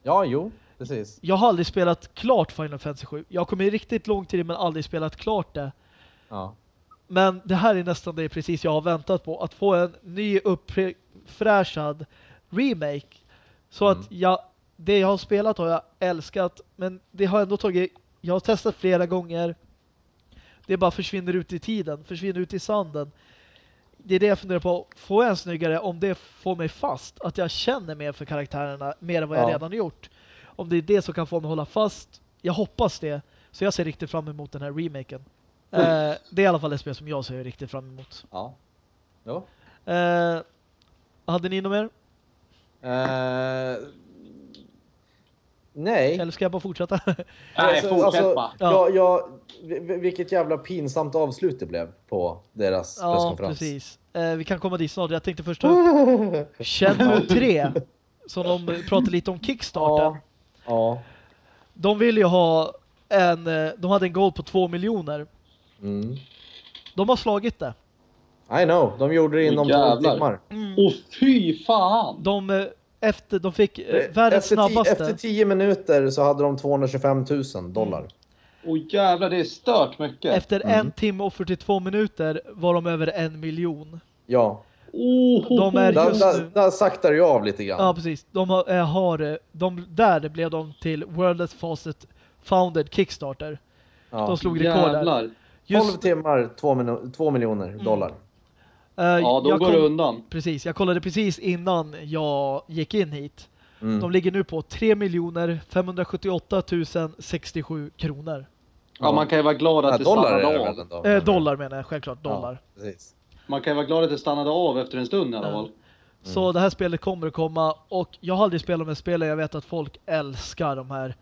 B: Ja, jo, precis.
A: Jag har aldrig spelat klart Final Fantasy 7. Jag kommit riktigt långt till det men aldrig spelat klart det.
B: Ja.
A: Men det här är nästan det precis jag har väntat på. Att få en ny uppfräschad remake. Så
B: Mm.
A: att jag, det jag har spelat har jag älskat. Men det har ändå tagit, jag har testat flera gånger. Det bara försvinner ut i tiden, försvinner ut i sanden. Det är det jag funderar på. Får jag en snyggare om det får mig fast? Att jag känner mer för karaktärerna mer än vad jag
B: Ja.
A: redan gjort. Om det är det som kan få mig hålla fast. Jag hoppas det. Så jag ser riktigt fram emot den här remaken. Eh, det är i alla fall ett spel som jag ser riktigt fram emot.
B: Ja. Jo.
A: Eh, hade ni något mer?
B: Eh, nej.
A: Eller ska jag bara fortsätta?
C: Nej,
B: Alltså,
C: fortsätt
B: alltså,
C: bara.
A: Ja.
B: vi- vilket jävla pinsamt avslut det blev på deras
A: ja,
B: presskonferens.
A: precis. Eh, vi kan komma dit snart. Jag tänkte först ta upp Shenmue 3. Som de pratade lite om Kickstarten.
B: Ja. Ja.
A: De vill ju ha en... eh, De hade en goal på 2 miljoner.
B: Mm.
A: De har slagit det.
B: I know, de gjorde det inom 12
C: Jävlar.
B: timmar.
C: Åh fy fan!
A: De, eh, efter, de fick eh, världens
B: efter,
A: snabbaste.
B: efter 10 minuter så hade de 225 000 dollar.
C: Åh jävlar, det är stört mycket.
A: Efter
B: Mm.
A: en timme och 42 minuter var de över en miljon.
B: Ja,
C: Oh,
A: De är
B: där,
A: just
B: där,
A: nu-
B: där saktar ju av lite grann.
A: Ja, precis. De har, eh, har eh, de, där blev de till World's Fastest Founded Kickstarter.
B: Ja.
A: De slog rekord där.
C: Jävlar.
B: 12
A: Just,
B: timmar, 2, miljoner dollar.
A: Eh,
C: Ja, då går det undan.
A: Precis, jag kollade precis innan jag gick in hit.
B: Mm.
A: De ligger nu på 3 578 067 kronor.
C: Ja, man kan ju vara glad att
B: Ja,
C: det stannade
B: det
C: av.
A: Eh, dollar menar jag, självklart dollar.
B: Ja, precis.
C: Man kan ju vara glad att det stannade av efter en stund i alla
A: Ja.
C: fall.
A: Så det här spelet kommer att komma och jag har aldrig spelat med spel jag vet att folk älskar de här.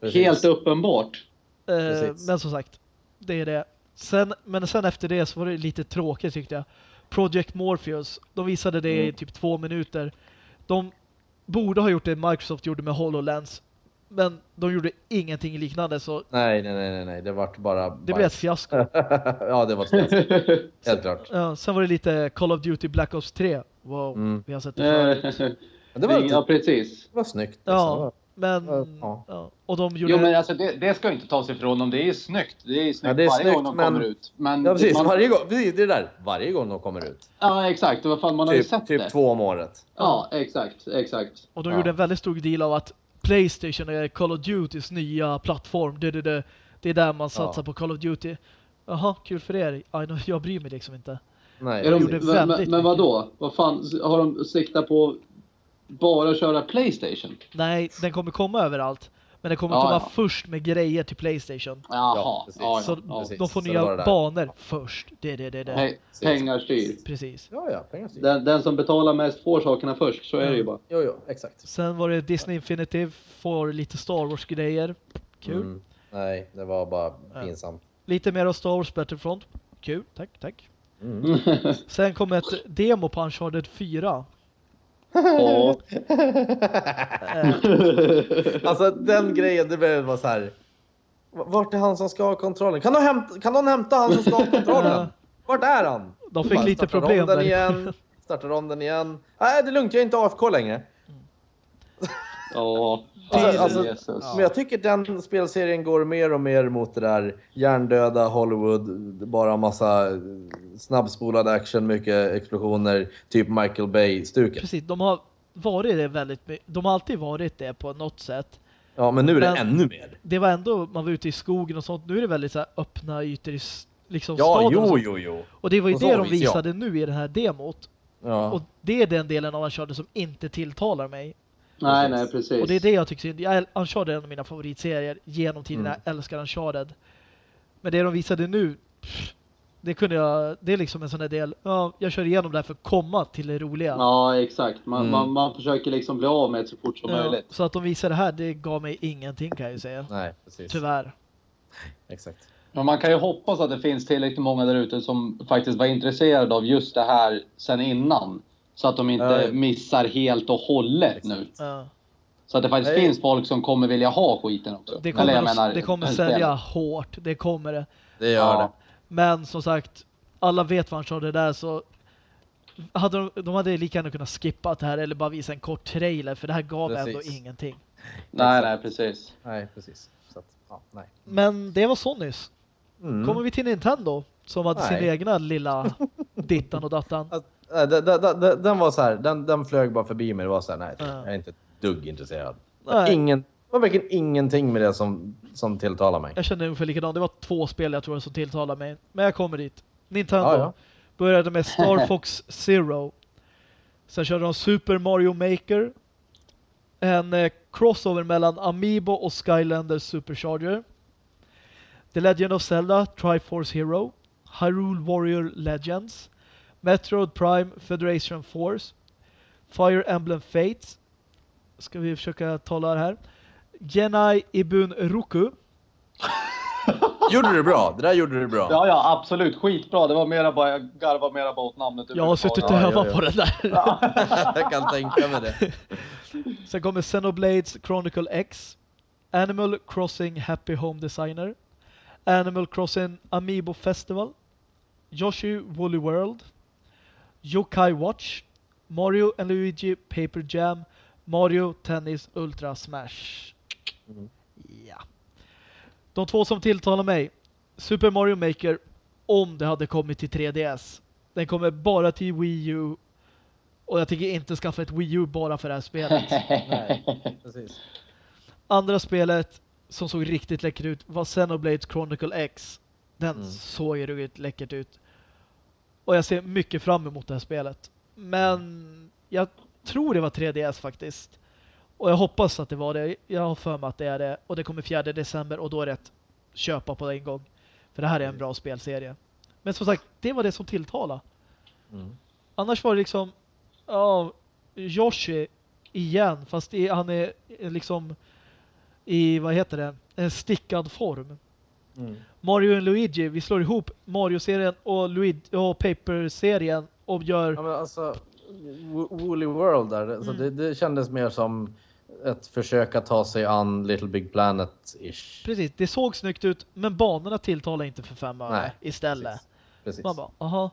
B: precis.
C: Helt uppenbart.
A: Eh, men som sagt, det är det. Sen, men sen efter det så var det lite tråkigt tyckte jag. Project Morpheus, de visade det i
B: Mm.
A: typ två minuter. De borde ha gjort det Microsoft gjorde med HoloLens. Men de gjorde ingenting liknande så
B: Nej, nej, nej, nej, nej, det vart bara
A: det blev ett fiasko.
B: ja, det var ett fiasko. Helt klart.
A: Ja, sen var det lite Call of Duty Black Ops 3. Wow,
B: Mm.
A: vi har sett det förut.
B: Det var,
C: ja, precis.
B: det var snyggt. alltså.
A: Ja,
B: var-
A: men...
B: Ja.
A: Ja. Och de gjorde...
C: Jo men alltså det, det ska inte tas ifrån dem. Det är snyggt. Det är snyggt
B: Ja, det är
C: varje
B: snyggt,
C: gång de
B: men-
C: kommer ut. Men
B: Ja, precis.
C: man,
B: Varje gång, precis, det är där. Varje gång de kommer ut.
C: Ja exakt, vad fan man har ju
B: Typ,
C: sett
B: typ
C: det.
B: två om året.
C: Ja exakt, exakt.
A: Och de
B: Ja.
A: gjorde en väldigt stor deal av att Playstation är Call of Dutys nya plattform. Det, det, det. Det är där man satsar
B: Ja.
A: på Call of Duty. Jaha, kul för er. I know, jag bryr mig liksom inte.
B: Nej.
C: De, men, men, men vad då? Vad fan, har de siktat på bara köra Playstation?
A: Nej, den kommer komma överallt. Men den kommer
C: Ja,
A: komma
C: ja.
A: först med grejer till Playstation.
C: Jaha,
B: Ja,
A: Så de får nya banor först. Det, det, det, det.
C: Pe- Pengar styr.
A: Precis.
B: Ja, ja, pengar styr.
C: Den, den som betalar mest får sakerna först, så är det ju bara.
B: Jo, jo, exakt.
A: Sen var det Disney Infinity, får lite Star Wars-grejer. Kul.
B: Mm. Nej, det var bara
A: Ja.
B: pinsamt.
A: Lite mer av Star Wars Battlefront. Kul, tack, tack.
B: Mm.
A: Sen kom ett demo på Uncharted 4.
C: Ja.
B: Alltså den grejen, det blev bara så här. Vart är han som ska ha kontrollen? Kan, de hämta, kan någon hämta han som ska ha kontrollen? Vart är han?
A: De fick
B: Bara
A: lite problem där.
B: igen. Startar om den igen. Nej, det är lugnt. Jag är inte AFK längre.
C: Ja.
B: Alltså, alltså. Men jag tycker den spelserien går mer och mer mot det där hjärndöda Hollywood. Bara massa snabbspolad action, mycket explosioner. Typ Michael Bay-stuket.
A: Precis, de har varit det väldigt De har alltid varit det på något sätt.
B: Ja, men nu är det
A: Men-
B: ännu mer.
A: Det var ändå, man var ute i skogen och sånt. Nu är det väldigt så här öppna ytor i liksom
B: Ja,
A: staden och
B: jo, jo, jo.
A: Och det var ju det de
B: vis,
A: visade nu i den här demot.
B: Ja.
A: Och det är den delen av Uncharted som inte tilltalar mig.
C: Nej, nej, precis.
A: Och det är det jag tycker. Jag, Uncharted är en av mina favoritserier genom tiden.
B: Mm.
A: Jag älskar Uncharted. Men det de visade nu, det kunde jag, det är liksom en sån där del, ja, jag kör igenom det här för att komma till det roliga.
C: Ja, exakt. Man,
B: Mm.
C: man, man försöker liksom bli av med det så fort som
A: Ja,
C: möjligt.
A: så att de visade det här, det gav mig ingenting kan jag ju säga.
B: Nej, precis.
A: Tyvärr.
B: Exakt.
C: Men man kan ju hoppas att det finns tillräckligt många där ute som faktiskt var intresserade av just det här sen innan. Så att de inte
B: Ja.
C: missar helt och hållet
B: Exakt.
C: nu.
A: Ja.
C: Så att det faktiskt
B: Nej.
C: finns folk som kommer vilja ha skiten också.
A: Det kommer,
C: menar,
A: det kommer
C: spel.
A: sälja hårt, det kommer det.
B: Det gör
C: Ja.
B: det.
A: Men som sagt, alla vet vad Uncharted är så hade de, de hade lika gärna kunnat skippa det här eller bara visa en kort trailer för det här gav ändå
B: Precis.
A: ingenting.
C: Nej, nej, precis.
B: Nej, precis. Så att, ja, nej.
A: Men det var Sonys.
B: Mm.
A: Kommer vi till Nintendo som hade sin
B: Nej.
A: egna lilla dittan och dattan.
B: Att, den, den, den, var så här, den, den flög bara förbi mig. Det var så här, nej,
A: Ja.
B: jag är inte dugg intresserad.
A: Nej.
B: Ingen, det var verkligen ingenting med det som, som tilltalar mig.
A: Jag kände ungefär likadant. Det var två spel jag tror som tilltalade mig. Men jag kommer dit. Nintendo
B: Ja, ja.
A: började med Star Fox Zero. Sen körde de Super Mario Maker. En eh, crossover mellan Amiibo och Skylander Supercharger. The Legend of Zelda Triforce Hero. Hyrule Warrior Legends. Metroid Prime Federation Force. Fire Emblem Fates. Ska vi försöka tala här. Genai Ibun Roku.
B: Gjorde du bra? Det där gjorde du bra.
C: Ja, ja, absolut. Skitbra. Det var mera bara, jag garvade mera bara åt namnet.
A: Jag har suttit och
B: Ja, ja,
A: övat
B: ja.
A: på den där.
B: jag kan tänka mig det.
A: Sen kommer Xenoblades Chronicle X, Animal Crossing Happy Home Designer, Animal Crossing Amiibo Festival, Yoshi Woolly World, Yokai Watch, Mario and Luigi Paper Jam, Mario Tennis Ultra Smash.
B: Mhm.
A: Ja. De två som tilltalar mig, Super Mario Maker, om det hade kommit till 3DS. Den kommer bara till Wii U och jag tänker inte skaffa ett Wii U bara för det här spelet.
B: Nej, precis.
A: Andra spelet som såg riktigt läckert ut var Xenoblade Chronicle X. Den
B: Mm.
A: såg ju ruggigt läckert ut. Och jag ser mycket fram emot det här spelet. Men jag tror det var 3DS faktiskt. Och jag hoppas att det var det. Jag har för mig att det är det. Och det kommer 4 december och då är det ett köpa på en gång. För det här är en bra spelserie. Men som sagt, det var det som tilltalade.
B: Mm.
A: Annars var det liksom ja, Yoshi igen, fast i, han är liksom i, vad heter det, en stickad form.
B: Mm.
A: Mario och Luigi, vi slår ihop Mario-serien och, Luigi, och Paper-serien och gör...
B: Ja, men alltså, Wo- Woolly World där,
A: Mm.
B: så det, det kändes mer som ett försök att ta sig an Little Big Planet-ish.
A: Precis, det såg snyggt ut, men banorna tilltalar inte för fem öre istället.
B: Precis. Precis.
A: Man bara, aha.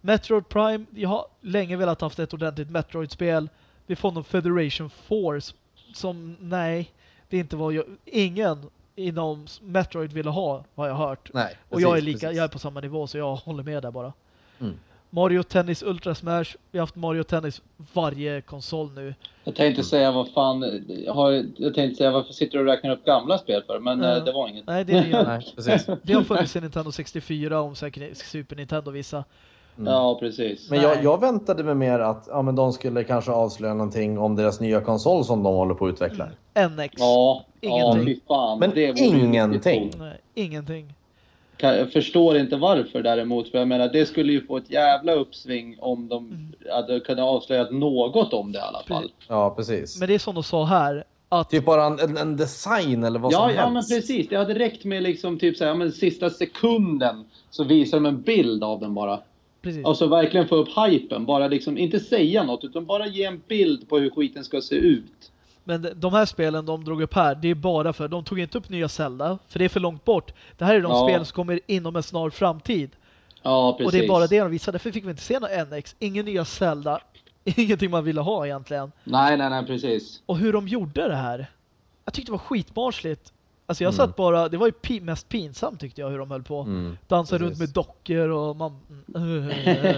A: Metroid Prime, jag har länge velat haft ett ordentligt Metroid-spel. Vi får någon Federation Force som, nej, det inte var jag, ingen inom Metroid ville ha, har jag hört.
B: Nej,
A: och jag är
B: precis,
A: lika,
B: precis.
A: jag är på samma nivå så jag håller med där bara.
B: Mm.
A: Mario Tennis Ultra Smash. Vi har haft Mario Tennis varje konsol nu.
C: Jag tänkte säga vad fan, jag, har, jag tänkte säga varför sitter du och räknar upp gamla spel för? Men eh, det var inget.
A: Nej, det är nya.
B: Nej, precis.
A: Det har funnits i Nintendo 64 och säkert Super Nintendo vissa.
C: Ja, precis.
B: Men jag, jag väntade mig mer att ja, men de skulle kanske avslöja någonting om deras nya konsol som de håller på att utveckla.
A: NX.
C: Ja, ja
A: Ingenting.
C: fy fan.
B: Men
C: det
B: ingenting.
A: Nej, ingenting.
C: Jag förstår inte varför däremot, för jag menar det skulle ju få ett jävla uppsving om de
A: Mm.
C: hade kunnat avslöja något om det i alla fall.
B: Ja, precis.
A: Men det är som de sa här. Att
B: Typ bara en, en, en design eller vad
C: Ja,
B: som
C: ja men
B: helst.
C: precis. Det hade räckt med liksom typ såhär, ja, men sista sekunden så visar de en bild av den bara.
A: Precis.
C: Alltså verkligen få upp hypen. Bara liksom, inte säga något utan bara ge en bild på hur skiten ska se ut.
A: Men de- här spelen de drog upp här, det är bara för de tog inte upp nya Zelda, för det är för långt bort. Det här är de
C: Ja.
A: spel som kommer inom en snar framtid.
C: Ja, precis.
A: Och det är bara det de visade. Därför fick vi inte se någon NX, ingen nya Zelda, ingenting man ville ha egentligen.
C: Nej, nej, nej, precis.
A: Och hur de gjorde det här. Jag tyckte det var skitbarnsligt. Alltså jag
B: Mm.
A: satt bara, det var ju pi mest pinsamt tyckte jag hur de höll på.
B: Mm.
A: Dansade runt
B: precis.
A: med dockor och man...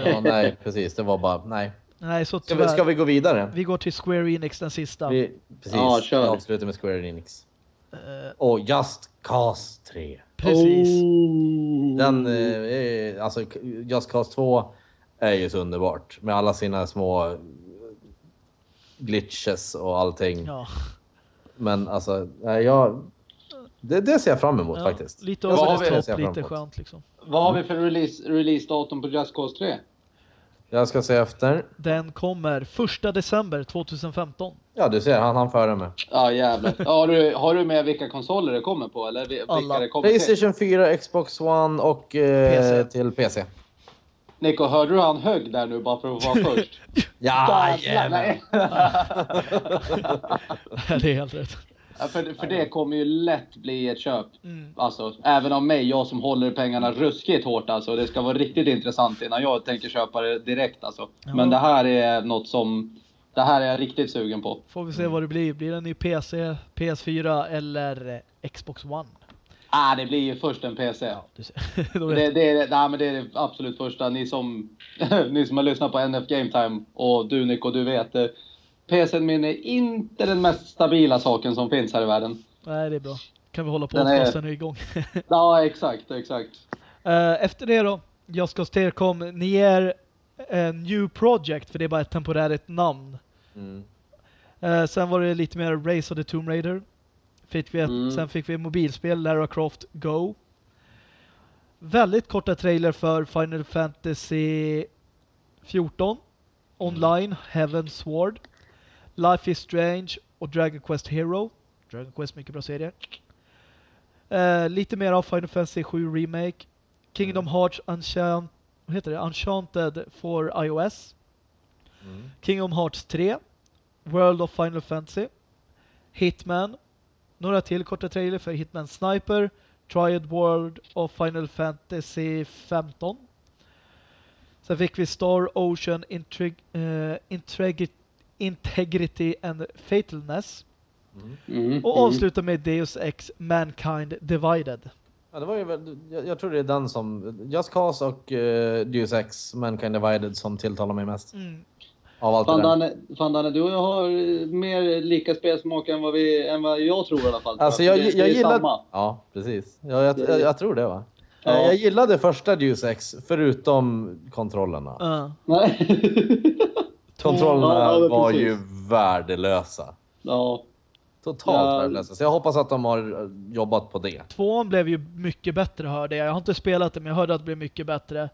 B: Ja, nej, precis. Det var bara, nej.
A: Nej, så
B: Ska vi, ska vi gå vidare?
A: Vi går till Square Enix den sista.
B: Vi, precis.
C: Ja, kör.
B: Vi avslutar med Square Enix.
A: Eh,
B: Och Just Cause 3.
A: precis.
C: Oh.
B: Den, eh, alltså Just Cause 2 är ju så underbart. Med alla sina små glitches och allting.
A: Ja.
B: Men alltså, jag... Det, det ser jag fram emot
A: Ja,
B: faktiskt.
A: Lite
B: fram
A: lite skönt liksom.
C: Vad har vi för release, release-datum på Just Cause 3?
B: Jag ska se efter.
A: Den kommer 1 december 2015.
B: Ja, du ser, han han före mig.
C: Ja, jävlar. Ja, har, du, har du med vilka konsoler det kommer på? Eller vi- vilka
A: Alla.
C: det kommer?
B: Playstation 4, Xbox One och eh,
A: PC.
B: till PC.
C: Nico, hörde du han högg där nu bara för att vara först?
B: Jajamän!
C: Nej.
A: det är helt rätt.
C: Ja, för, för det kommer ju lätt bli ett köp.
A: Mm.
C: Alltså, även av mig, jag som håller pengarna ruskigt hårt alltså. Det ska vara riktigt intressant innan jag tänker köpa det direkt alltså.
A: Ja.
C: Men det här är något som... Det här är jag riktigt sugen på.
A: Får vi se vad det blir. Blir det en ny PC, PS4 eller Xbox One?
C: Ah, det blir ju först en PC.
A: Vet
C: Det, det, är, nej, men det är det absolut första. Ni som, ni som har lyssnat på NF Game Time och du Nico, du vet. Eh, PCn min är inte den mest stabila saken som finns här i världen.
A: Nej, det är bra. Kan vi hålla på
C: Den är-
A: podcasten är igång.
C: Ja, exakt, exakt.
A: Eh, Efter det då, Just Cause 3 kom Nier eh, New Project, för det är bara ett temporärt namn.
B: Mm.
A: Eh, sen var det lite mer Race of the Tomb Raider. Fick vi ett,
C: Mm.
A: Sen fick vi mobilspel, Lara Croft Go. Väldigt korta trailer för Final Fantasy 14. Online, Heaven's Sword. Life is Strange och Dragon Quest Hero. Dragon Quest, mycket bra serie. Eh, lite mer av Final Fantasy 7 Remake. Kingdom Hearts Unchant vad heter det? Unchanted for iOS.
B: Mm.
A: Kingdom Hearts 3. World of Final Fantasy. Hitman. Några till korta trailer för Hitman Sniper. Triad World of Final Fantasy 15. Sen fick vi Star Ocean Intrig eh, Intregi- Integrity and Fatalness.
C: Mm,
A: Och
C: mm.
A: avsluta med Deus Ex Mankind Divided.
B: Ja, det var ju jag, jag tror det är den som, Just Cause och uh, Deus Ex, Mankind Divided som tilltalar mig mest.
A: Mm.
B: Av allt
C: Fan
B: det där.
C: Danne, fan Danne, du har mer lika spelsmak än vad, vi, än vad jag tror i alla fall.
B: Alltså
C: Det-
B: jag,
C: det är
B: jag gillar...
C: samma.
B: Ja, precis. Ja, jag, jag, jag tror det va.
C: Ja.
B: Jag gillade första Deus Ex, förutom kontrollerna.
A: Uh.
B: Kontrollerna
C: Ja, men
B: var ju värdelösa.
C: ja.
B: Totalt
C: Ja.
B: värdelösa. Så jag hoppas att de har eh, jobbat på det.
A: Tvåan blev ju mycket bättre hörde jag. Jag har inte spelat det men jag hörde att det blev mycket bättre.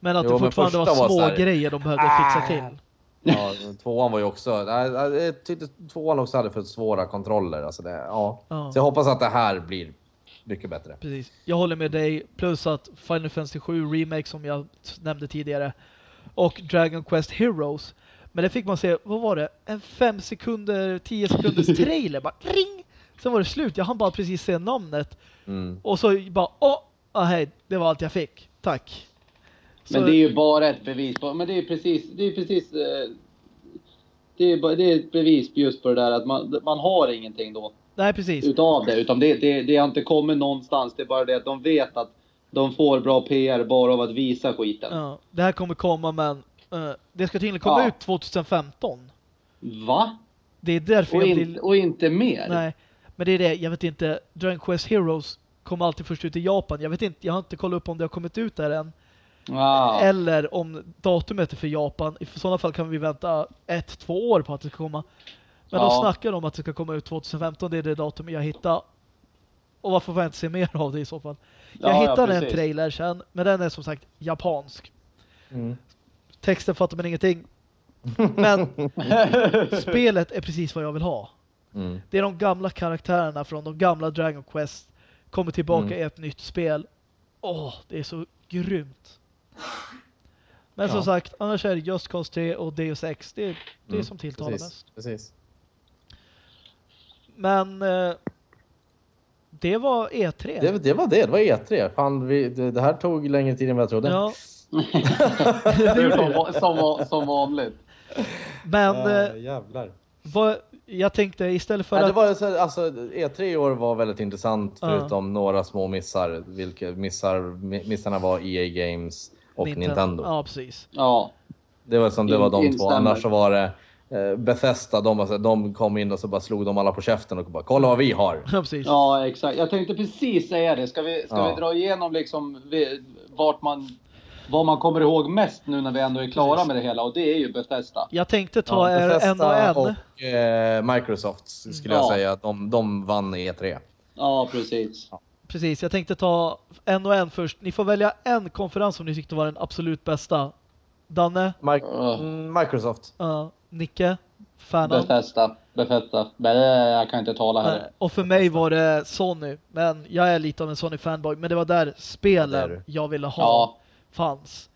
A: Men att
B: Jo,
A: det fortfarande var
B: var
A: små
B: så här-
A: grejer de behövde
B: Ah.
A: fixa till.
B: Ja, tvåan var ju också... Jag tyckte tvåan också hade för svåra kontroller. Alltså det, ja.
A: Ja.
B: Så jag hoppas att det här blir mycket bättre.
A: Precis. Jag håller med dig. Plus att Final Fantasy 7 Remake som jag nämnde tidigare. Och Dragon Quest Heroes. Men det fick man se, vad var det? En fem sekunder, tio sekunders trailer. Bara ring! Sen var det slut. Jag hann bara precis se namnet.
B: Mm.
A: Och så bara, åh! Ah, hej, det var allt jag fick. Tack.
C: Men
A: Så-
C: det är ju bara ett bevis på, men det är precis, det är precis, eh, det är, bara, det är ett bevis just på det där att man, man har ingenting då
A: Nej, precis.
C: utav det. Utan det, det, det har inte kommit någonstans. Det är bara det att de vet att de får bra PR bara av att visa skiten.
A: Ja, det här kommer komma men det ska tydligen komma
C: Ja.
A: ut 2015.
C: Va?
A: Det är därför
C: Och,
A: jag
C: in,
A: blir...
C: och inte mer?
A: Nej, men det är det, jag vet inte. Dragon Quest Heroes kom alltid först ut i Japan. Jag vet inte, jag har inte kollat upp om det har kommit ut där än.
C: Ah.
A: Eller om datumet är för Japan. I sådana fall kan vi vänta ett, två år på att det ska komma. Men de
C: Ja.
A: snackar om att det ska komma ut 2015. Det är det datum jag hittar. Och varför får jag inte se mer av det i så fall? Jag
C: Ja, ja,
A: hittade en
C: precis.
A: trailer sen, men den är som sagt japansk.
B: Mm.
A: Texten fattar man ingenting. Men spelet är precis vad jag vill ha.
B: Mm.
A: Det är de gamla karaktärerna från de gamla Dragon Quest kommer tillbaka
B: Mm.
A: i ett nytt spel. Åh, det är så grymt. Men som
B: Ja.
A: sagt, annars är det Just Cause 3 och Deus Ex. Det är det
B: Mm,
A: som tilltalar
B: Precis.
A: mest.
B: Precis.
A: Men eh, det var E3.
B: Det, det var det, det var E3. Fan, vi, det, det här tog längre tid än vad jag trodde.
A: Ja. Det
C: som,
A: det.
C: som, va- som vanligt.
A: Men eh,
B: jävlar.
A: vad, jag tänkte istället för
B: Nej, det
A: att...
B: var, så, alltså, E3 i år var väldigt intressant förutom några små missar. Vilka missar, mi- missarna var EA Games och Nintendo.
A: Ja, precis.
C: Ja.
B: Det var som det var de två. Annars så var det eh, Bethesda. De, var så- de kom in och så bara slog de alla på käften och bara kolla vad vi har.
A: Ja, precis.
C: ja, exakt. Jag tänkte precis säga det. Ska vi, ska
B: Ja.
C: vi dra igenom liksom vart man, vad man kommer ihåg mest nu när vi ändå är klara
A: Precis.
C: med det hela? Och det är ju Bethesda.
A: Jag tänkte ta
B: Ja,
A: er en
B: Bethesda
A: och en.
B: och eh, Microsoft skulle jag
C: Ja.
B: säga. De, de vann E E3.
C: Ja, precis.
A: Precis, jag tänkte ta en och en först. Ni får välja en konferens som ni tyckte var den absolut bästa. Danne,
B: Mi- mm, Microsoft.
A: uh, Nicke, fan av.
C: Bethesda. Bethesda. Bä, jag kan inte tala här.
A: Och för mig var det Sony. Men jag är lite av en Sony-fanboy. Men det var där
B: Ja,
A: spelen jag ville ha
C: Ja.
A: Fanns.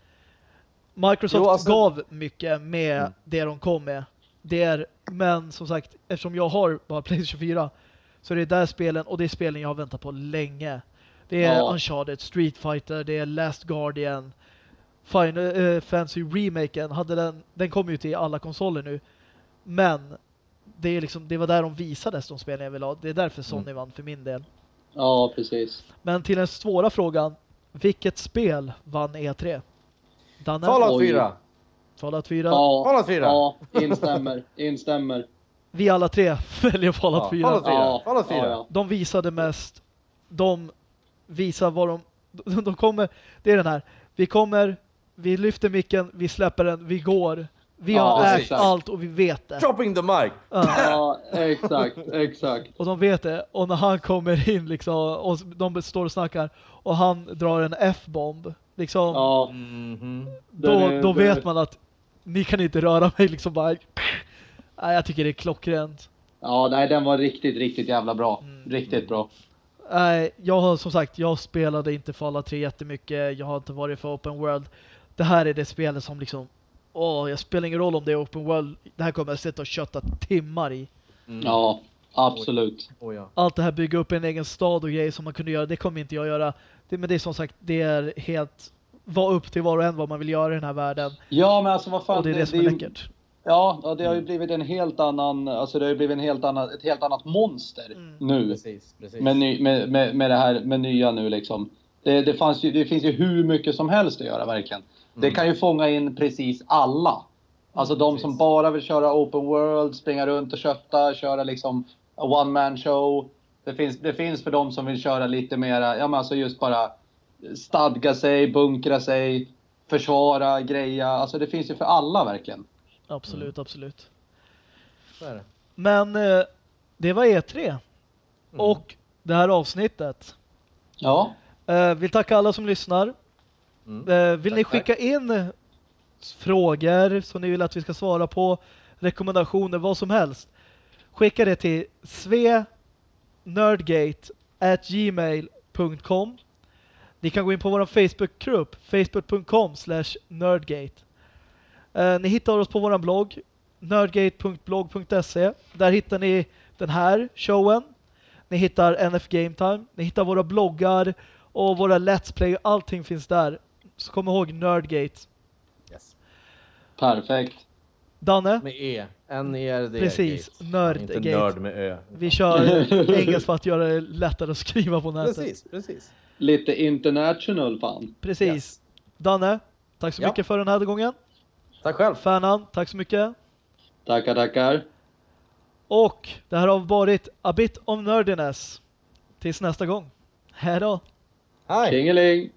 A: Microsoft
B: Jo, alltså-
A: gav mycket med
B: Mm.
A: det de kom med. Det är, men som sagt, eftersom jag har bara Playstation 4 så är det där spelen, och det är spelen jag har väntat på länge. Det är
C: Ja.
A: Uncharted, Street Fighter, det är Last Guardian, Final eh, Fantasy Remaken, hade den, den kom ju till alla konsoler nu. Men det, är liksom, det var där de visades de spelen jag ville ha. Det är därför Sony
B: Mm.
A: vann för min del.
C: Ja, precis.
A: Men till den svåra frågan, vilket spel vann E3? Danne?
B: Fallout
C: Oj.
B: 4.
A: Fallout 4.
C: Ja,
B: Fallout 4.
C: ja instämmer. Instämmer.
A: Vi alla tre väljer Fallout
B: Ja,
A: 4.
B: Fallout 4.
C: Ja,
B: Fallout 4.
C: ja, ja.
A: De visade mest. De visar vad de... De kommer... Det är den här. Vi kommer... Vi lyfter micken, vi släpper den, vi går. Vi
C: Ja,
A: har ägt
C: exakt.
A: allt och vi vet det.
B: Dropping the mic.
A: Ja.
C: Ja, exakt, exakt.
A: Och de vet det. Och när han kommer in liksom, och de står och snackar och han drar en F-bomb. Liksom,
C: Ja,
B: Mhm.
A: då,
C: den är-
A: då
C: är-
A: vet man att ni kan inte röra mig liksom bara... Nej, jag tycker det är klockrent.
C: ja, nej, den var riktigt, riktigt jävla bra.
A: Mm.
C: Riktigt bra.
A: Nej, jag har som sagt, jag spelade inte Fallout 3 jättemycket. Jag har inte varit för Open World. Det här är det spelet som liksom, åh, jag spelar ingen roll om det är Open World. Det här kommer jag sitta och kötta timmar i.
B: Mm.
C: Ja, absolut.
B: Oh, ja.
A: Allt det här bygga upp en egen stad och grejer som man kunde göra, det kommer inte jag göra. Det, men det är som sagt, det är helt, var upp till var och en vad man vill göra i den här världen.
C: Ja, men alltså vad fan.
A: och det är det, som är
C: ju-
A: läckert.
C: Ja, det har ju blivit en helt annan, alltså det har ju blivit en helt annan, ett helt annat monster
A: Mm.
C: nu.
B: Precis, precis.
C: Med, ny, med, med, med det här, med nya nu liksom. Det, det, fanns ju, det finns ju hur mycket som helst att göra verkligen. Det kan ju fånga in precis alla. Alltså de
B: Precis.
C: som bara vill köra open world, springa runt och kötta, köra liksom one man show. Det finns, det finns för de som vill köra lite mera, ja men alltså just bara stadga sig, bunkra sig, försvara, greja. Alltså det finns ju för alla verkligen.
A: Absolut,
B: Mm.
A: absolut.
B: Så är det.
A: Men eh, det var E3
B: Mm.
A: och det här avsnittet.
C: Ja.
A: Eh, vill tacka alla som lyssnar.
B: Mm.
A: Eh, vill
B: Tack,
A: ni
B: tack.
A: skicka in frågor som ni vill att vi ska svara på, rekommendationer, vad som helst. Skicka det till svenerdgate at gmail.com Ni kan gå in på vår Facebookgrupp facebook.com slash nerdgate. Eh, ni hittar oss på vår blogg nerdgate.blog.se Där hittar ni den här showen. Ni hittar NF Game Time. Ni hittar våra bloggar och våra Let's Play. Allting finns där. Så kom ihåg Nerdgate.
B: Yes.
C: Perfekt.
A: Danne,
B: Med E. N-E-R-D.
A: Precis,
B: Gate.
A: Nördgate.
B: Inte nörd med Ö.
A: Vi kör engelska för att göra det lättare att skriva på nätet.
B: Precis, precis.
C: Lite international fan.
A: Precis.
B: Yes.
A: Danne, tack så
B: Ja.
A: mycket för den här gången.
B: Tack själv.
A: Fanan, tack så mycket.
C: Tackar, tackar.
A: Och det här har varit A Bit of Nerdiness. Tills nästa gång. Hej då!
B: Hej!
C: Tjingeling!